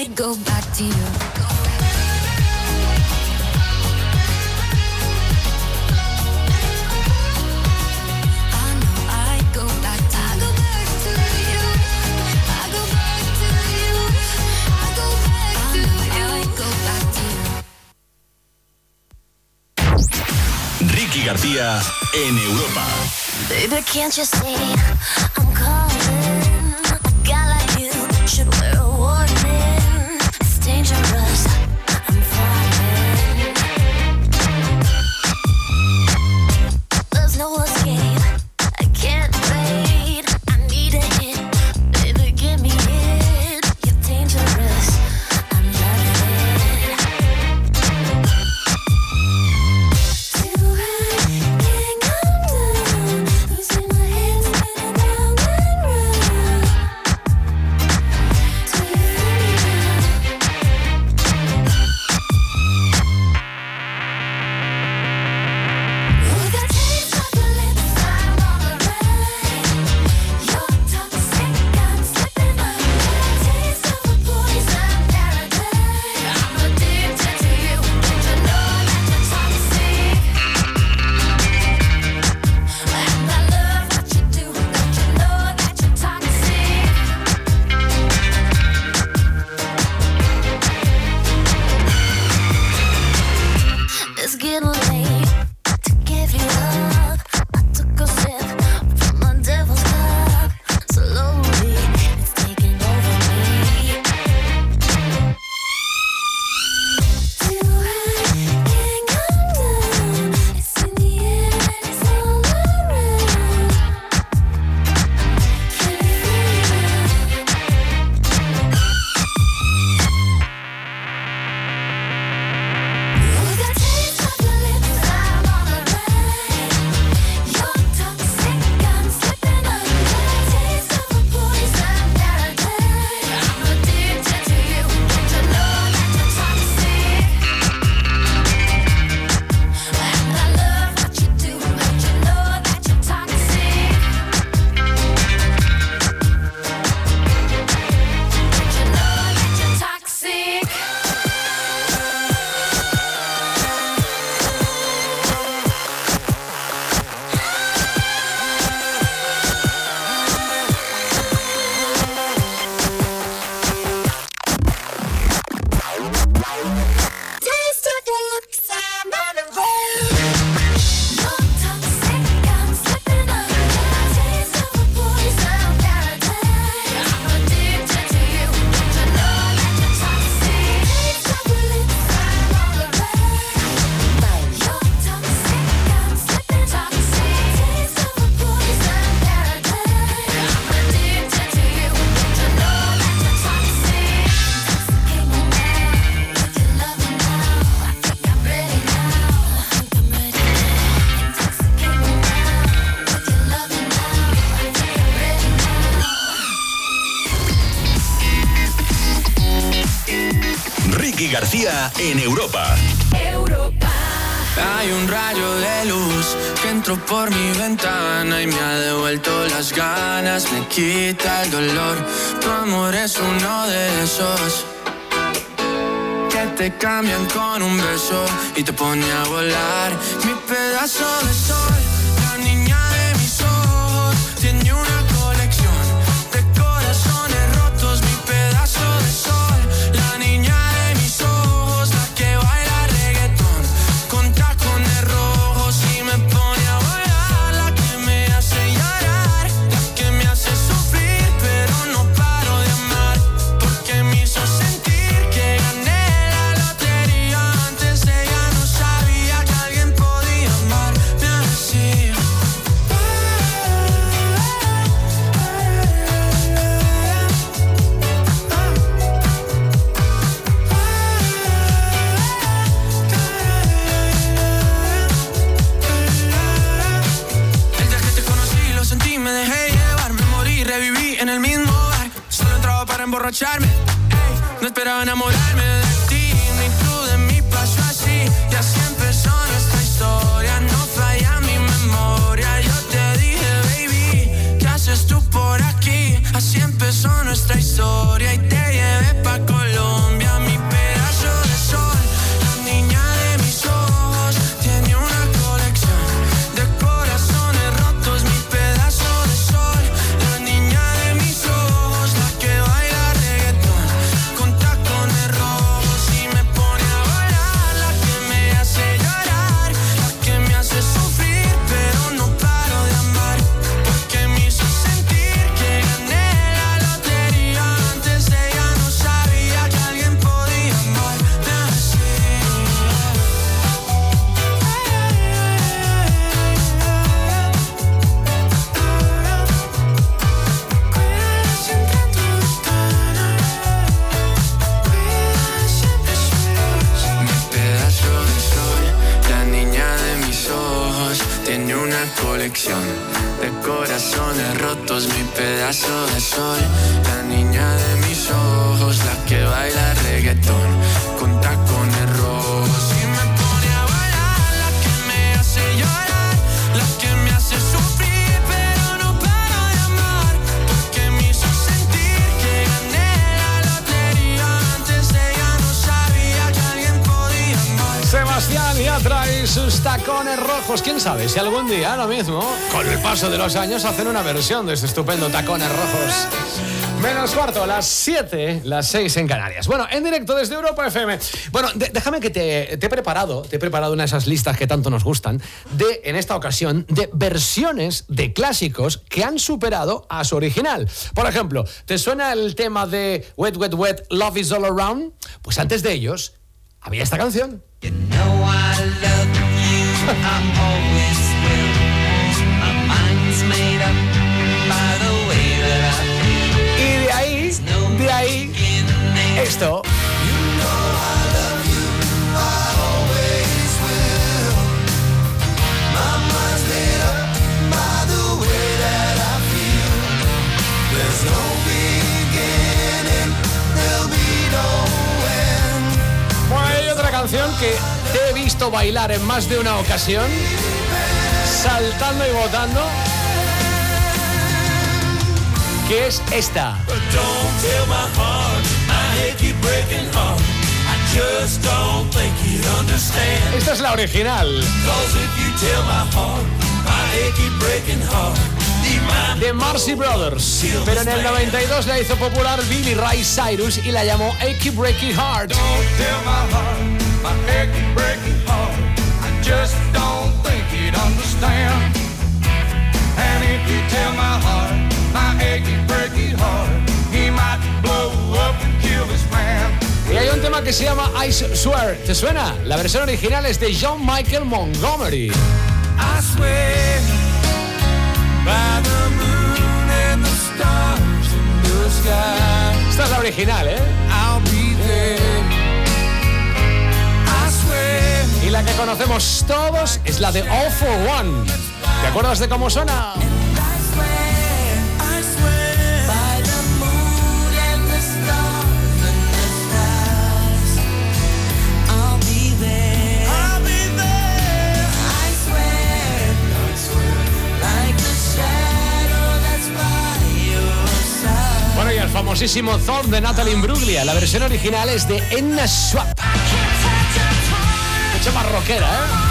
I'd go back to you. Ricky García en Europa. Baby, can't you see I'm En Europa. Hay un rayo de luz que entró por mi ventana y me ha devuelto las ganas, me quita el dolor. Tu amor es uno de esos que te cambian con un beso y te pone a volar. Mi pedazo de los años, hacen una versión de este estupendo tacones rojos? Menos cuarto, las 7, las 6 en Canarias. Bueno, en directo desde Europa FM. Bueno, déjame que te, he preparado, te he preparado una de esas listas que tanto nos gustan, de, en esta ocasión, de versiones de clásicos que han superado a su original. Por ejemplo, ¿te suena el tema de Wet, Wet, Wet, Love is All Around? Pues antes de ellos, había esta canción. Y esto. Hay otra canción que te he visto bailar en más de una ocasión, saltando y botando, que es esta. Esta es la original. De Marcy Brothers. Pero en el 92 la hizo popular Billy Ray Cyrus y la llamó Achy Breaky breaking heart. And if you tell my heart, my breaking heart, Y hay un tema que se llama I Swear. ¿Te suena? La versión original es de John Michael Montgomery. I swear by the moon and the stars in the sky. Esta es la original, ¿eh? I'll be there. I swear. Y la que conocemos todos es la de All for One. ¿Te acuerdas de cómo suena? Famosísimo Thor de Natalie Imbruglia. La versión original es de Enna Swap. Mucho más ¿eh?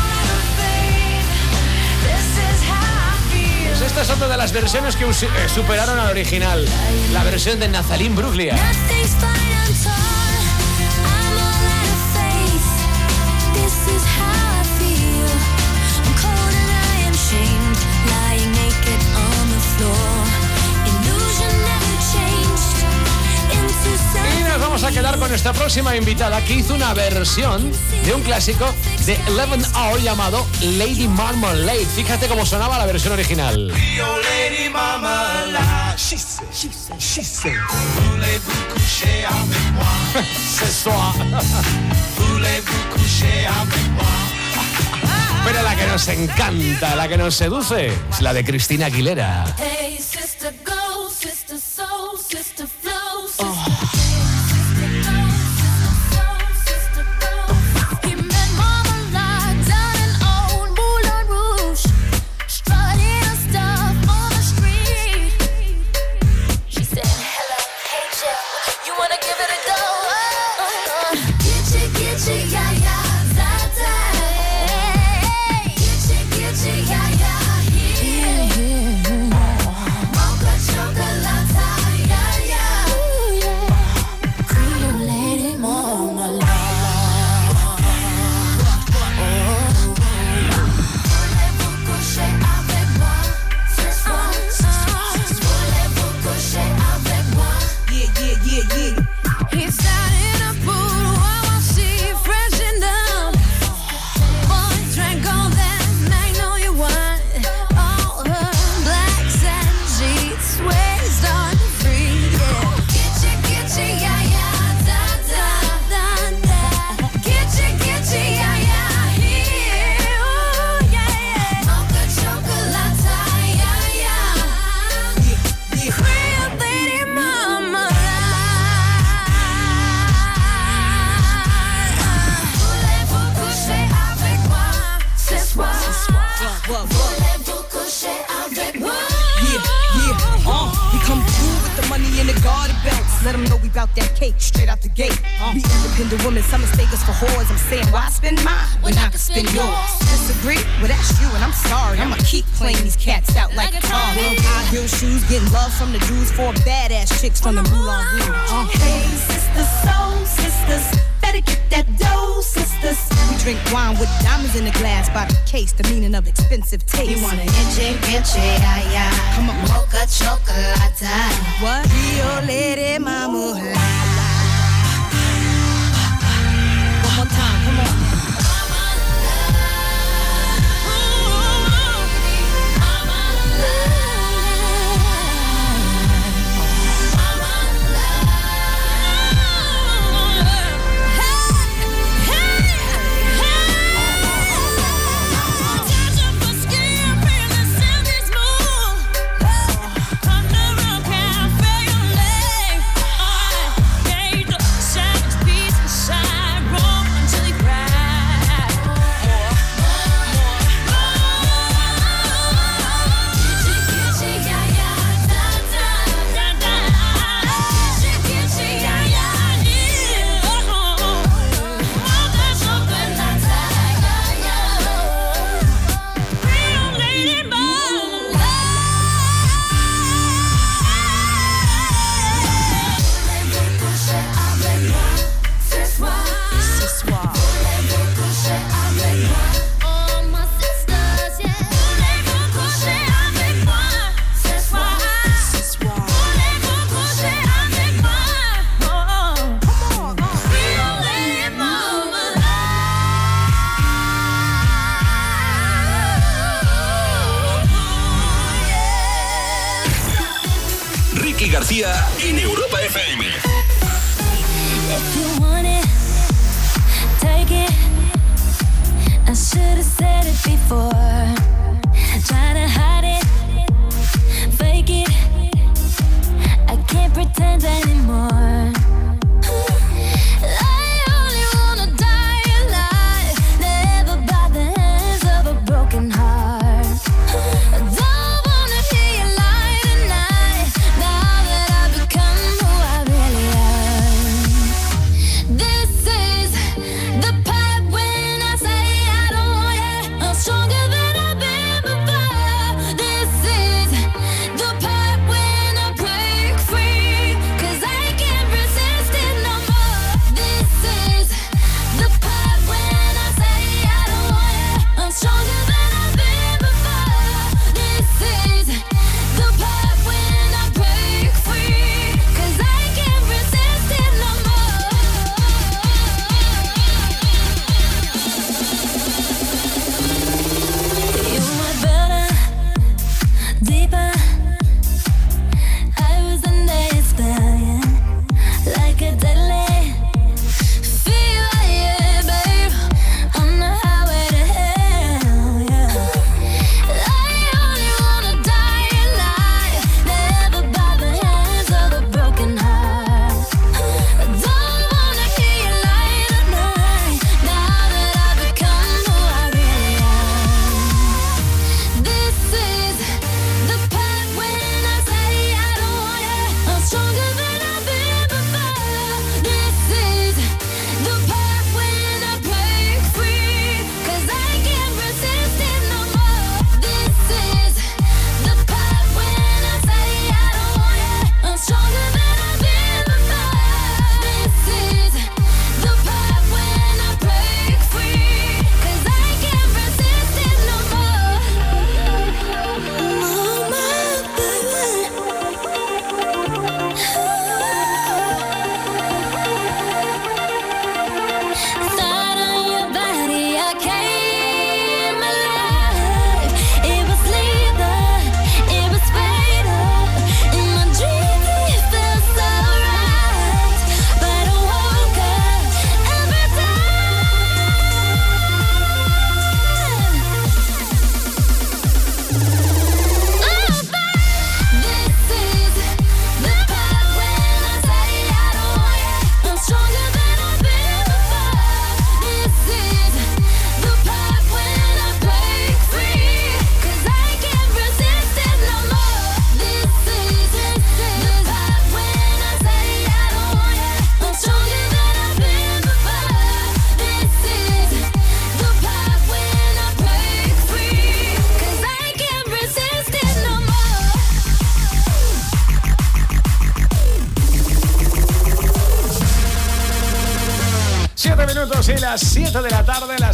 Pues esta es otra de las versiones que eh, superaron al original. La versión de Natalie Imbruglia. Vamos a quedar con nuestra próxima invitada que hizo una versión de un clásico de Eleven Hour llamado Lady Marmalade. Fíjate cómo sonaba la versión original. (laughs) Pero la que nos encanta, la que nos seduce, es la de Cristina Aguilera. Hey, sister, go, Let them know we bout that cake straight out the gate. We independent women, some mistake us for whores. I'm saying, why spend mine when I can spend yours? Disagree? Well, that's you, and I'm sorry. I'ma keep playing these cats out like a car. High heel shoes, getting love from the Jews, four badass chicks from the Moulin Rouge. Uh. Hey, sisters, soul sisters, better get that dough, sisters. We drink wine with diamonds in the glass by the case, the meaning of expensive taste. You wanna itchy, itchy, yeah, yeah. Come on. Mocha chocolate. What? Rio Lady Mama.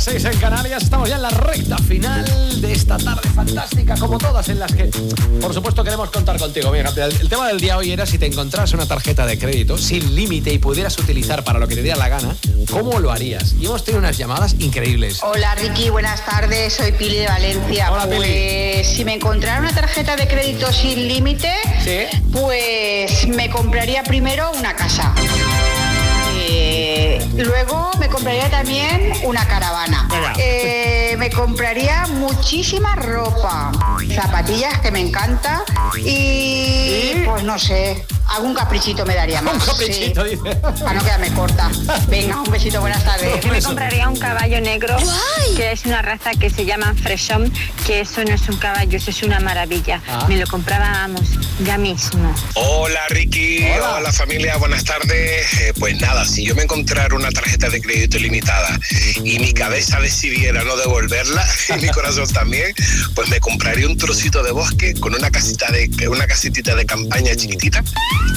6 en Canarias. Estamos ya en la recta final de esta tarde fantástica, como todas en las que, por supuesto, queremos contar contigo. Mira, el, el tema del día hoy era si te encontraras una tarjeta de crédito sin límite y pudieras utilizar para lo que te diera la gana, ¿cómo lo harías? Y hemos tenido unas llamadas increíbles. Hola Ricky, buenas tardes, soy Pili de Valencia. Hola, Pili. pues si me encontrara una tarjeta de crédito sin límite, pues me compraría primero una casa. Luego me compraría también una caravana. Eh, me compraría muchísima ropa, zapatillas que me encanta y pues no sé, algún caprichito me daría más. Un caprichito, sí, dice. Para no quedarme corta. Venga, un besito, buenas tardes. Yo me compraría un caballo negro, que es una raza que se llama Freshon, que eso no es un caballo, eso es una maravilla. Ah. Me lo comprábamos ya mismo. Hola Ricky, hola, familia, buenas tardes. Eh, pues nada, si yo me encontrara una tarjeta de crédito ilimitada y mi cabeza decidiera no devolverla (laughs) y mi corazón también, pues me compraría un trocito de bosque con una casita de una casitita de campaña chiquitita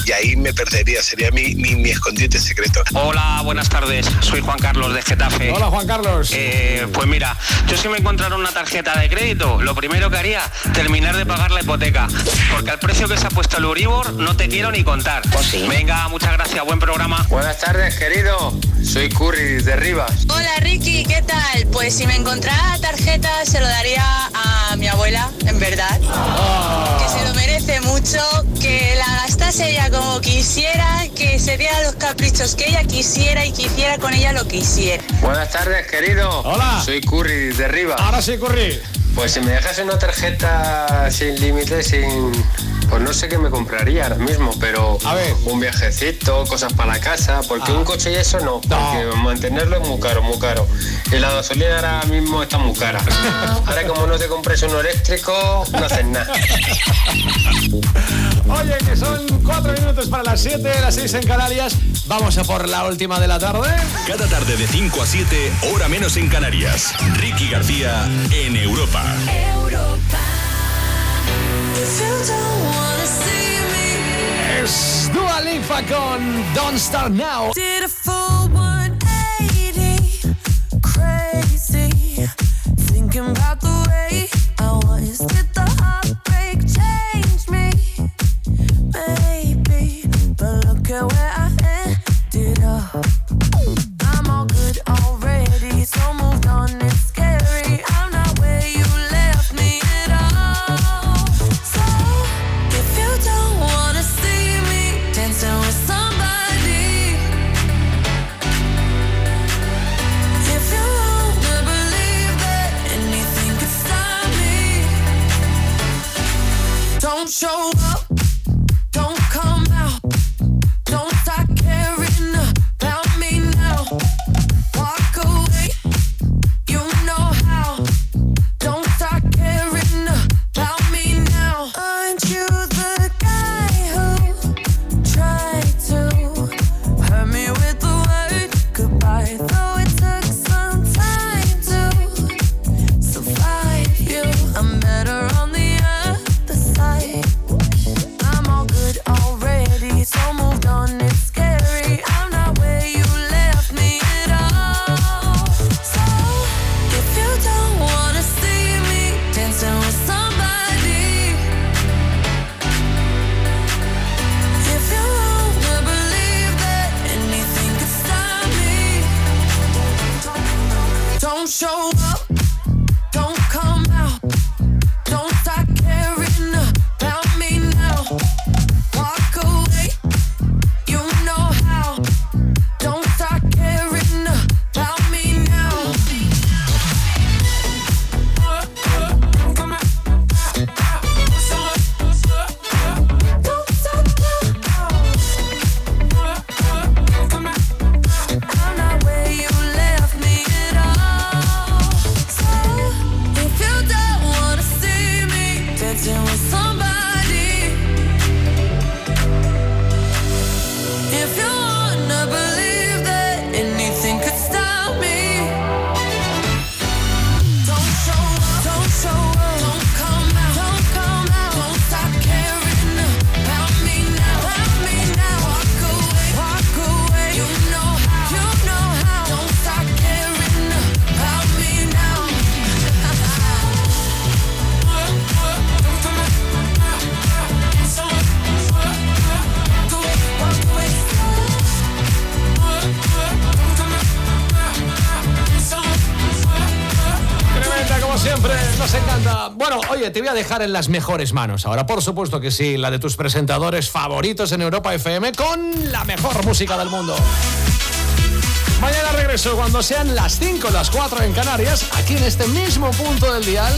y ahí me perdería, sería mi, mi, mi escondite secreto. Hola, buenas tardes. Soy Juan Carlos de Getafe. Hola, Juan Carlos. Eh, pues mira, yo si me encontrara una tarjeta de crédito, lo primero que haría, terminar de pagar la hipoteca. Porque al precio que se ha puesto el Uribor, no te quiero ni contar. Venga, muchas gracias, buen programa. Buenas tardes, querido. Soy Curry de Rivas. Hola Ricky, ¿qué tal? Pues si me encontrara la tarjeta se lo daría a mi abuela, en verdad. Que se lo merece mucho, que la gastase como quisiera, que se diera los caprichos que ella quisiera y que hiciera con ella lo que hiciera. Buenas tardes, querido. Hola. Soy Curry de Rivas. Ahora sí, Curry. Pues si me dejas una tarjeta sin límite, sin... Pues no sé qué me compraría ahora mismo, pero un viajecito, cosas para la casa, porque un coche y eso no, porque mantenerlo es muy caro, muy caro. Y la gasolina ahora mismo está muy cara. Ahora como no te compres uno eléctrico, no haces nada. Oye, que son 4 minutos para las 7, las 6 en Canarias. Vamos a por la última de la tarde. Cada tarde de 5 a 7, hora menos en Canarias. Ricky García en Europa. Es Dua Lipa con Don't Start Now. Did a full 180, crazy. Thinking about the way I was. Did the heartbreak change me? Maybe, but look at where I ended up. I'm all good already, show en las mejores manos. Ahora, por supuesto que sí, la de tus presentadores favoritos en Europa FM con la mejor música del mundo. Mañana regreso cuando sean las 5, las 4 en Canarias, aquí en este mismo punto del dial,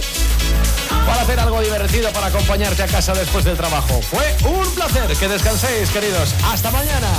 para hacer algo divertido para acompañarte a casa después del trabajo. Fue un placer, que descanséis, queridos. Hasta mañana.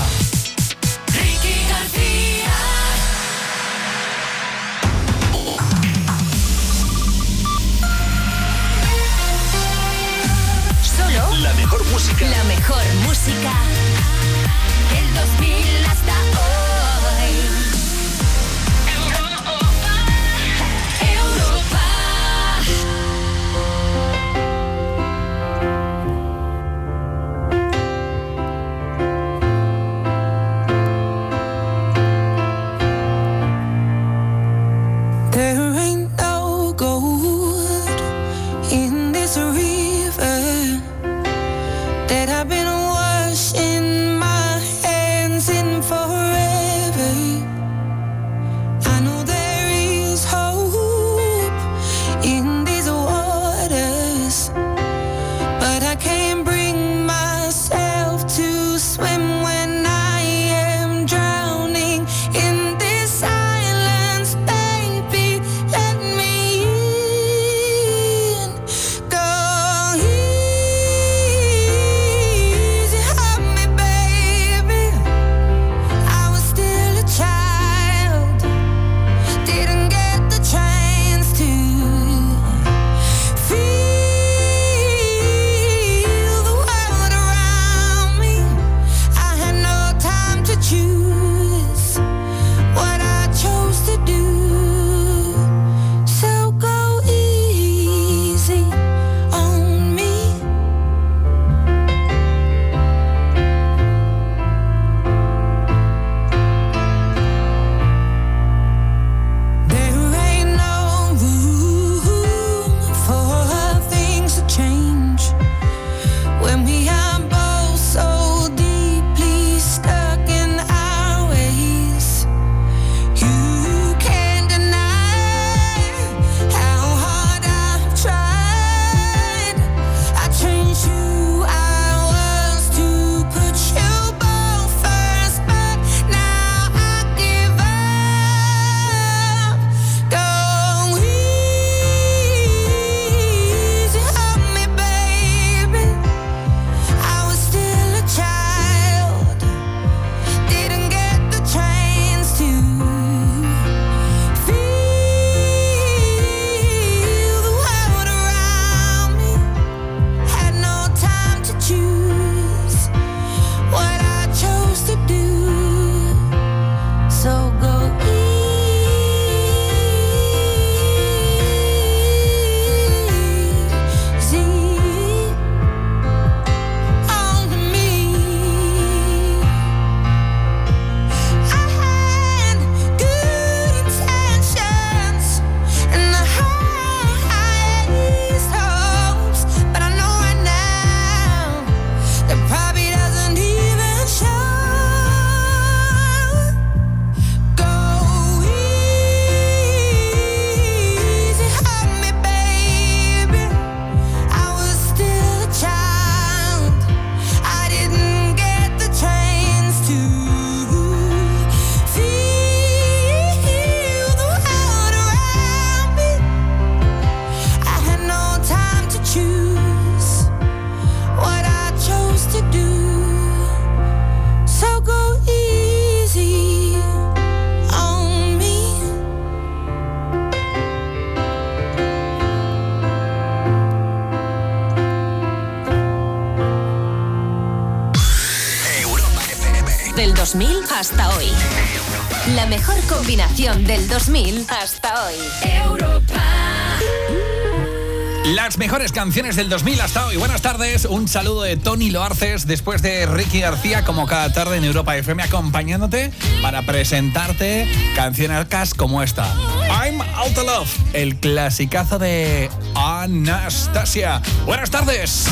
canciones del 2000 hasta hoy. Buenas tardes, un saludo de Tony Loarces después de Ricky García, como cada tarde en Europa FM, acompañándote para presentarte canciones como esta. I'm Out of Love, el clasicazo de Anastasia. Buenas tardes.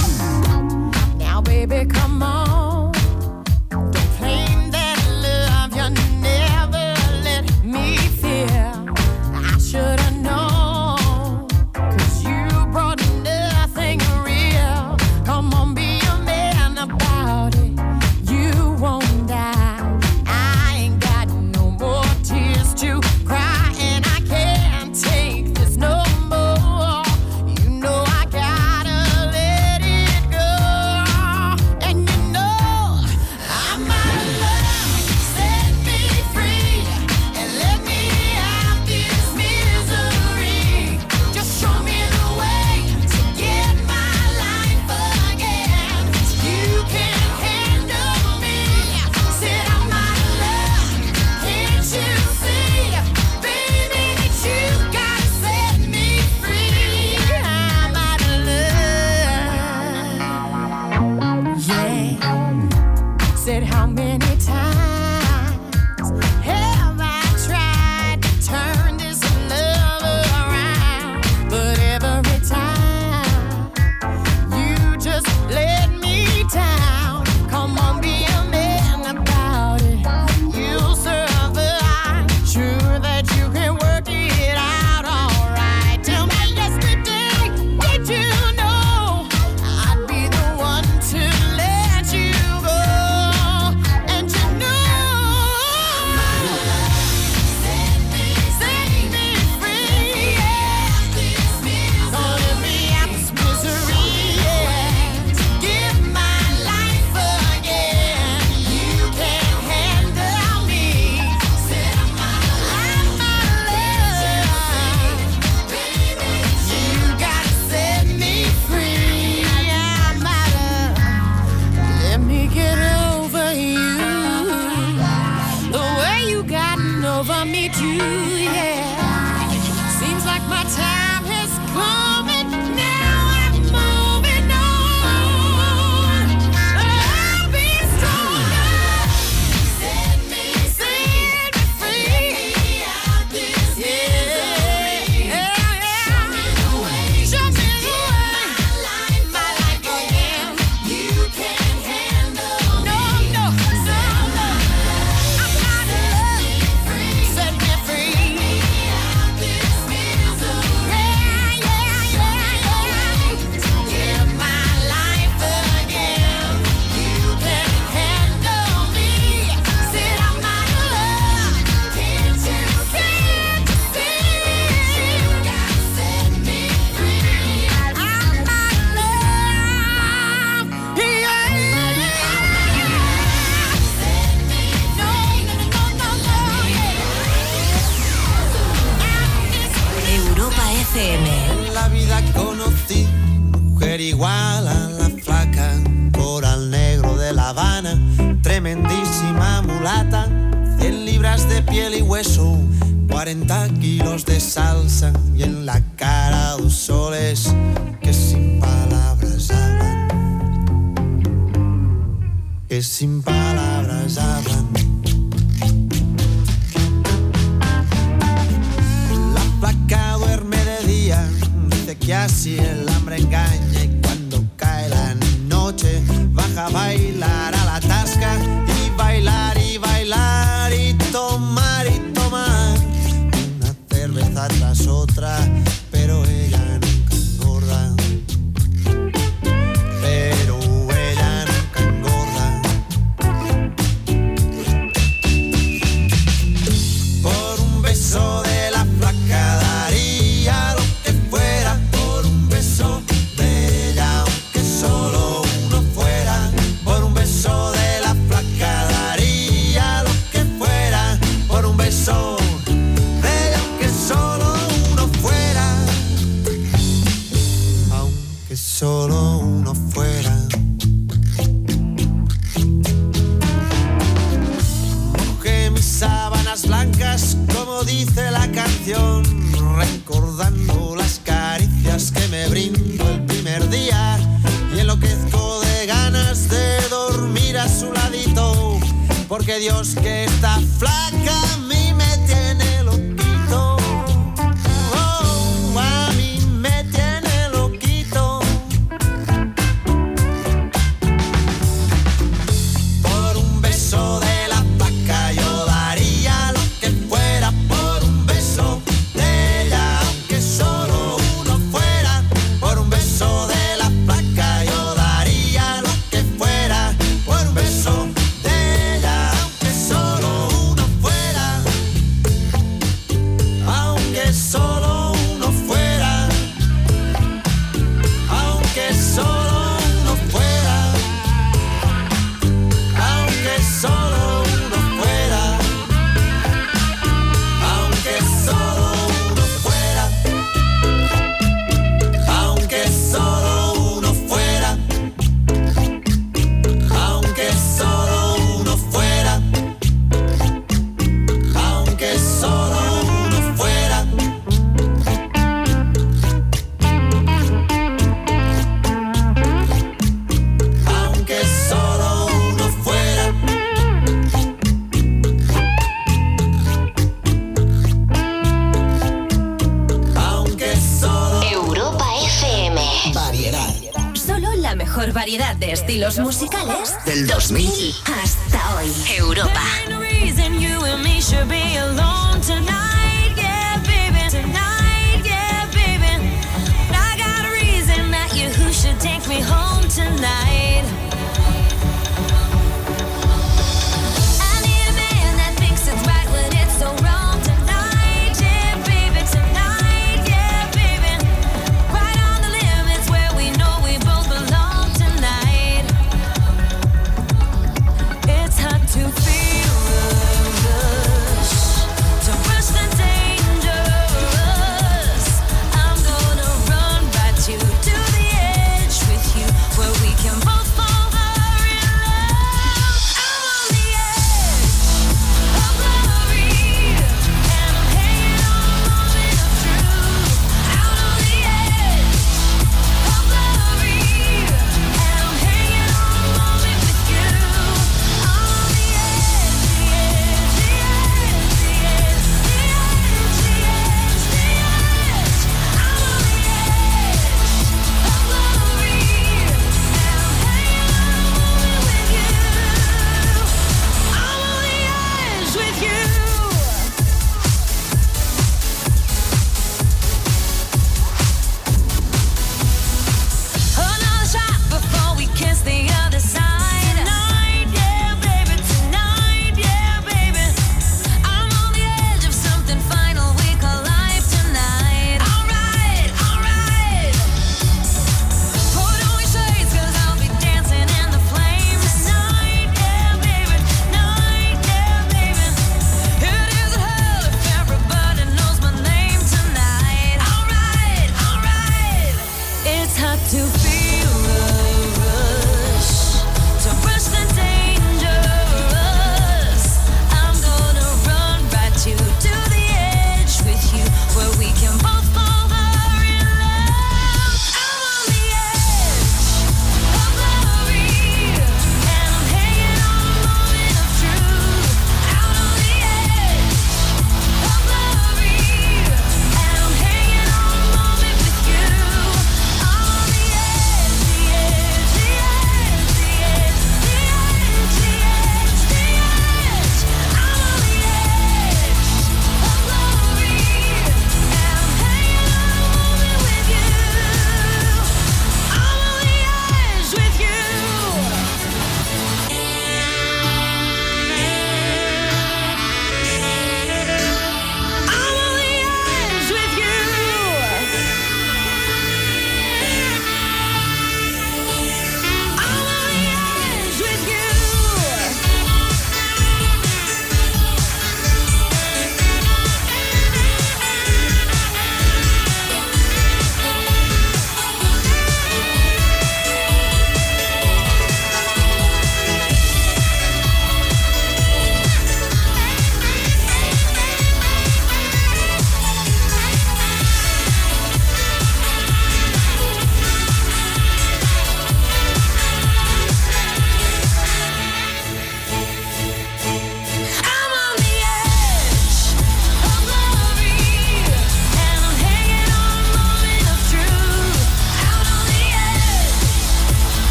Now baby, come on. De estilos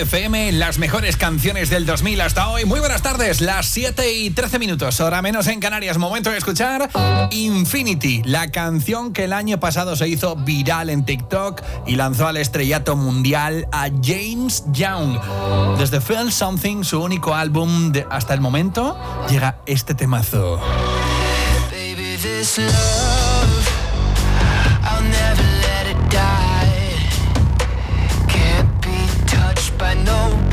FM, las mejores canciones del 2000 hasta hoy. Muy buenas tardes, las 7 y 13 minutos, hora menos en Canarias. Momento de escuchar Infinity, la canción que el año pasado se hizo viral en TikTok y lanzó al estrellato mundial a James Young. Desde Feel Something, su único álbum hasta el momento, llega este temazo. Baby, this love. know.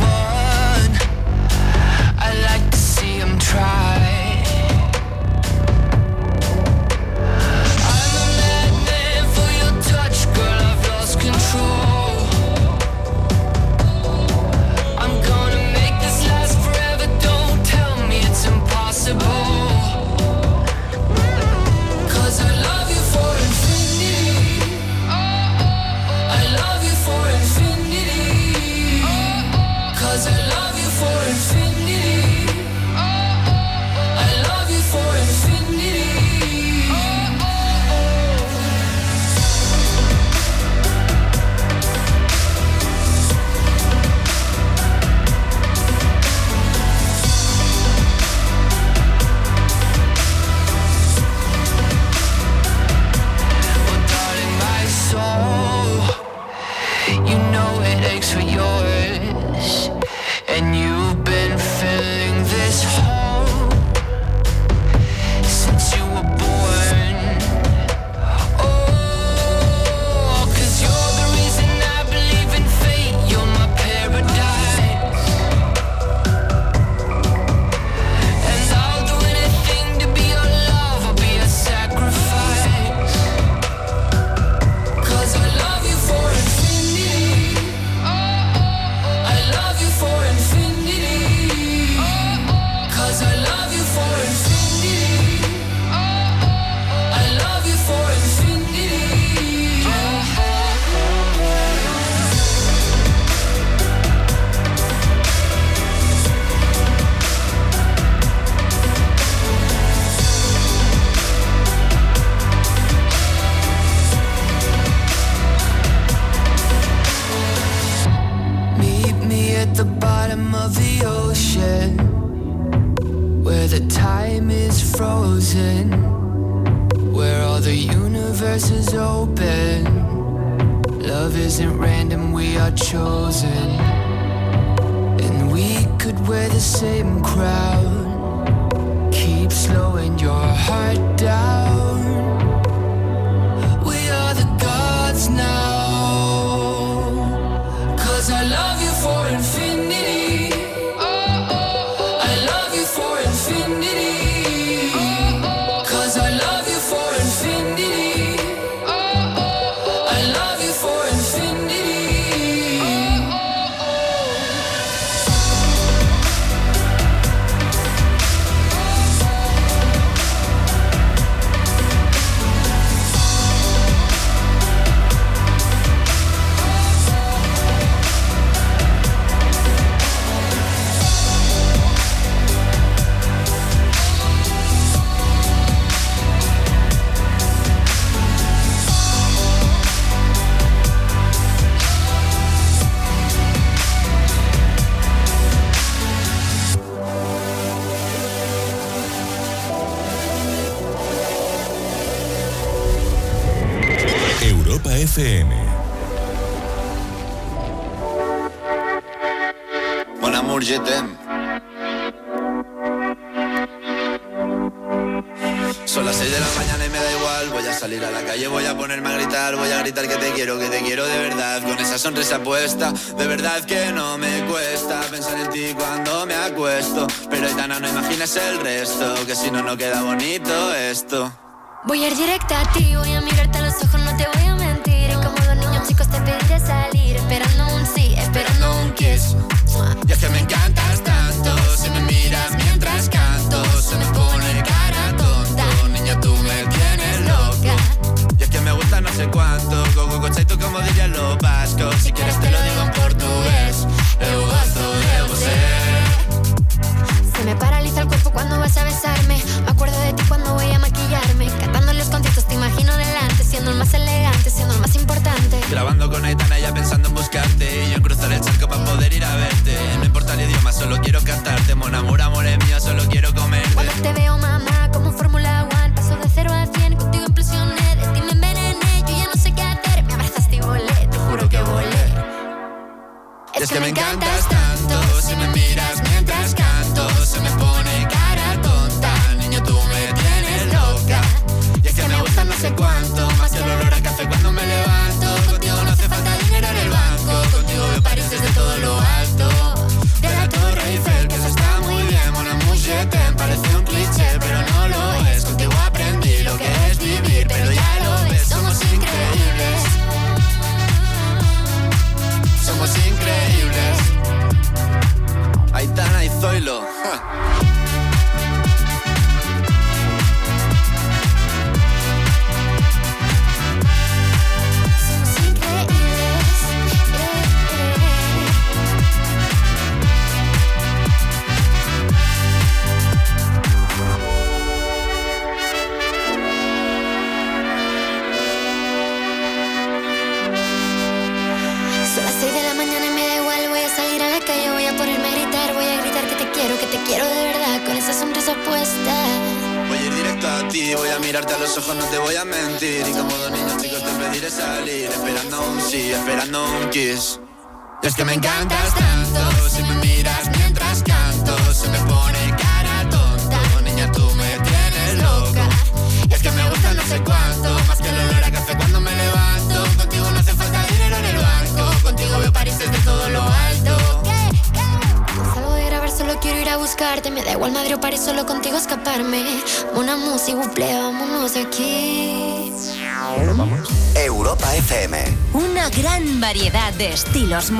Estilos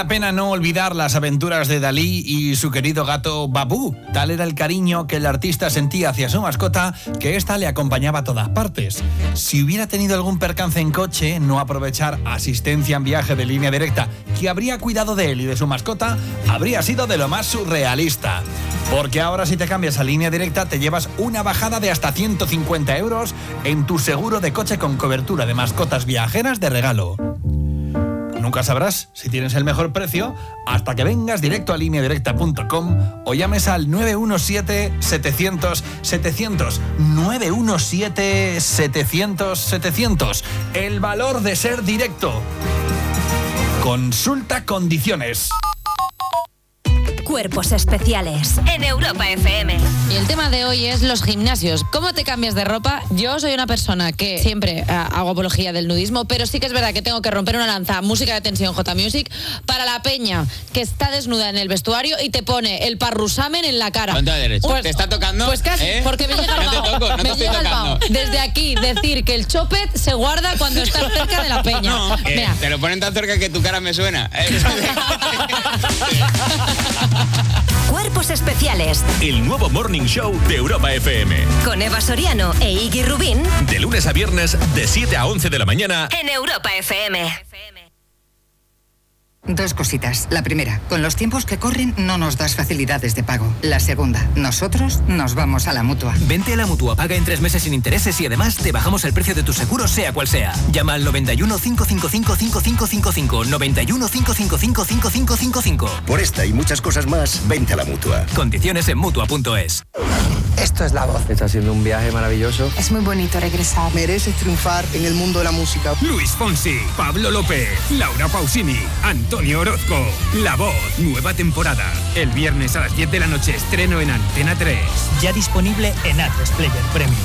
la pena no olvidar las aventuras de Dalí y su querido gato Babú. Tal era el cariño que el artista sentía hacia su mascota que ésta le acompañaba a todas partes. Si hubiera tenido algún percance en coche, no aprovechar asistencia en viaje de línea directa que habría cuidado de él y de su mascota habría sido de lo más surrealista. Porque ahora si te cambias a línea directa te llevas una bajada de hasta 150 euros en tu seguro de coche con cobertura de mascotas viajeras de regalo. Nunca sabrás si tienes el mejor precio hasta que vengas directo a lineadirecta.com o llames al 917-700-700. 917-700-700. El valor de ser directo. Consulta condiciones. Cuerpos especiales en Europa FM. Y el tema de hoy es los gimnasios. ¿Cómo te cambias de ropa? Yo soy una persona que siempre ah, hago apología del nudismo, pero sí que es verdad que tengo que romper una lanza, música de tensión J Music, para la peña que está desnuda en el vestuario y te pone el parrusamen en la cara. Ponte a derecha. Pues- ¿Te está tocando? Pues casi, ¿Eh? porque me (laughs) llega el No te vaho. toco, no te me estoy llega el. Desde aquí, decir que el chopet se guarda cuando estás cerca de la (laughs) peña. No, te lo ponen tan cerca que tu cara me suena. (laughs) Cuerpos especiales El nuevo Morning Show de Europa FM. con Eva Soriano e Iggy Rubín De lunes a viernes, de 7 a 11 de la mañana. en Europa FM. Dos cositas. La primera, con los tiempos que corren no nos das facilidades de pago. La segunda, nosotros nos vamos a la mutua. Vente a la mutua, paga en tres meses sin intereses y además te bajamos el precio de tu seguro, sea cual sea. Llama al 91 555 5555. 91 555 5555. Por esta y muchas cosas más, vente a la mutua. Condiciones en mutua.es. Esto es la voz. Está siendo un viaje maravilloso. Es muy bonito regresar. Mereces triunfar en el mundo de la música. Luis Fonsi, Pablo López, Laura Pausini, Antonio Orozco. La Voz, nueva temporada. El viernes a las 10 de la noche estreno en Antena 3. Ya disponible en Atlas Player Premium.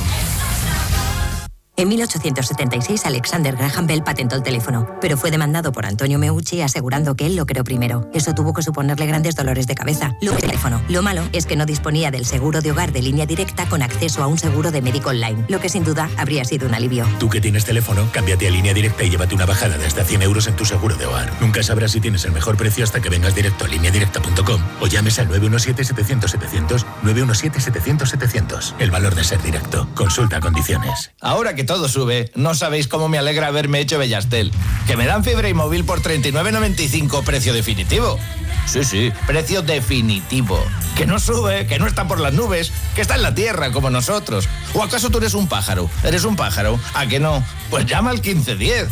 En 1876 Alexander Graham Bell patentó el teléfono, pero fue demandado por Antonio Meucci asegurando que él lo creó primero. Eso tuvo que suponerle grandes dolores de cabeza. Lo, teléfono. lo malo es que no disponía del seguro de hogar de línea directa con acceso a un seguro de médico online, lo que sin duda habría sido un alivio. Tú que tienes teléfono, cámbiate a línea directa y llévate una bajada de hasta 100 euros en tu seguro de hogar. Nunca sabrás si tienes el mejor precio hasta que vengas directo a lineadirecta.com o llames al 917-700-700, 917-700-700. El valor de ser directo. Consulta condiciones. Ahora que todo sube, no sabéis cómo me alegra haberme hecho Bellastel. Que me dan fibra y móvil por 39.95 precio definitivo. Sí, sí, precio definitivo. Que no sube, que no está por las nubes, que está en la tierra como nosotros. ¿O acaso tú eres un pájaro? ¿Eres un pájaro? ¿A que no? Pues llama al 1510.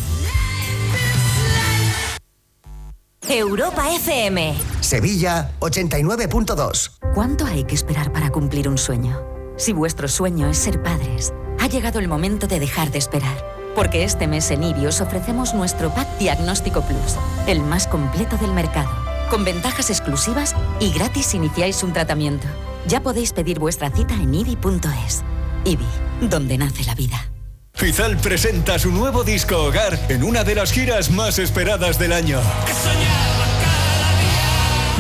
Europa FM. Sevilla 89.2. ¿Cuánto hay que esperar para cumplir un sueño? Si vuestro sueño es ser padres, ha llegado el momento de dejar de esperar. Porque este mes en IBI os ofrecemos nuestro Pack Diagnóstico Plus, el más completo del mercado, con ventajas exclusivas y gratis iniciáis un tratamiento. Ya podéis pedir vuestra cita en IBI.es. IBI, donde nace la vida. Fizal presenta su nuevo disco Hogar en una de las giras más esperadas del año.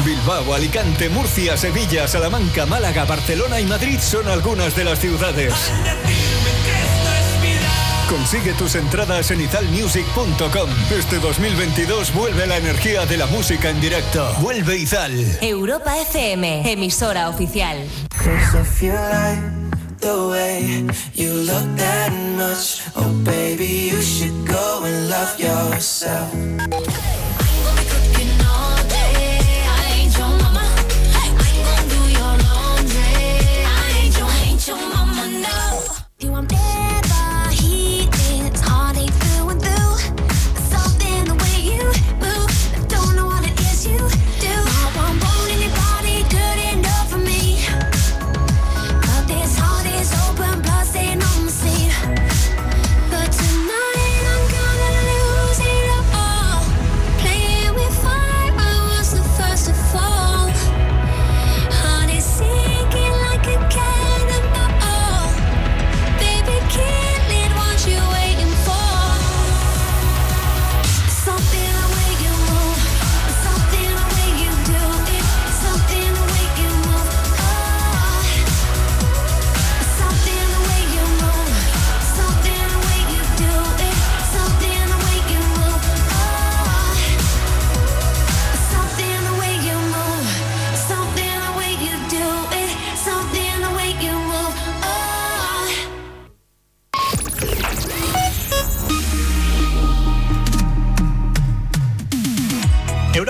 Bilbao, Alicante, Murcia, Sevilla, Salamanca, Málaga, Barcelona y Madrid son algunas de las ciudades. Consigue tus entradas en izalmusic.com. Este 2022 vuelve la energía de la música en directo. Vuelve Izal. Europa FM, emisora oficial. Cause if you like the way you look that much, oh baby, you should go and love yourself.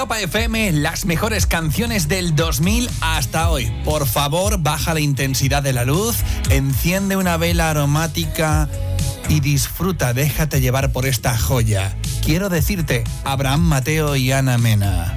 Europa FM, las mejores canciones del 2000 hasta hoy. Por favor, baja la intensidad de la luz, enciende una vela aromática y disfruta, déjate llevar por esta joya. Quiero decirte, Abraham Mateo y Ana Mena.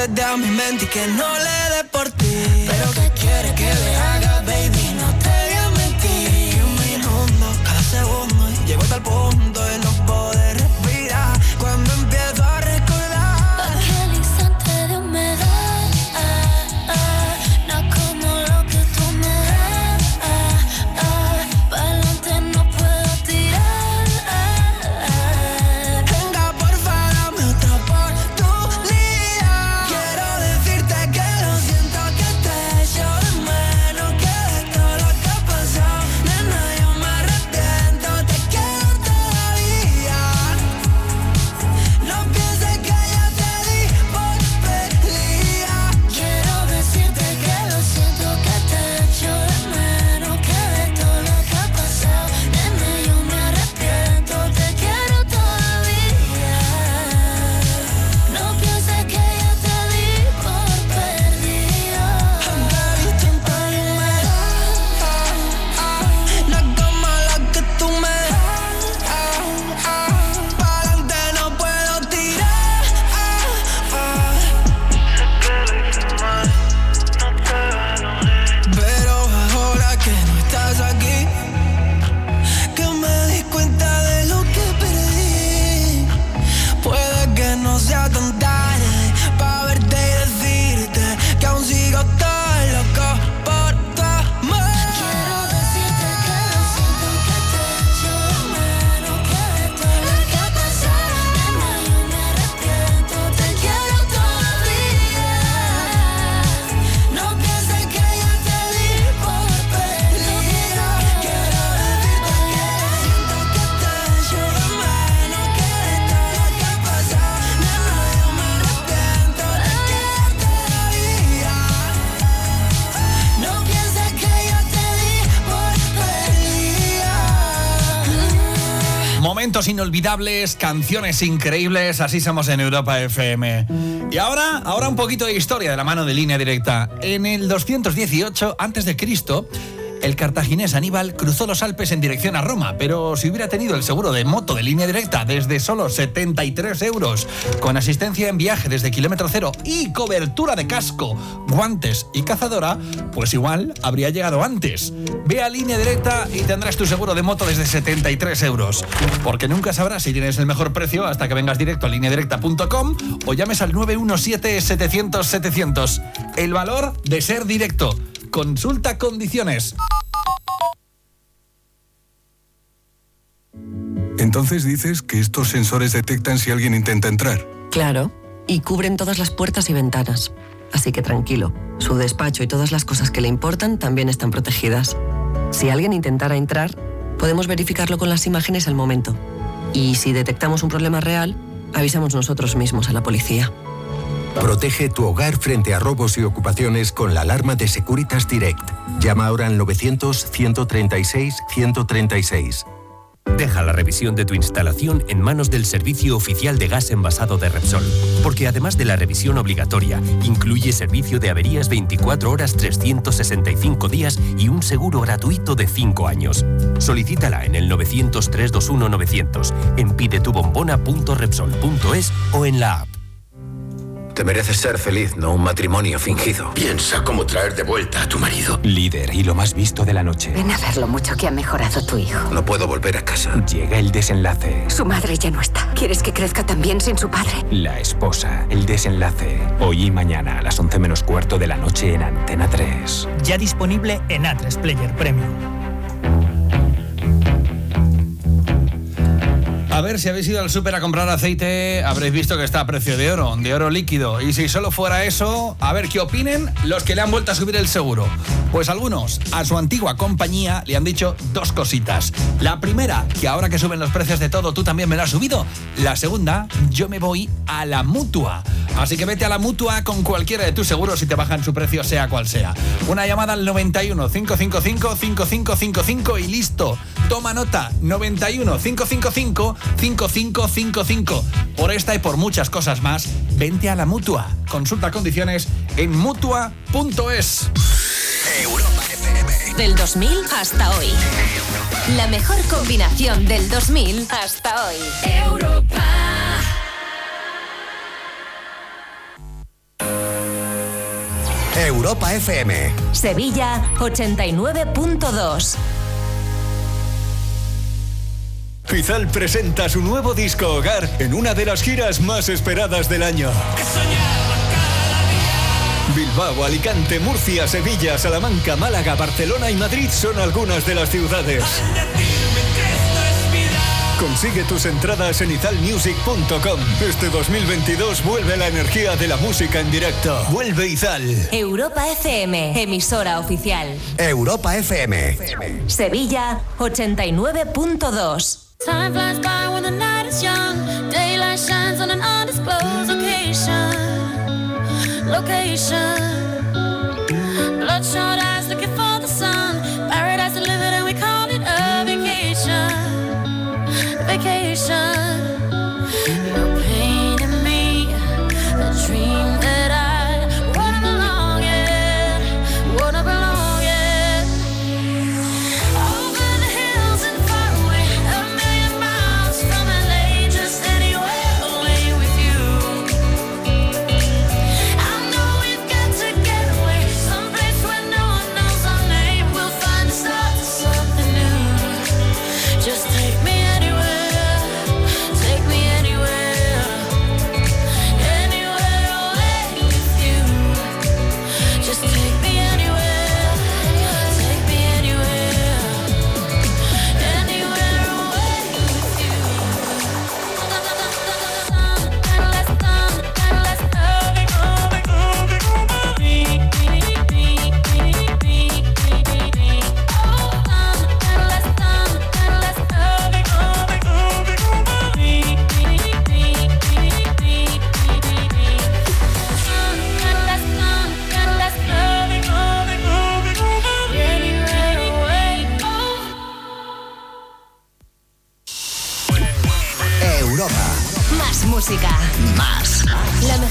Poder hacerte a mi mente y que no le inolvidables, canciones increíbles, así somos en Europa FM. Y ahora, ahora un poquito de historia de la mano de línea directa. En el 218 a.C., el cartaginés Aníbal cruzó los Alpes en dirección a Roma, pero si hubiera tenido el seguro de moto de línea directa desde solo 73 euros, con asistencia en viaje desde kilómetro cero y cobertura de casco, guantes y cazadora, pues igual habría llegado antes. Ve a línea directa y tendrás tu seguro de moto desde 73 euros, porque nunca sabrás si tienes el mejor precio hasta que vengas directo a lineadirecta.com o llames al 917-700-700. El valor de ser directo. Consulta condiciones. Entonces dices que estos sensores detectan si alguien intenta entrar. Claro, y cubren todas las puertas y ventanas. Así que tranquilo, su despacho y todas las cosas que le importan también están protegidas. Si alguien intentara entrar, podemos verificarlo con las imágenes al momento. Y si detectamos un problema real, avisamos nosotros mismos a la policía. Protege tu hogar frente a robos y ocupaciones con la alarma de Securitas Direct. Llama ahora al 900-136-136. Deja la revisión de tu instalación en manos del Servicio Oficial de Gas Envasado de Repsol, porque además de la revisión obligatoria, incluye servicio de averías 24 horas 365 días y un seguro gratuito de 5 años. Solicítala en el 900-321-900, en pidetubombona.repsol.es o en la app. Te mereces ser feliz, no un matrimonio fingido. Piensa cómo traer de vuelta a tu marido. Líder y lo más visto de la noche. Ven a ver lo mucho que ha mejorado tu hijo. No puedo volver a casa. Llega el desenlace. Su madre ya no está. ¿Quieres que crezca también sin su padre? La esposa. El desenlace. Hoy y mañana a las 11 menos cuarto de la noche en Antena 3. Ya disponible en A3 Player Premium. A ver, si habéis ido al súper a comprar aceite, habréis visto que está a precio de oro, de oro líquido. Y si solo fuera eso, a ver qué opinen los que le han vuelto a subir el seguro. Pues algunos, a su antigua compañía, le han dicho dos cositas. La primera, que ahora que suben los precios de todo, tú también me lo has subido. La segunda, yo me voy a la mutua. Así que vete a la mutua con cualquiera de tus seguros y te bajan su precio, sea cual sea. Una llamada al 91 555 5555 y listo. Toma nota, 91 555 5555. Por esta y por muchas cosas más, vente a la mutua. Consulta condiciones en mutua.es. Europa FM. Del 2000 hasta hoy. La mejor combinación del 2000 hasta hoy. Europa. Europa FM. Sevilla 89.2. Izal presenta su nuevo disco Hogar en una de las giras más esperadas del año. Bilbao, Alicante, Murcia, Sevilla, Salamanca, Málaga, Barcelona y Madrid son algunas de las ciudades. Consigue tus entradas en izalmusic.com. Este 2022 vuelve la energía de la música en directo. Vuelve Izal. Europa FM, emisora oficial. Europa FM. Sevilla 89.2. Time flies by when the night is young. Daylight shines on an undisclosed location. Location.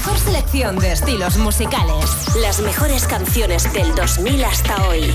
Mejor selección de estilos musicales. Las mejores canciones del 2000 hasta hoy.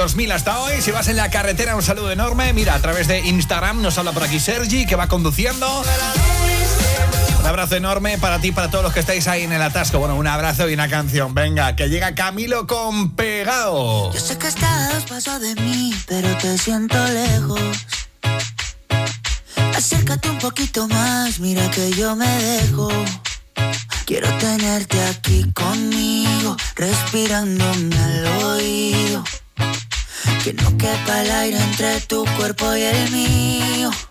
2000 hasta hoy. Si vas en la carretera, un saludo enorme. Mira, a través de Instagram nos habla por aquí Sergi, que va conduciendo. Un abrazo enorme para ti, y para todos los que estáis ahí en el atasco. Bueno, un abrazo y una canción. Venga, que llega Camilo con pegado. Yo sé que estás paso de mí, pero te siento lejos. Acércate un poquito más, mira que yo me dejo. Quiero tenerte aquí conmigo, respirándome al oído. Que no quepa el aire entre tu cuerpo y el mío.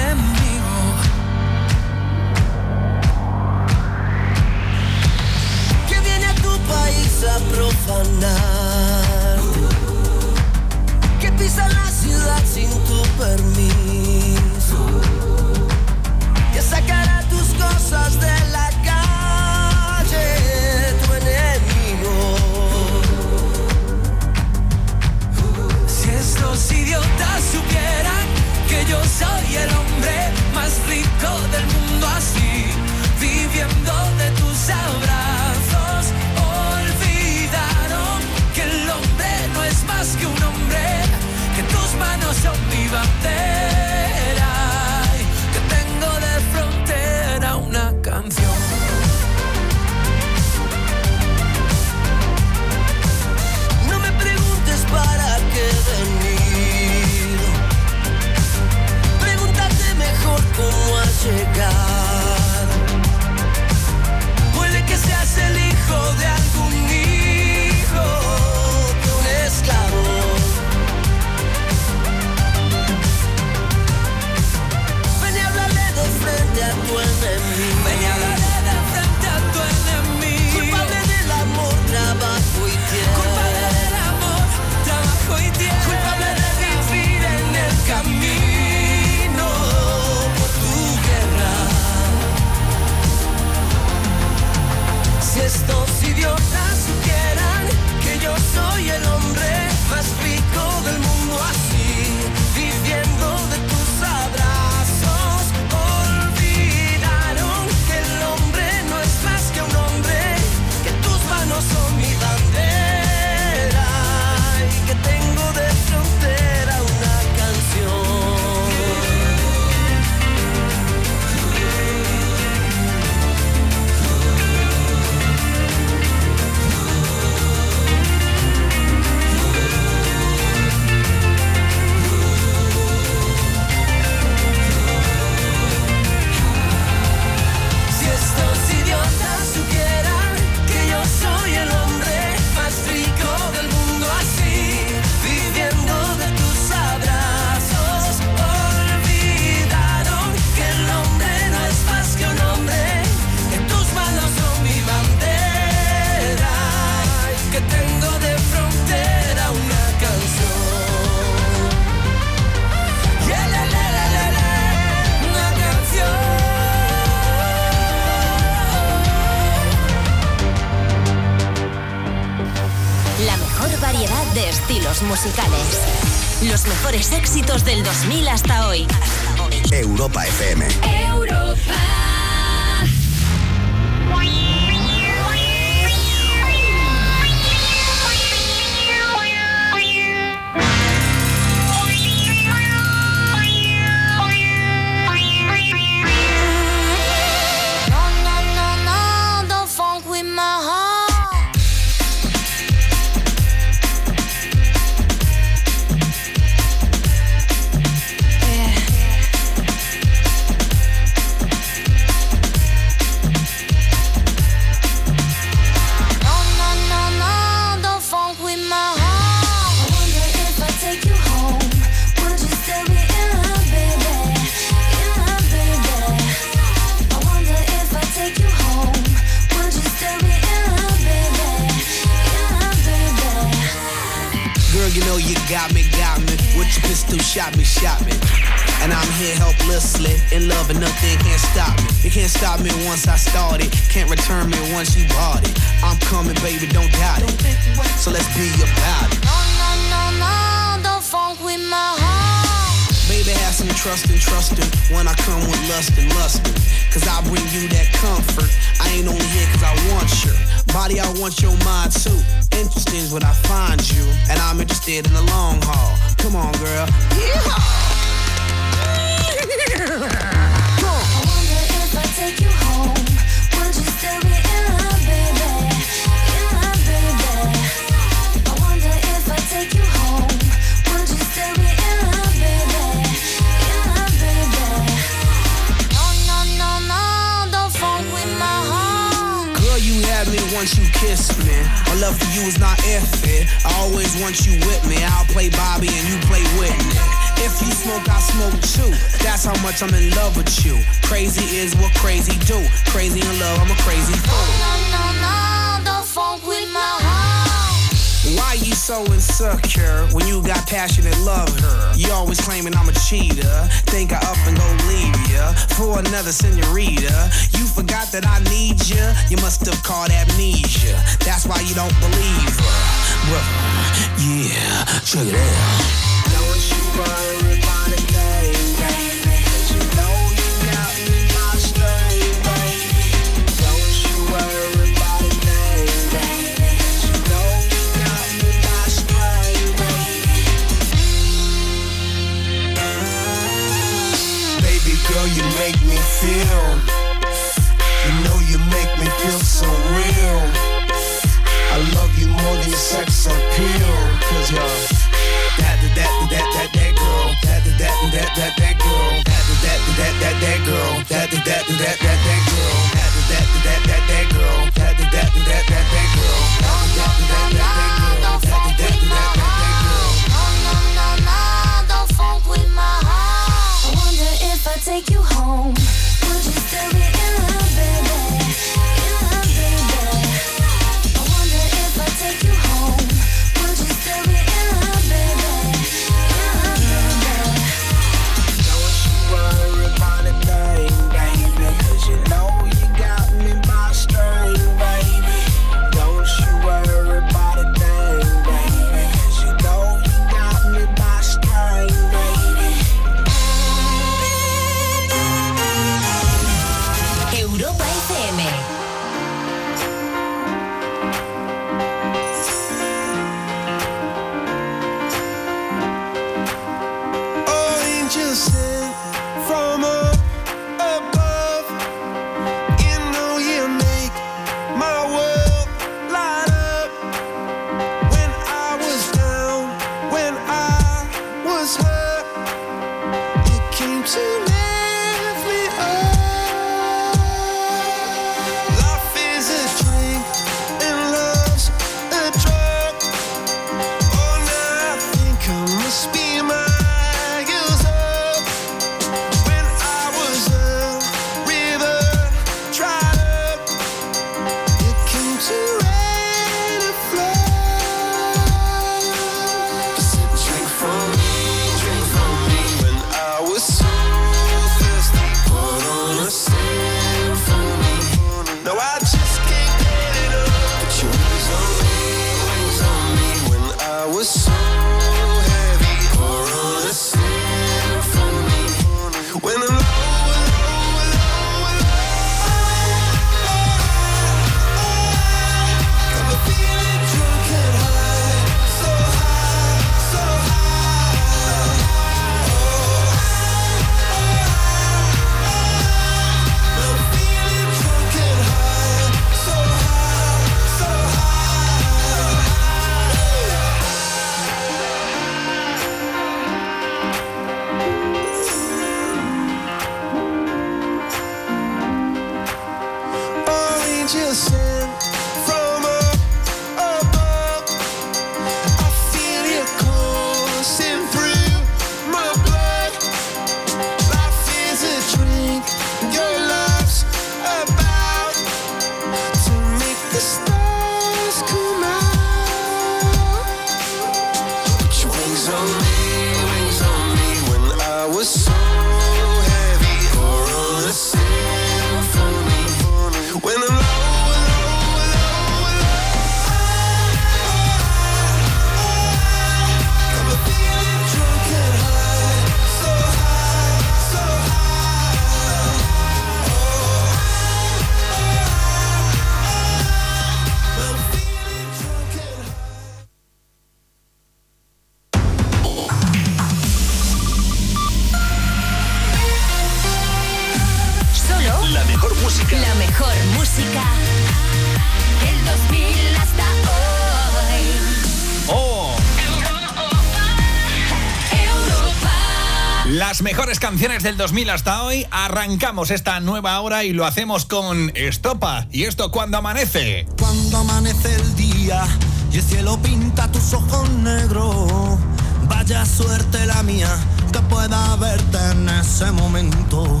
Canciones del 2000 hasta hoy. Arrancamos esta nueva hora y lo hacemos con Estopa. ¿Y esto cuando amanece? Cuando amanece el día y el cielo pinta tus ojos negros. Vaya suerte la mía que pueda verte en ese momento.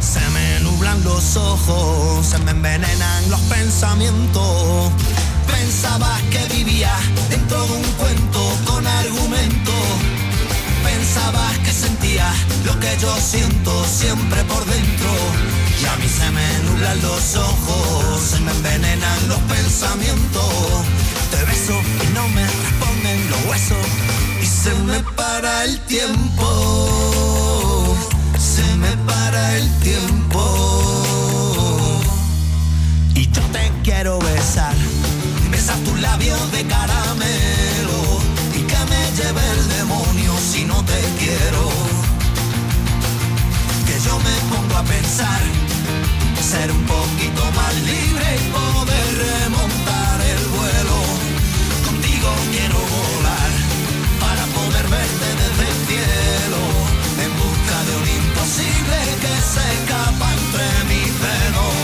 Se me nublan los ojos, se me envenenan los pensamientos. Pensabas que vivía dentro de un cuento con argumento. Lo que yo siento siempre por dentro. Y a mí se me nublan los ojos, se me envenenan los pensamientos. Te beso y no me responden los huesos. Y se me para el tiempo. Se me para el tiempo. Y yo te quiero besar. Besar tus labios de caramelo. Y que me lleve el demonio si no te quiero. Pensar. Ser un poquito más libre y poder remontar el vuelo. Contigo quiero volar para poder verte desde el cielo. En busca de un imposible que se escapa entre mis dedos.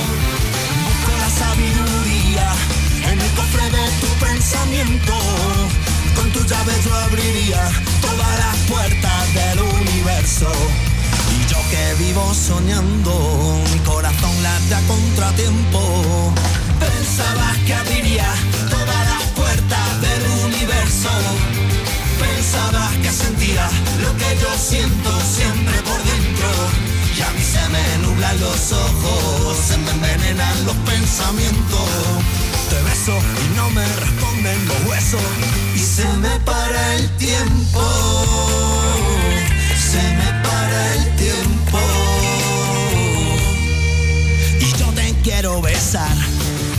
Busco la sabiduría en el cofre de tu pensamiento. Con tu llave yo abriría todas las puertas del universo. Yo que vivo soñando, mi corazón late a contratiempo. Pensabas que abriría todas las puertas del universo. Pensabas que sentía lo que yo siento siempre por dentro. Y a mí se me nublan los ojos, se me envenenan los pensamientos. Te beso y no me responden los huesos. Y se me para el tiempo. Se me para el tiempo. Y yo te quiero besar.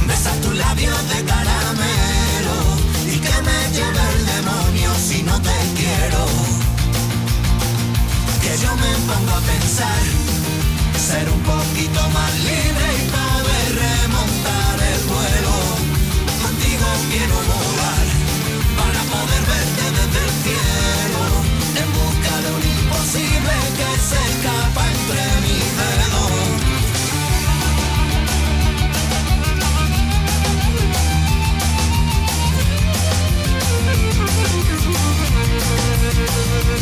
Besar tus labios de caramelo. Y que me lleve el demonio si no te quiero. Que yo me pongo a pensar. Ser un poquito más libre y poder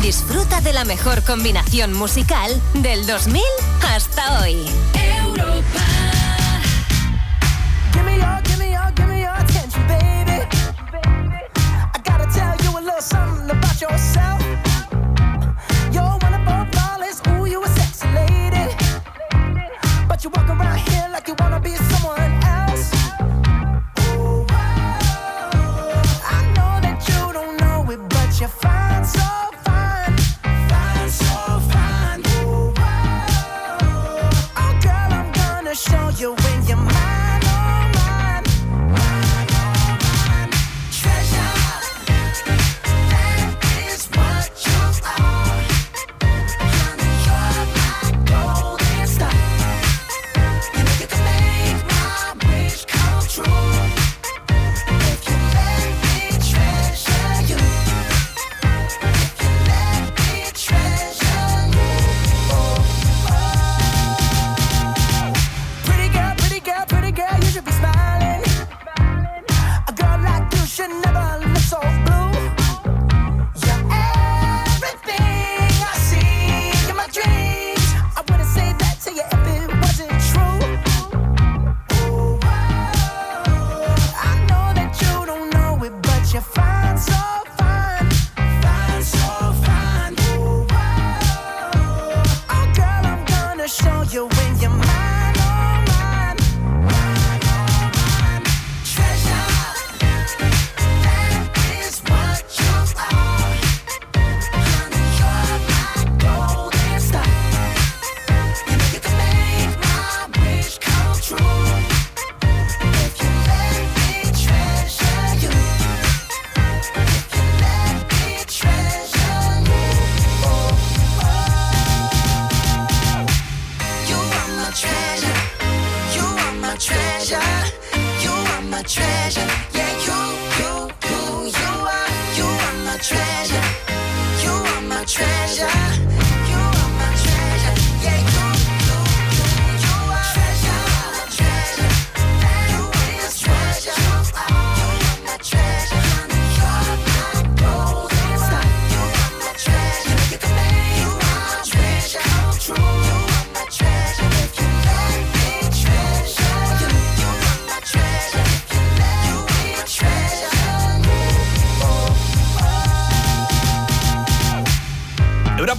Disfruta de la mejor combinación musical del 2000 hasta hoy.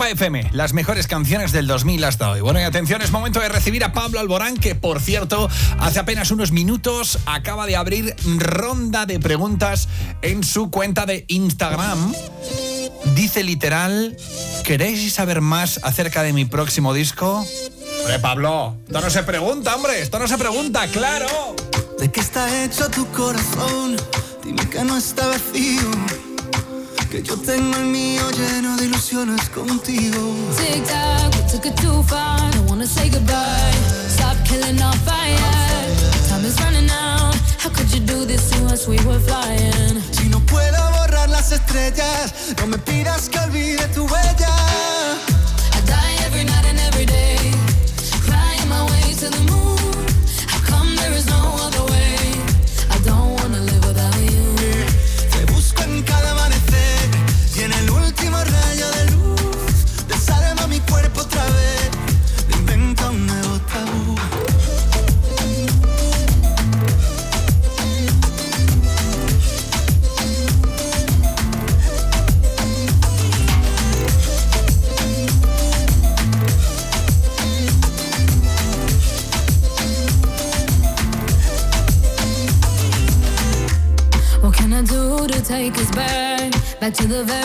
Europa FM, las mejores canciones del 2000 hasta hoy. Bueno, y atención, es momento de recibir a Pablo Alborán, que por cierto, hace apenas unos minutos acaba de abrir ronda de preguntas en su cuenta de Instagram. Dice literal, ¿queréis saber más acerca de mi próximo disco? Hombre, Pablo, esto no se pregunta, hombre, esto no se pregunta, claro. ¿De qué está hecho tu corazón? Dime que no está vacío. Que yo tengo el mío ilusiones contigo. Tic tac, we took it too far. Don't wanna say goodbye. Stop killing our fire. Time is running out. How could you do this to us? We were flying. Si no puedo borrar las estrellas, no me pidas que olvide tu huella. Back? To the very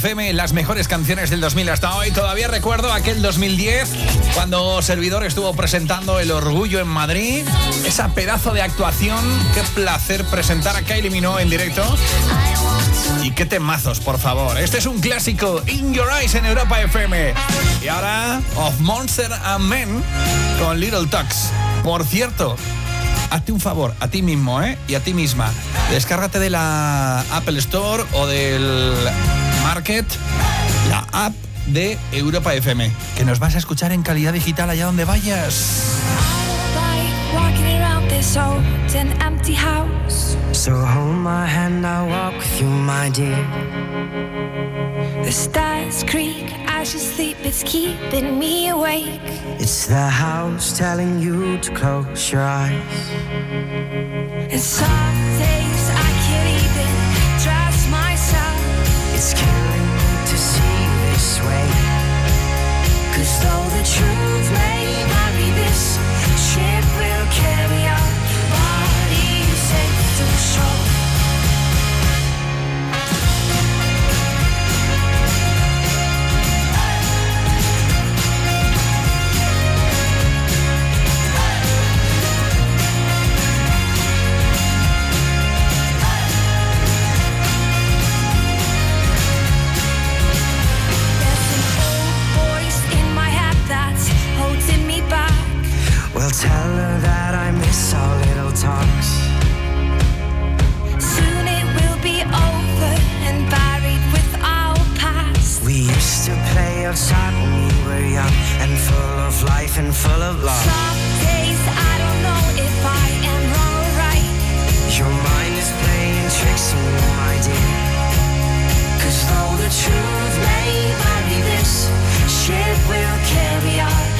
FM, las mejores canciones del 2000 hasta hoy. Todavía recuerdo aquel 2010 cuando Servidor estuvo presentando El Orgullo en Madrid. Esa pedazo de actuación. Qué placer presentar a Kylie Minogue en directo. Y qué temazos, por favor. Este es un clásico, In Your Eyes en Europa FM. Y ahora, Of Monster and Men con Little Tux. Por cierto, hazte un favor a ti mismo ¿eh? y a ti misma. Descárgate de la Apple Store o del Market la app de Europa FM, que nos vas a escuchar en calidad digital allá donde vayas. So hold my hand, I'll walk with you, my dear. The stars creak as you sleep, it's keeping me awake. It's the house telling you to close your eyes. And It's killing me to see this way. Cause though the truth may vary, this ship will carry our bodies safe to shore. Outside when we were young and full of life and full of love. Some days I don't know if I am wrong or right. Your mind is playing tricks on you, my dear. Cause though the truth may vary, this ship will carry our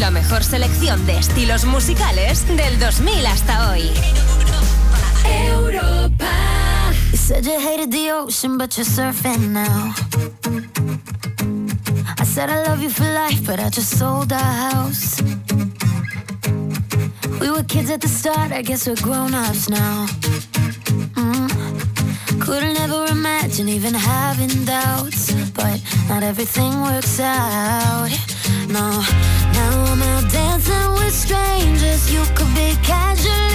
La mejor selección de estilos musicales del 2000 hasta hoy. Europa. You said you hated the ocean, but you're surfing now. I said I love you for life, but I just sold our house. We were kids at the start, I guess we're grown ups now. Mm. Couldn't ever imagine even having doubts, but not everything works out. No, now I'm out dancing with strangers. You could be casually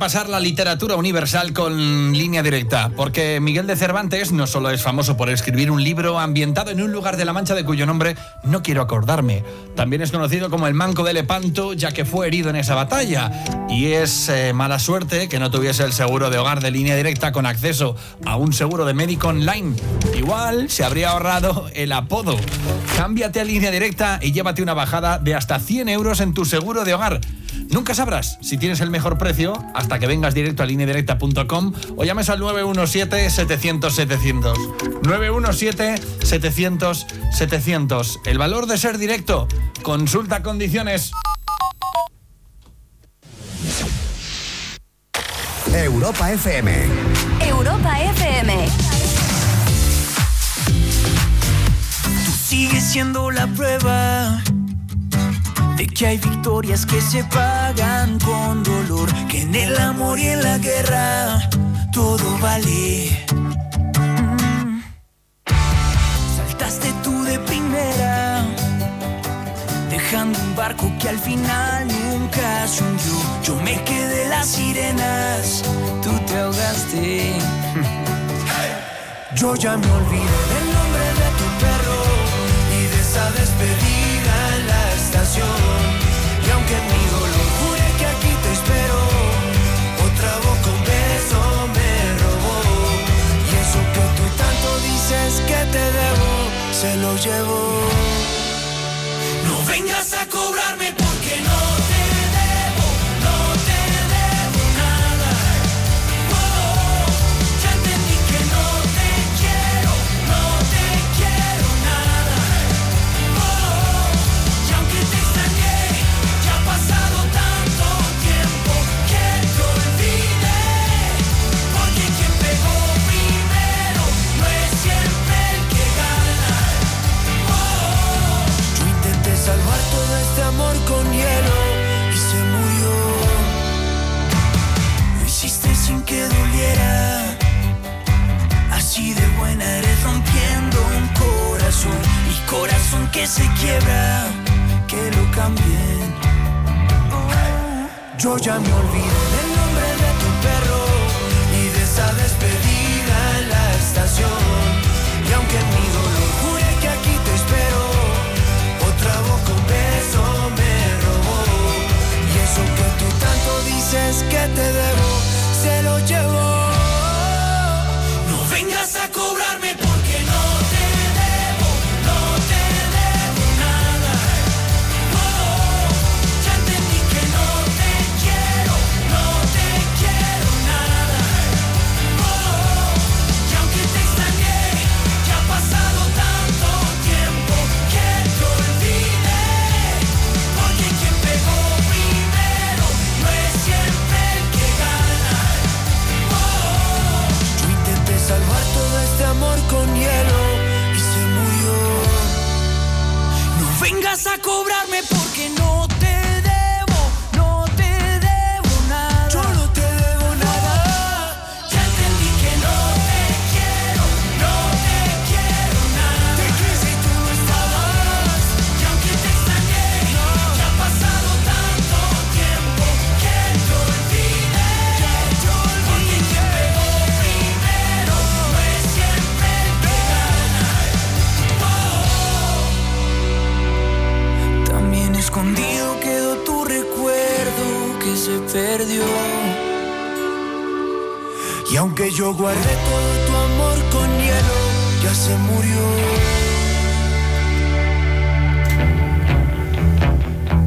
repasar la literatura universal con línea directa, porque Miguel de Cervantes no solo es famoso por escribir un libro ambientado en un lugar de la Mancha de cuyo nombre no quiero acordarme, también es conocido como el Manco de Lepanto, ya que fue herido en esa batalla. Y es eh, mala suerte que no tuviese el seguro de hogar de línea directa con acceso a un seguro de médico online. Igual se habría ahorrado el apodo. Cámbiate a línea directa y llévate una bajada de hasta 100 euros en tu seguro de hogar. Nunca sabrás si tienes el mejor precio hasta que vengas directo a lineadirecta.com o llames al 917-700-700. 917-700-700. El valor de ser directo. Consulta condiciones. Europa FM. Europa FM. Tú sigues siendo la prueba de que hay victorias que se pagan con dolor, que en el amor y en la guerra todo vale. Mm. Saltaste tú de primera, dejando un barco que al final nunca se hundió. Yo me quedé las sirenas, tú te ahogaste. Yo ya me olvidé del nombre de tu perro y de esa despedida se lo llevo. No vengas que se quiebra, que lo cambien. Yo ya me olvidé del nombre de tu perro y de esa despedida en la estación. Y aunque mi dolor jure que aquí te espero, otra boca un beso me robó. Y eso que tú tanto dices que te debo, se lo llevo. Cobrarme porque aunque yo guardé todo tu amor con hielo, ya se murió.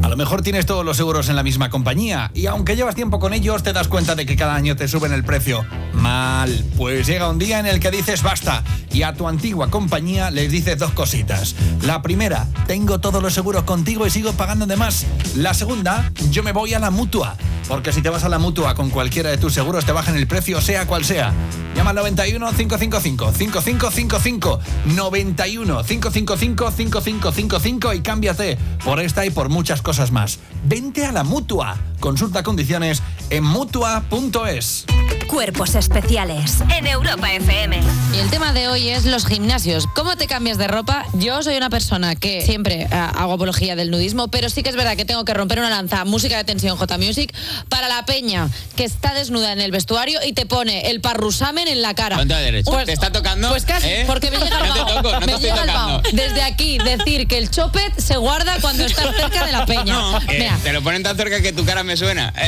A lo mejor tienes todos los seguros en la misma compañía y aunque llevas tiempo con ellos te das cuenta de que cada año te suben el precio. Mal, pues llega un día en el que dices basta y a tu antigua compañía les dices dos cositas. La primera, tengo todos los seguros contigo y sigo pagando de más. La segunda, yo me voy a la mutua. Porque si te vas a la mutua con cualquiera de tus seguros te bajan el precio sea cual sea. Llama al 91 555 5555 91 555 5555 y cámbiate por esta y por muchas cosas más. Vente a la mutua. Consulta condiciones en mutua.es. Cuerpos Especiales en Europa FM. Y el tema de hoy es los gimnasios. ¿Cómo te cambias de ropa? Yo soy una persona que siempre ah, hago apología del nudismo, pero sí que es verdad que tengo que romper una lanza, música de tensión J Music, para la peña que está desnuda en el vestuario y te pone el parrusamen en la cara. Derecha. ¿Te está tocando? Pues casi, ¿Eh? porque me (laughs) llega el No te toco, no te me estoy llega el. Desde aquí, decir que el chopet se guarda cuando (laughs) estás cerca de la peña. Eh, te lo ponen tan cerca que tu cara me suena. (laughs)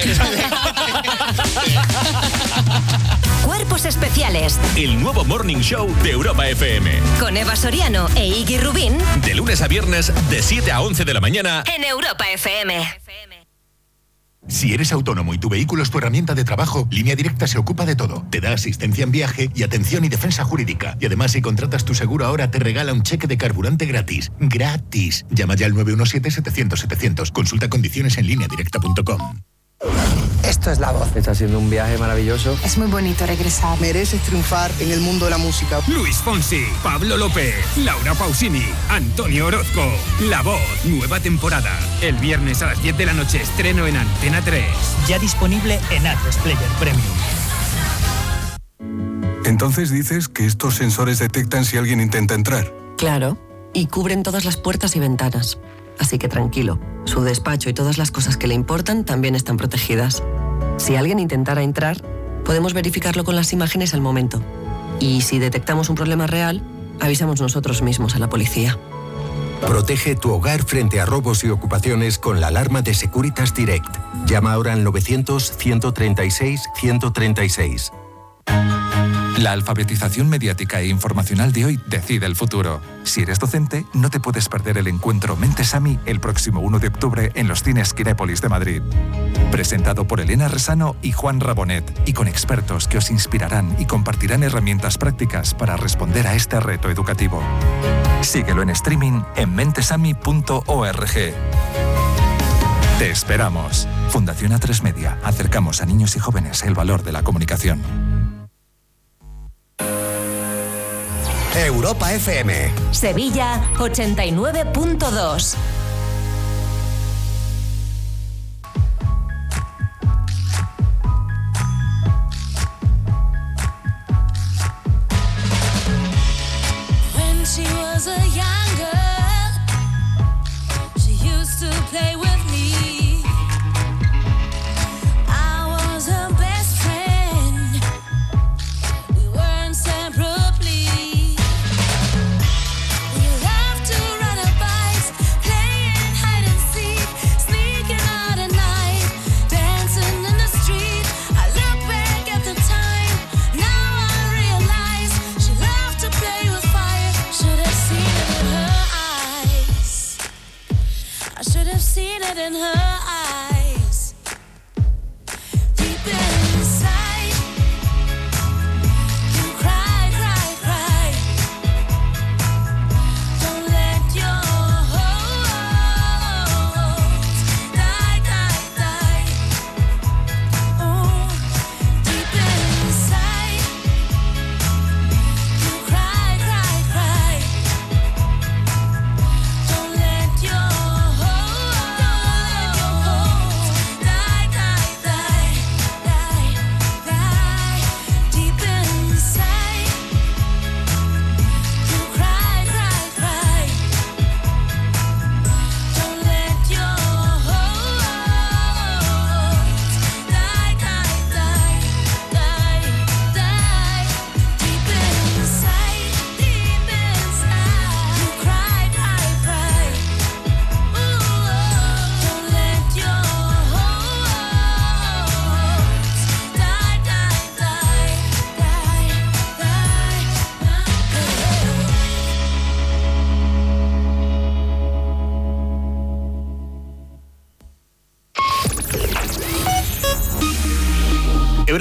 Cuerpos Especiales El nuevo Morning Show de Europa FM. con Eva Soriano e Iggy Rubín De lunes a viernes, de 7 a 11 de la mañana. en Europa FM. Si eres autónomo y tu vehículo es tu herramienta de trabajo, Línea Directa se ocupa de todo. Te da asistencia en viaje y atención y defensa jurídica. Y además, si contratas tu seguro ahora, te regala un cheque de carburante gratis. ¡Gratis! Llama ya al 917-700-700. Consulta condiciones en lineadirecta.com. Esto es la voz. Está siendo un viaje maravilloso. Es muy bonito regresar. Mereces triunfar en el mundo de la música. Luis Fonsi, Pablo López, Laura Pausini, Antonio Orozco. La Voz, nueva temporada. El viernes a las 10 de la noche estreno en Antena 3. Ya disponible en A3 Player Premium. Entonces dices que estos sensores detectan si alguien intenta entrar. Claro, y cubren todas las puertas y ventanas. Así que tranquilo, su despacho y todas las cosas que le importan también están protegidas. Si alguien intentara entrar, podemos verificarlo con las imágenes al momento. Y si detectamos un problema real, avisamos nosotros mismos a la policía. Protege tu hogar frente a robos y ocupaciones con la alarma de Securitas Direct. Llama ahora al 900-136-136. La alfabetización mediática e informacional de hoy decide el futuro. Si eres docente, no te puedes perder el encuentro Mentesami el próximo 1 de octubre en los cines Kinépolis de Madrid. Presentado por Elena Resano y Juan Rabonet, y con expertos que os inspirarán y compartirán herramientas prácticas para responder a este reto educativo. Síguelo en streaming en mentesami.org. Te esperamos. Fundación A3 Media. Acercamos a niños y jóvenes el valor de la comunicación. Europa FM. Sevilla 89.2. When she was a young girl, she used to play with have seen it in her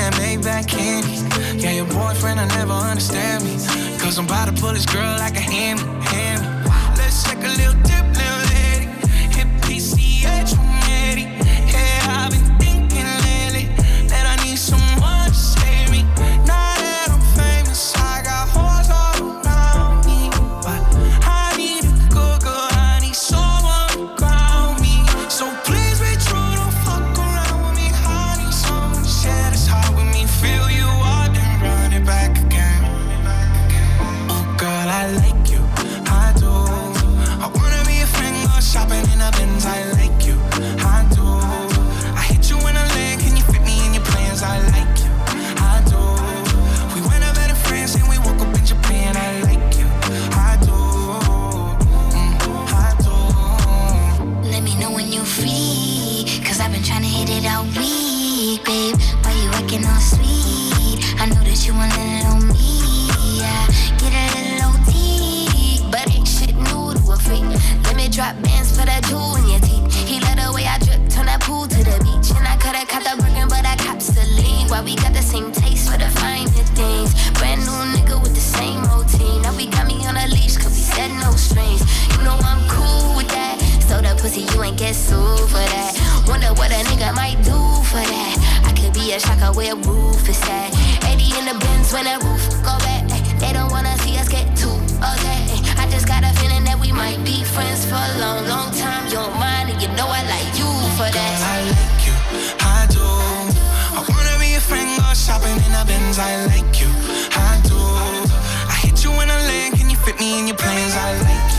that Maybach candy. Yeah, your boyfriend, I never understand me. Cause I'm about to pull this girl like a hand. I could shocker roof is at. Eh? 80 in the bins when that roof go back. Eh? They don't wanna see us get too okay. Eh? I just got a feeling that we might be friends for a long, long time. You don't mind, and you know I like you for that. I like you, I do. I wanna be a friend, go shopping in the Benz. I like you, I do. I hit you in a lane, can you fit me in your plans? I like